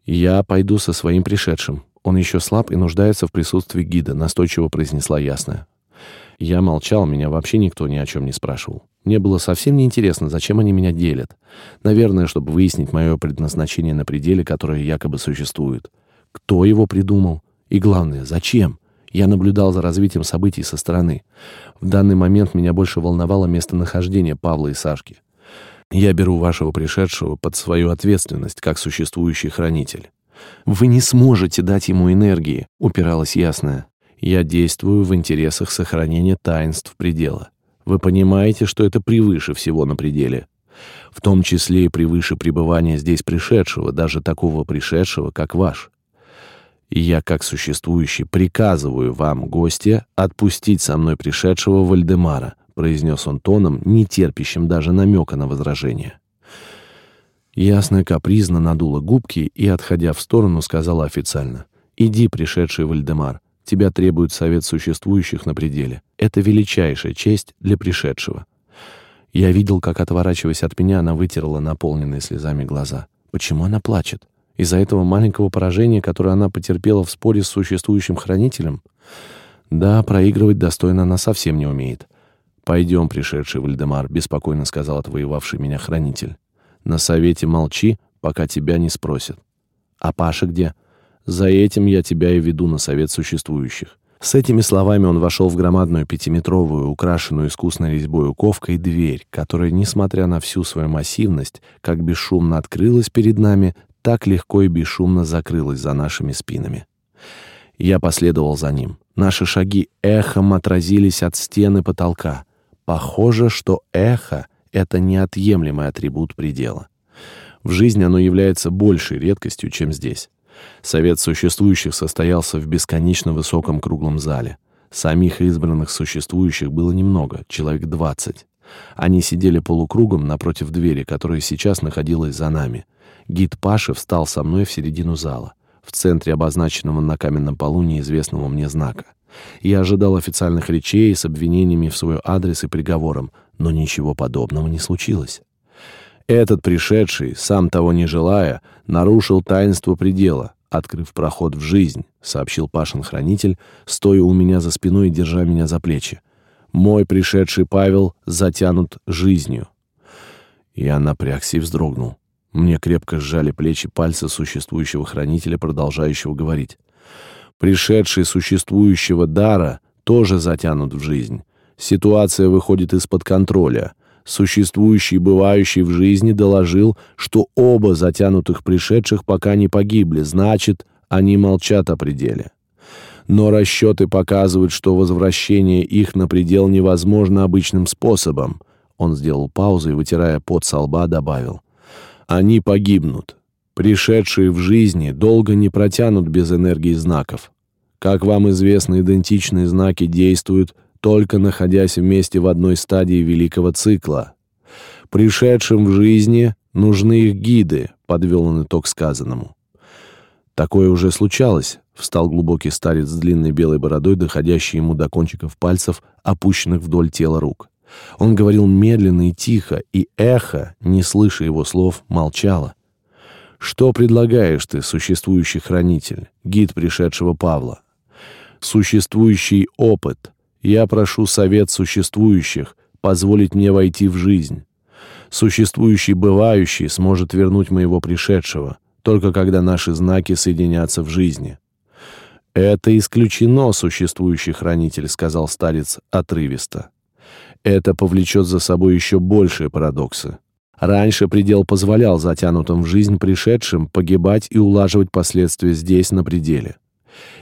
A: «Я пойду со своим пришедшим. Он еще слаб и нуждается в присутствии гида», — настойчиво произнесла ясная. Я молчал, меня вообще никто ни о чем не спрашивал. Мне было совсем неинтересно, зачем они меня делят. Наверное, чтобы выяснить мое предназначение на пределе, которое якобы существует. Кто его придумал? И главное, зачем? Я наблюдал за развитием событий со стороны. В данный момент меня больше волновало местонахождение Павла и Сашки. Я беру вашего пришедшего под свою ответственность, как существующий хранитель. Вы не сможете дать ему энергии, упиралась ясная. Я действую в интересах сохранения таинств предела. Вы понимаете, что это превыше всего на пределе. В том числе и превыше пребывания здесь пришедшего, даже такого пришедшего, как ваш. И я, как существующий, приказываю вам, гостья, отпустить со мной пришедшего Вальдемара, произнес он тоном, не терпящим даже намека на возражение. Ясно капризно надула губки и, отходя в сторону, сказала официально. «Иди, пришедший Вальдемар. Тебя требует совет существующих на пределе. Это величайшая честь для пришедшего. Я видел, как, отворачиваясь от меня, она вытерла наполненные слезами глаза. Почему она плачет? Из-за этого маленького поражения, которое она потерпела в споре с существующим хранителем? Да, проигрывать достойно она совсем не умеет. «Пойдем, пришедший Вальдемар», — беспокойно сказал отвоевавший меня хранитель. «На совете молчи, пока тебя не спросят». «А Паша где?» За этим я тебя и веду на совет существующих». С этими словами он вошел в громадную пятиметровую, украшенную искусной резьбой уковкой дверь, которая, несмотря на всю свою массивность, как бесшумно открылась перед нами, так легко и бесшумно закрылась за нашими спинами. Я последовал за ним. Наши шаги эхом отразились от стены потолка. Похоже, что эхо — это неотъемлемый атрибут предела. В жизни оно является большей редкостью, чем здесь. Совет существующих состоялся в бесконечно высоком круглом зале. Самих избранных существующих было немного, человек двадцать. Они сидели полукругом напротив двери, которая сейчас находилась за нами. Гид Паши встал со мной в середину зала, в центре обозначенного на каменном полу неизвестного мне знака. Я ожидал официальных речей с обвинениями в свой адрес и приговором, но ничего подобного не случилось. Этот пришедший, сам того не желая, нарушил таинство предела, открыв проход в жизнь, сообщил Пашин хранитель, стоя у меня за спиной и держа меня за плечи. Мой пришедший Павел затянут жизнью. Я напрягся и вздрогнул. Мне крепко сжали плечи пальцы существующего хранителя, продолжающего говорить. Пришедший существующего дара тоже затянут в жизнь. Ситуация выходит из-под контроля существующий и бывающий в жизни, доложил, что оба затянутых пришедших пока не погибли, значит, они молчат о пределе. Но расчеты показывают, что возвращение их на предел невозможно обычным способом. Он сделал паузу и, вытирая пот со лба, добавил. Они погибнут. Пришедшие в жизни долго не протянут без энергии знаков. Как вам известно, идентичные знаки действуют только находясь вместе в одной стадии великого цикла. Пришедшим в жизни нужны их гиды, подвел он итог сказанному. Такое уже случалось, встал глубокий старец с длинной белой бородой, доходящий ему до кончиков пальцев, опущенных вдоль тела рук. Он говорил медленно и тихо, и эхо, не слыша его слов, молчало. «Что предлагаешь ты, существующий хранитель, гид пришедшего Павла? Существующий опыт, я прошу совет существующих позволить мне войти в жизнь. Существующий бывающий сможет вернуть моего пришедшего, только когда наши знаки соединятся в жизни. «Это исключено, существующий хранитель», — сказал старец отрывисто. «Это повлечет за собой еще большие парадоксы. Раньше предел позволял затянутым в жизнь пришедшим погибать и улаживать последствия здесь, на пределе.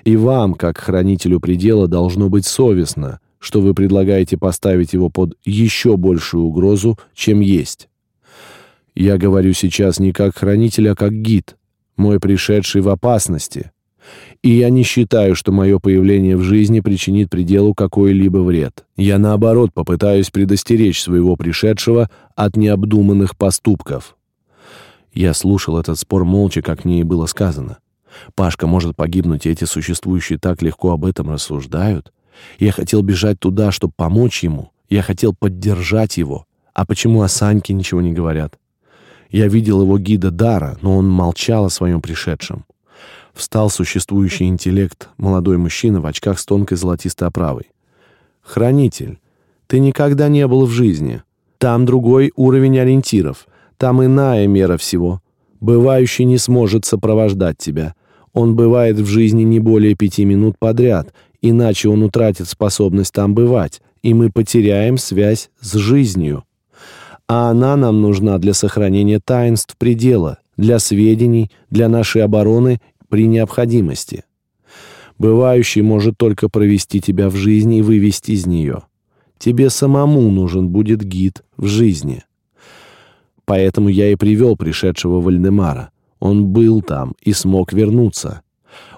A: И вам, как хранителю предела, должно быть совестно, что вы предлагаете поставить его под еще большую угрозу, чем есть. Я говорю сейчас не как хранитель, а как гид, мой пришедший в опасности. И я не считаю, что мое появление в жизни причинит пределу какой-либо вред. Я, наоборот, попытаюсь предостеречь своего пришедшего от необдуманных поступков. Я слушал этот спор молча, как мне и было сказано. Пашка может погибнуть, и эти существующие так легко об этом рассуждают. Я хотел бежать туда, чтобы помочь ему. Я хотел поддержать его. А почему о Саньке ничего не говорят? Я видел его гида Дара, но он молчал о своем пришедшем. Встал существующий интеллект, молодой мужчина в очках с тонкой золотистой оправой. «Хранитель, ты никогда не был в жизни. Там другой уровень ориентиров, там иная мера всего. Бывающий не сможет сопровождать тебя. Он бывает в жизни не более пяти минут подряд, иначе он утратит способность там бывать, и мы потеряем связь с жизнью. А она нам нужна для сохранения таинств предела, для сведений, для нашей обороны при необходимости. Бывающий может только провести тебя в жизни и вывести из нее. Тебе самому нужен будет гид в жизни. Поэтому я и привел пришедшего Вальдемара. Он был там и смог вернуться.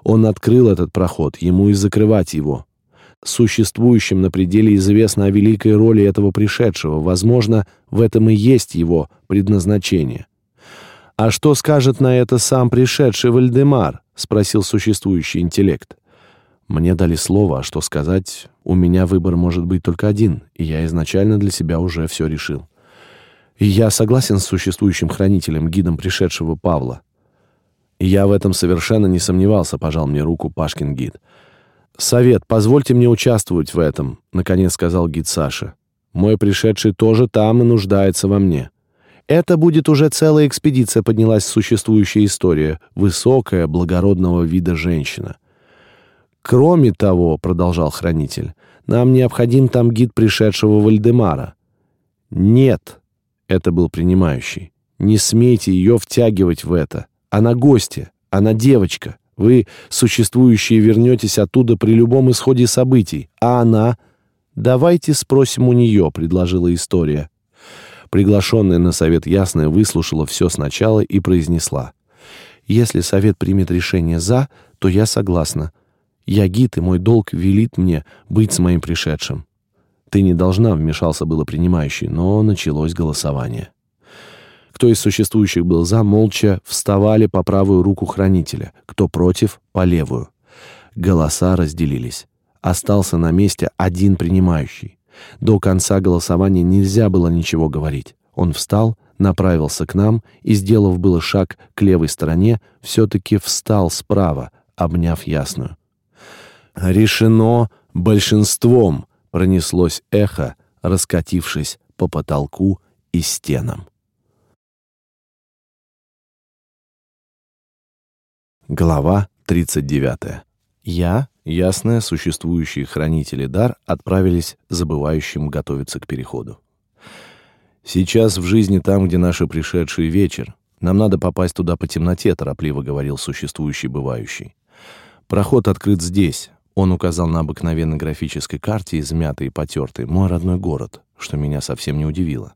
A: Он открыл этот проход, ему и закрывать его. Существующим на пределе известно о великой роли этого пришедшего. Возможно, в этом и есть его предназначение. «А что скажет на это сам пришедший Вальдемар?» — спросил существующий интеллект. Мне дали слово, а что сказать, у меня выбор может быть только один, и я изначально для себя уже все решил. И я согласен с существующим хранителем, гидом пришедшего Павла. Я в этом совершенно не сомневался, пожал мне руку Пашкин гид. «Совет, позвольте мне участвовать в этом», — наконец сказал гид Саша. «Мой пришедший тоже там и нуждается во мне». Это будет уже целая экспедиция, поднялась существующая история. Высокая, благородного вида женщина. «Кроме того», — продолжал хранитель, — «нам необходим там гид пришедшего Вальдемара». «Нет», — это был принимающий, — «не смейте ее втягивать в это. Она гостья, она девочка. Вы, существующие, вернетесь оттуда при любом исходе событий. А она...» «Давайте спросим у нее», — предложила история. Приглашенная на совет Ясная выслушала все сначала и произнесла. «Если совет примет решение «за», то я согласна. Я гид, и мой долг велит мне быть с моим пришедшим. Ты не должна, вмешался было принимающий, но началось голосование. Кто из существующих был за, молча вставали по правую руку хранителя, кто против — по левую. Голоса разделились. Остался на месте один принимающий. До конца голосования нельзя было ничего говорить. Он встал, направился к нам и, сделав было шаг к левой стороне, все-таки встал справа, обняв ясную. «Решено большинством!» — пронеслось эхо, раскатившись по потолку и стенам. Глава 39. Я, ясное, существующие хранители дар отправились забывающим готовиться к переходу. «Сейчас в жизни там, где наши пришедшие вечер. Нам надо попасть туда по темноте», — торопливо говорил существующий бывающий. «Проход открыт здесь, он указал на обыкновенной графической карте, измятый и потертый, мой родной город, что меня совсем не удивило.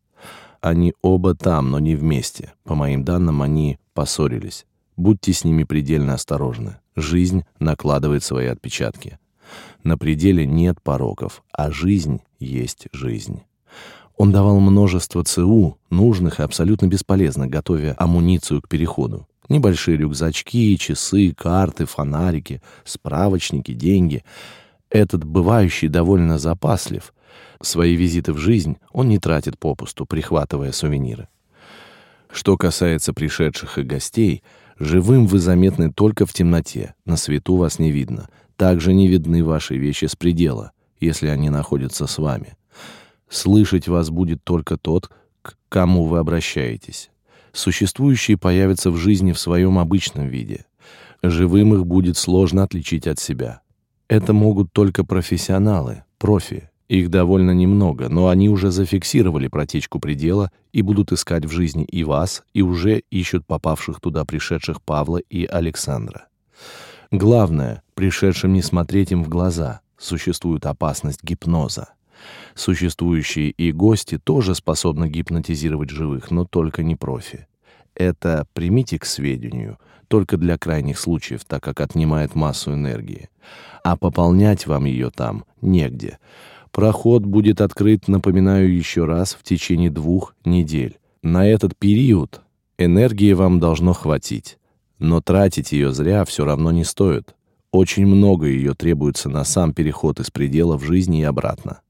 A: Они оба там, но не вместе. По моим данным, они поссорились. Будьте с ними предельно осторожны. Жизнь накладывает свои отпечатки. На пределе нет пороков, а жизнь есть жизнь. Он давал множество ЦУ, нужных и абсолютно бесполезных, готовя амуницию к переходу. Небольшие рюкзачки, часы, карты, фонарики, справочники, деньги. Этот бывающий довольно запаслив. Свои визиты в жизнь он не тратит попусту, прихватывая сувениры. Что касается пришедших и гостей, живым вы заметны только в темноте, на свету вас не видно. Также не видны ваши вещи с предела, если они находятся с вами. Слышать вас будет только тот, к кому вы обращаетесь существующие появятся в жизни в своем обычном виде. Живым их будет сложно отличить от себя. Это могут только профессионалы, профи. Их довольно немного, но они уже зафиксировали протечку предела и будут искать в жизни и вас, и уже ищут попавших туда пришедших Павла и Александра. Главное, пришедшим не смотреть им в глаза. Существует опасность гипноза. Существующие и гости тоже способны гипнотизировать живых, но только не профи. Это примите к сведению, только для крайних случаев, так как отнимает массу энергии. А пополнять вам ее там негде. Проход будет открыт, напоминаю еще раз, в течение двух недель. На этот период энергии вам должно хватить. Но тратить ее зря все равно не стоит. Очень много ее требуется на сам переход из предела в жизни и обратно.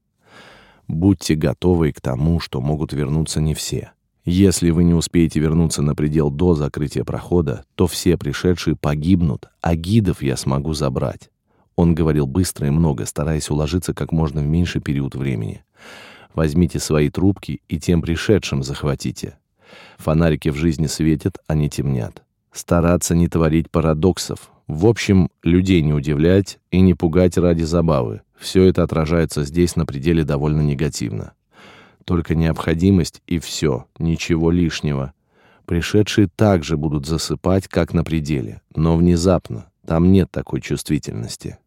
A: Будьте готовы к тому, что могут вернуться не все. Если вы не успеете вернуться на предел до закрытия прохода, то все пришедшие погибнут, а гидов я смогу забрать. Он говорил быстро и много, стараясь уложиться как можно в меньший период времени. Возьмите свои трубки и тем пришедшим захватите. Фонарики в жизни светят, а не темнят. Стараться не творить парадоксов. В общем, людей не удивлять и не пугать ради забавы. Все это отражается здесь на пределе довольно негативно. Только необходимость и все, ничего лишнего. Пришедшие также будут засыпать, как на пределе, но внезапно. Там нет такой чувствительности.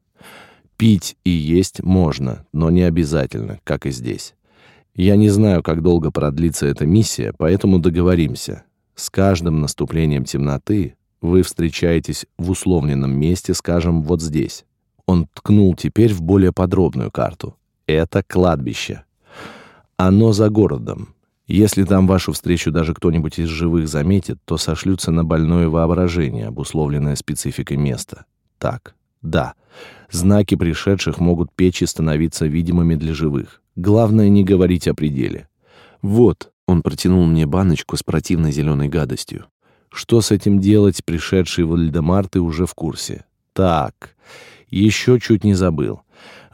A: Пить и есть можно, но не обязательно, как и здесь. Я не знаю, как долго продлится эта миссия, поэтому договоримся. С каждым наступлением темноты вы встречаетесь в условленном месте, скажем, вот здесь. Он ткнул теперь в более подробную карту. Это кладбище. Оно за городом. Если там вашу встречу даже кто-нибудь из живых заметит, то сошлются на больное воображение, обусловленное спецификой места. Так, да, знаки пришедших могут печь и становиться видимыми для живых. Главное не говорить о пределе. Вот, он протянул мне баночку с противной зеленой гадостью. Что с этим делать, пришедший Вальдемар, ты уже в курсе. Так, еще чуть не забыл.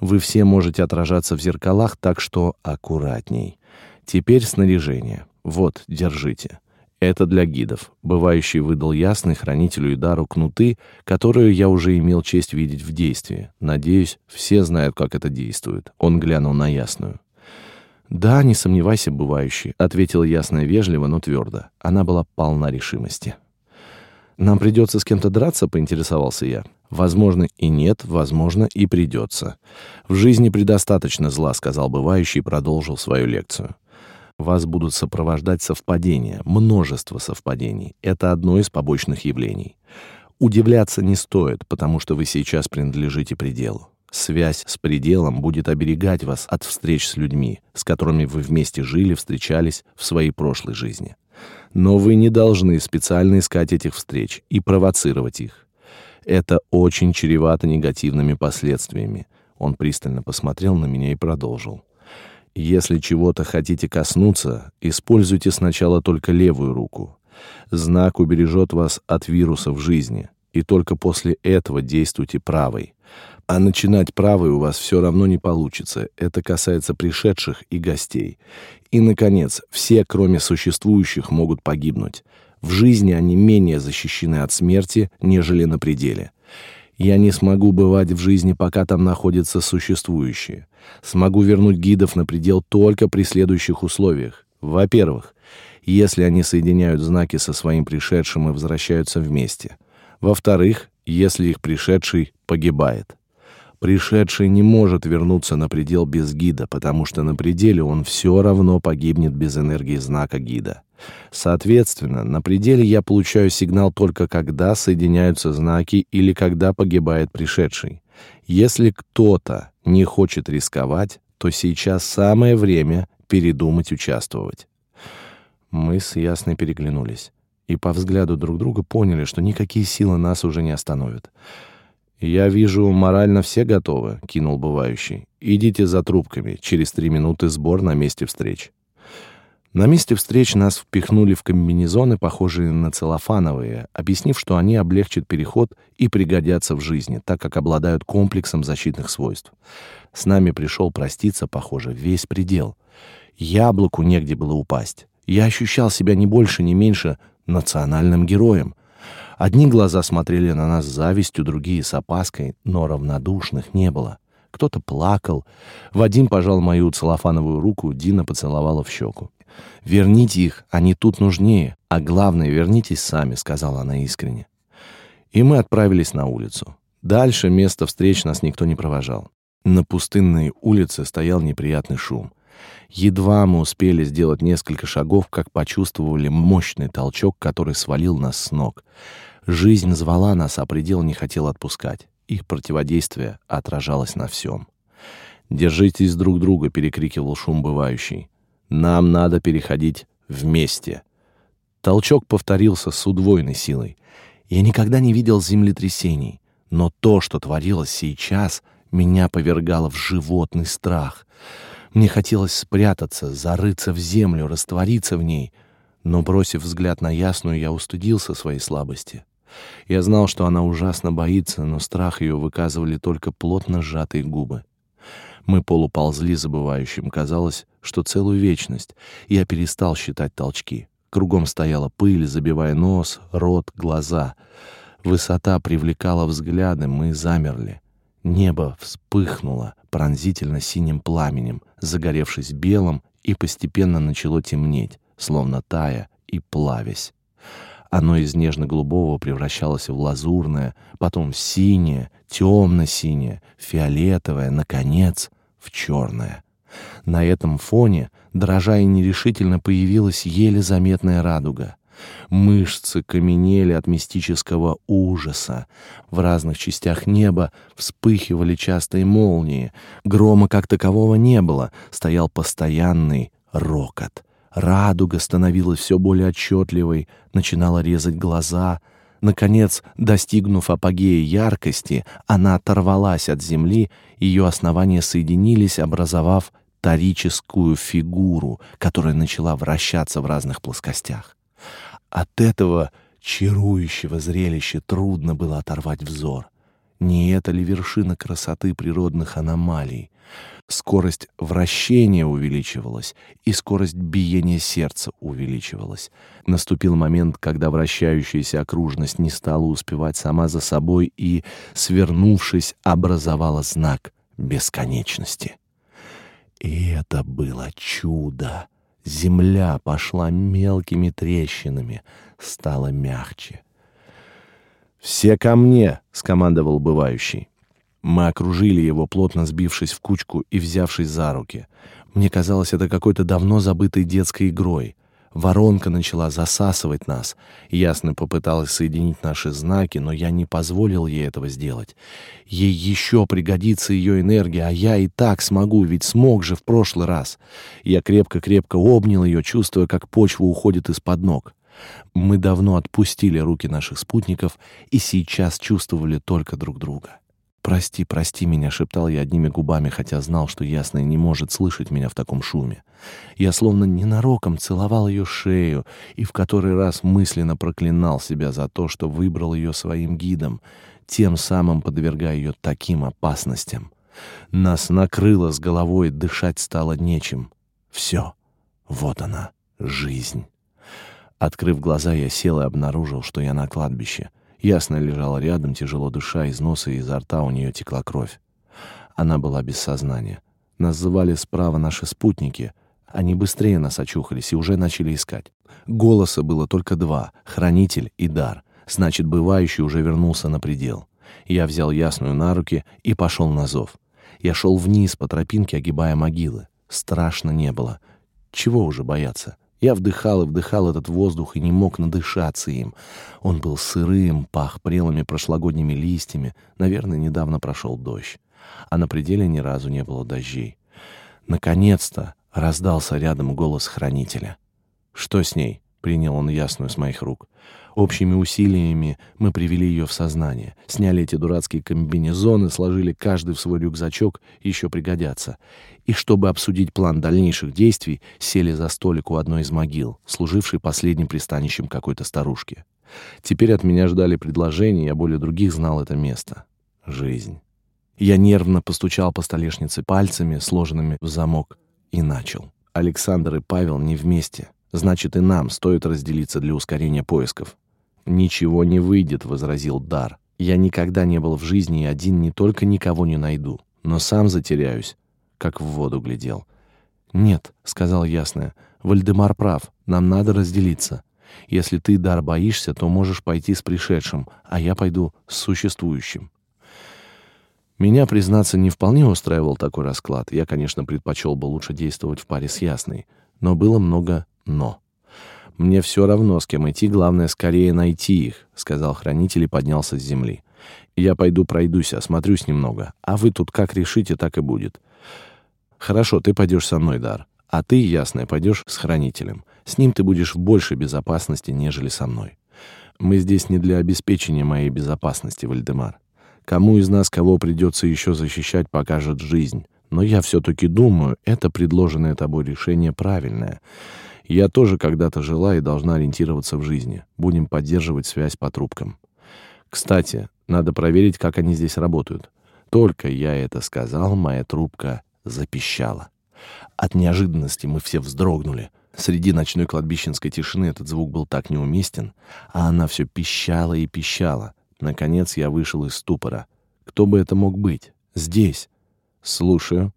A: Вы все можете отражаться в зеркалах, так что аккуратней. Теперь снаряжение. Вот, держите. Это для гидов. Бывающий выдал ясный хранителю и дару кнуты, которую я уже имел честь видеть в действии. Надеюсь, все знают, как это действует. Он глянул на ясную. «Да, не сомневайся, бывающий», — ответил ясная вежливо, но твердо. Она была полна решимости. «Нам придется с кем-то драться?» — поинтересовался я. Возможно и нет, возможно и придется. В жизни предостаточно зла, сказал бывающий и продолжил свою лекцию. Вас будут сопровождать совпадения, множество совпадений. Это одно из побочных явлений. Удивляться не стоит, потому что вы сейчас принадлежите пределу. Связь с пределом будет оберегать вас от встреч с людьми, с которыми вы вместе жили, встречались в своей прошлой жизни. Но вы не должны специально искать этих встреч и провоцировать их. Это очень чревато негативными последствиями. Он пристально посмотрел на меня и продолжил. Если чего-то хотите коснуться, используйте сначала только левую руку. Знак убережет вас от вирусов жизни, и только после этого действуйте правой. А начинать правой у вас все равно не получится. Это касается пришедших и гостей. И, наконец, все, кроме существующих, могут погибнуть. В жизни они менее защищены от смерти, нежели на пределе. Я не смогу бывать в жизни, пока там находятся существующие. Смогу вернуть гидов на предел только при следующих условиях. Во-первых, если они соединяют знаки со своим пришедшим и возвращаются вместе. Во-вторых, если их пришедший погибает. Пришедший не может вернуться на предел без гида, потому что на пределе он все равно погибнет без энергии знака гида. Соответственно, на пределе я получаю сигнал только когда соединяются знаки или когда погибает пришедший. Если кто-то не хочет рисковать, то сейчас самое время передумать участвовать. Мы с Ясной переглянулись и по взгляду друг друга поняли, что никакие силы нас уже не остановят. «Я вижу, морально все готовы», — кинул бывающий. «Идите за трубками. Через три минуты сбор на месте встреч». На месте встреч нас впихнули в комбинезоны, похожие на целлофановые, объяснив, что они облегчат переход и пригодятся в жизни, так как обладают комплексом защитных свойств. С нами пришел проститься, похоже, весь предел. Яблоку негде было упасть. Я ощущал себя не больше, не меньше национальным героем — Одни глаза смотрели на нас с завистью, другие — с опаской, но равнодушных не было. Кто-то плакал. Вадим пожал мою целлофановую руку, Дина поцеловала в щеку. «Верните их, они тут нужнее. А главное, вернитесь сами», — сказала она искренне. И мы отправились на улицу. Дальше место встреч нас никто не провожал. На пустынной улице стоял неприятный шум. Едва мы успели сделать несколько шагов, как почувствовали мощный толчок, который свалил нас с ног. Жизнь звала нас, а предел не хотел отпускать. Их противодействие отражалось на всем. «Держитесь друг друга», — перекрикивал шум бывающий. «Нам надо переходить вместе». Толчок повторился с удвоенной силой. Я никогда не видел землетрясений, но то, что творилось сейчас, меня повергало в животный страх. Мне хотелось спрятаться, зарыться в землю, раствориться в ней — Но, бросив взгляд на ясную, я устыдился своей слабости. Я знал, что она ужасно боится, но страх ее выказывали только плотно сжатые губы. Мы полуползли забывающим. Казалось, что целую вечность. Я перестал считать толчки. Кругом стояла пыль, забивая нос, рот, глаза. Высота привлекала взгляды, мы замерли. Небо вспыхнуло пронзительно синим пламенем, загоревшись белым, и постепенно начало темнеть, словно тая и плавясь. Оно из нежно-голубого превращалось в лазурное, потом в синее, темно-синее, фиолетовое, наконец, в черное. На этом фоне, дрожа и нерешительно, появилась еле заметная радуга. Мышцы каменели от мистического ужаса. В разных частях неба вспыхивали частые молнии. Грома как такового не было, стоял постоянный рокот. Радуга становилась все более отчетливой, начинала резать глаза. Наконец, достигнув апогея яркости, она оторвалась от земли, ее основания соединились, образовав торическую фигуру, которая начала вращаться в разных плоскостях. От этого чарующего зрелища трудно было оторвать взор. Не это ли вершина красоты природных аномалий? Скорость вращения увеличивалась, и скорость биения сердца увеличивалась. Наступил момент, когда вращающаяся окружность не стала успевать сама за собой и, свернувшись, образовала знак бесконечности. И это было чудо. Земля пошла мелкими трещинами, стала мягче. «Все ко мне!» — скомандовал бывающий. Мы окружили его, плотно сбившись в кучку и взявшись за руки. Мне казалось, это какой-то давно забытой детской игрой. Воронка начала засасывать нас. Ясно попыталась соединить наши знаки, но я не позволил ей этого сделать. Ей еще пригодится ее энергия, а я и так смогу, ведь смог же в прошлый раз. Я крепко-крепко обнял ее, чувствуя, как почва уходит из-под ног. Мы давно отпустили руки наших спутников и сейчас чувствовали только друг друга. «Прости, прости меня», — шептал я одними губами, хотя знал, что Ясная не может слышать меня в таком шуме. Я словно ненароком целовал ее шею и в который раз мысленно проклинал себя за то, что выбрал ее своим гидом, тем самым подвергая ее таким опасностям. Нас накрыло с головой, дышать стало нечем. Все, вот она, жизнь. Открыв глаза, я сел и обнаружил, что я на кладбище — Ясно лежала рядом, тяжело дыша, из носа и изо рта у нее текла кровь. Она была без сознания. Нас звали справа наши спутники. Они быстрее нас очухались и уже начали искать. Голоса было только два — хранитель и дар. Значит, бывающий уже вернулся на предел. Я взял ясную на руки и пошел на зов. Я шел вниз по тропинке, огибая могилы. Страшно не было. Чего уже бояться? Я вдыхал и вдыхал этот воздух и не мог надышаться им. Он был сырым, пах прелыми прошлогодними листьями. Наверное, недавно прошел дождь. А на пределе ни разу не было дождей. Наконец-то раздался рядом голос хранителя. «Что с ней?» — принял он ясную с моих рук. Общими усилиями мы привели ее в сознание, сняли эти дурацкие комбинезоны, сложили каждый в свой рюкзачок, еще пригодятся. И чтобы обсудить план дальнейших действий, сели за столик у одной из могил, служившей последним пристанищем какой-то старушки. Теперь от меня ждали предложения, я более других знал это место. Жизнь. Я нервно постучал по столешнице пальцами, сложенными в замок, и начал. Александр и Павел не вместе. Значит, и нам стоит разделиться для ускорения поисков. «Ничего не выйдет», — возразил Дар. «Я никогда не был в жизни и один не только никого не найду, но сам затеряюсь», как в воду глядел. «Нет», — сказал ясное, — «Вальдемар прав, нам надо разделиться. Если ты, Дар, боишься, то можешь пойти с пришедшим, а я пойду с существующим». Меня, признаться, не вполне устраивал такой расклад. Я, конечно, предпочел бы лучше действовать в паре с Ясной, но было много «но». «Мне все равно, с кем идти, главное скорее найти их», — сказал хранитель и поднялся с земли. «Я пойду пройдусь, осмотрюсь немного, а вы тут как решите, так и будет». «Хорошо, ты пойдешь со мной, Дар, а ты, ясное, пойдешь с хранителем. С ним ты будешь в большей безопасности, нежели со мной. Мы здесь не для обеспечения моей безопасности, Вальдемар. Кому из нас кого придется еще защищать, покажет жизнь. Но я все-таки думаю, это предложенное тобой решение правильное». Я тоже когда-то жила и должна ориентироваться в жизни. Будем поддерживать связь по трубкам. Кстати, надо проверить, как они здесь работают. Только я это сказал, моя трубка запищала. От неожиданности мы все вздрогнули. Среди ночной кладбищенской тишины этот звук был так неуместен, а она все пищала и пищала. Наконец я вышел из ступора. Кто бы это мог быть? Здесь. Слушаю.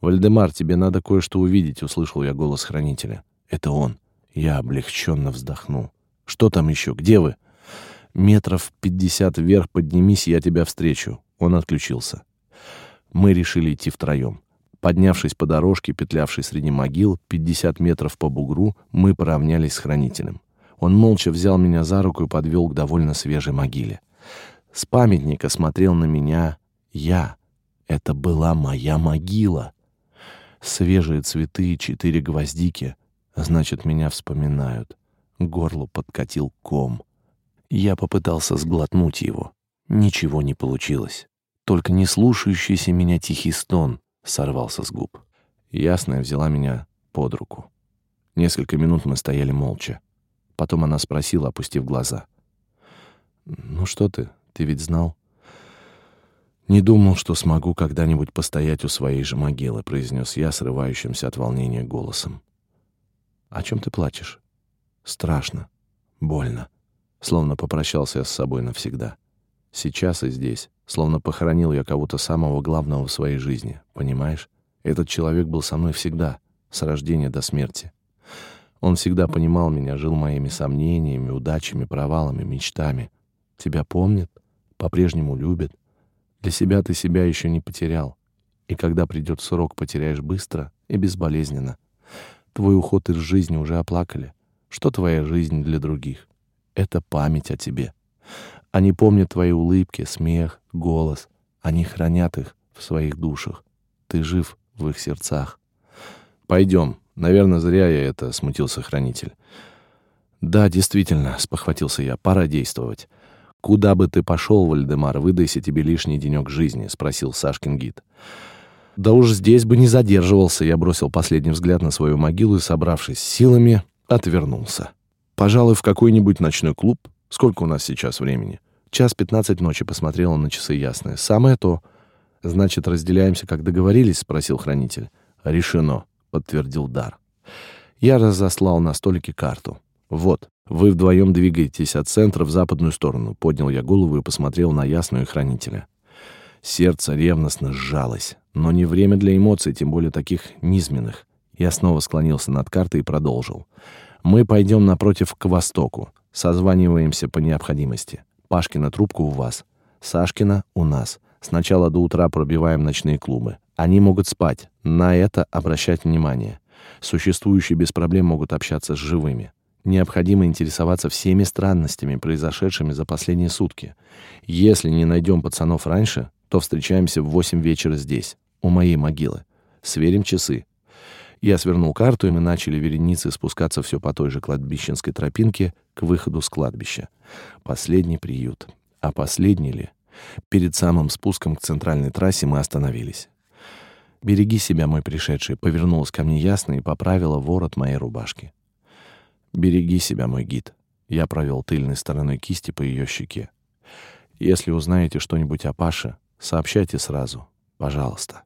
A: Вальдемар, тебе надо кое-что увидеть, услышал я голос хранителя. Это он. Я облегченно вздохнул. Что там еще? Где вы? Метров пятьдесят вверх поднимись, я тебя встречу. Он отключился. Мы решили идти втроем. Поднявшись по дорожке, петлявшей среди могил, 50 метров по бугру, мы поравнялись с хранителем. Он молча взял меня за руку и подвел к довольно свежей могиле. С памятника смотрел на меня я. Это была моя могила. Свежие цветы и четыре гвоздики. Значит, меня вспоминают. Горло подкатил ком. Я попытался сглотнуть его. Ничего не получилось. Только не слушающийся меня тихий стон сорвался с губ. Ясная взяла меня под руку. Несколько минут мы стояли молча. Потом она спросила, опустив глаза. «Ну что ты? Ты ведь знал?» «Не думал, что смогу когда-нибудь постоять у своей же могилы», — произнес я, срывающимся от волнения голосом. «О чем ты плачешь?» «Страшно. Больно. Словно попрощался я с собой навсегда. Сейчас и здесь. Словно похоронил я кого-то самого главного в своей жизни. Понимаешь? Этот человек был со мной всегда, с рождения до смерти. Он всегда понимал меня, жил моими сомнениями, удачами, провалами, мечтами. Тебя помнит, по-прежнему любит. Для себя ты себя еще не потерял. И когда придет срок, потеряешь быстро и безболезненно. Твой уход из жизни уже оплакали. Что твоя жизнь для других? Это память о тебе. Они помнят твои улыбки, смех, голос. Они хранят их в своих душах. Ты жив в их сердцах. Пойдем. Наверное, зря я это, смутился хранитель. Да, действительно, спохватился я. Пора действовать. Куда бы ты пошел, Вальдемар, выдайся тебе лишний денек жизни, спросил Сашкин гид. Да уж здесь бы не задерживался. Я бросил последний взгляд на свою могилу и, собравшись силами, отвернулся. Пожалуй, в какой-нибудь ночной клуб Сколько у нас сейчас времени? Час пятнадцать ночи, посмотрела на часы ясные. Самое то. Значит, разделяемся, как договорились, спросил хранитель. Решено, подтвердил Дар. Я разослал на столике карту. Вот, вы вдвоем двигаетесь от центра в западную сторону. Поднял я голову и посмотрел на ясную хранителя. Сердце ревностно сжалось, но не время для эмоций, тем более таких низменных. Я снова склонился над картой и продолжил. Мы пойдем напротив к востоку. Созваниваемся по необходимости. Пашкина трубка у вас, Сашкина у нас. Сначала до утра пробиваем ночные клубы. Они могут спать. На это обращать внимание. Существующие без проблем могут общаться с живыми. Необходимо интересоваться всеми странностями, произошедшими за последние сутки. Если не найдем пацанов раньше, то встречаемся в восемь вечера здесь, у моей могилы. Сверим часы. Я свернул карту, и мы начали вереницей спускаться все по той же кладбищенской тропинке к выходу с кладбища. Последний приют. А последний ли? Перед самым спуском к центральной трассе мы остановились. «Береги себя, мой пришедший», — повернулась ко мне ясно и поправила ворот моей рубашки. «Береги себя, мой гид». Я провел тыльной стороной кисти по ее щеке. «Если узнаете что-нибудь о Паше, сообщайте сразу. Пожалуйста».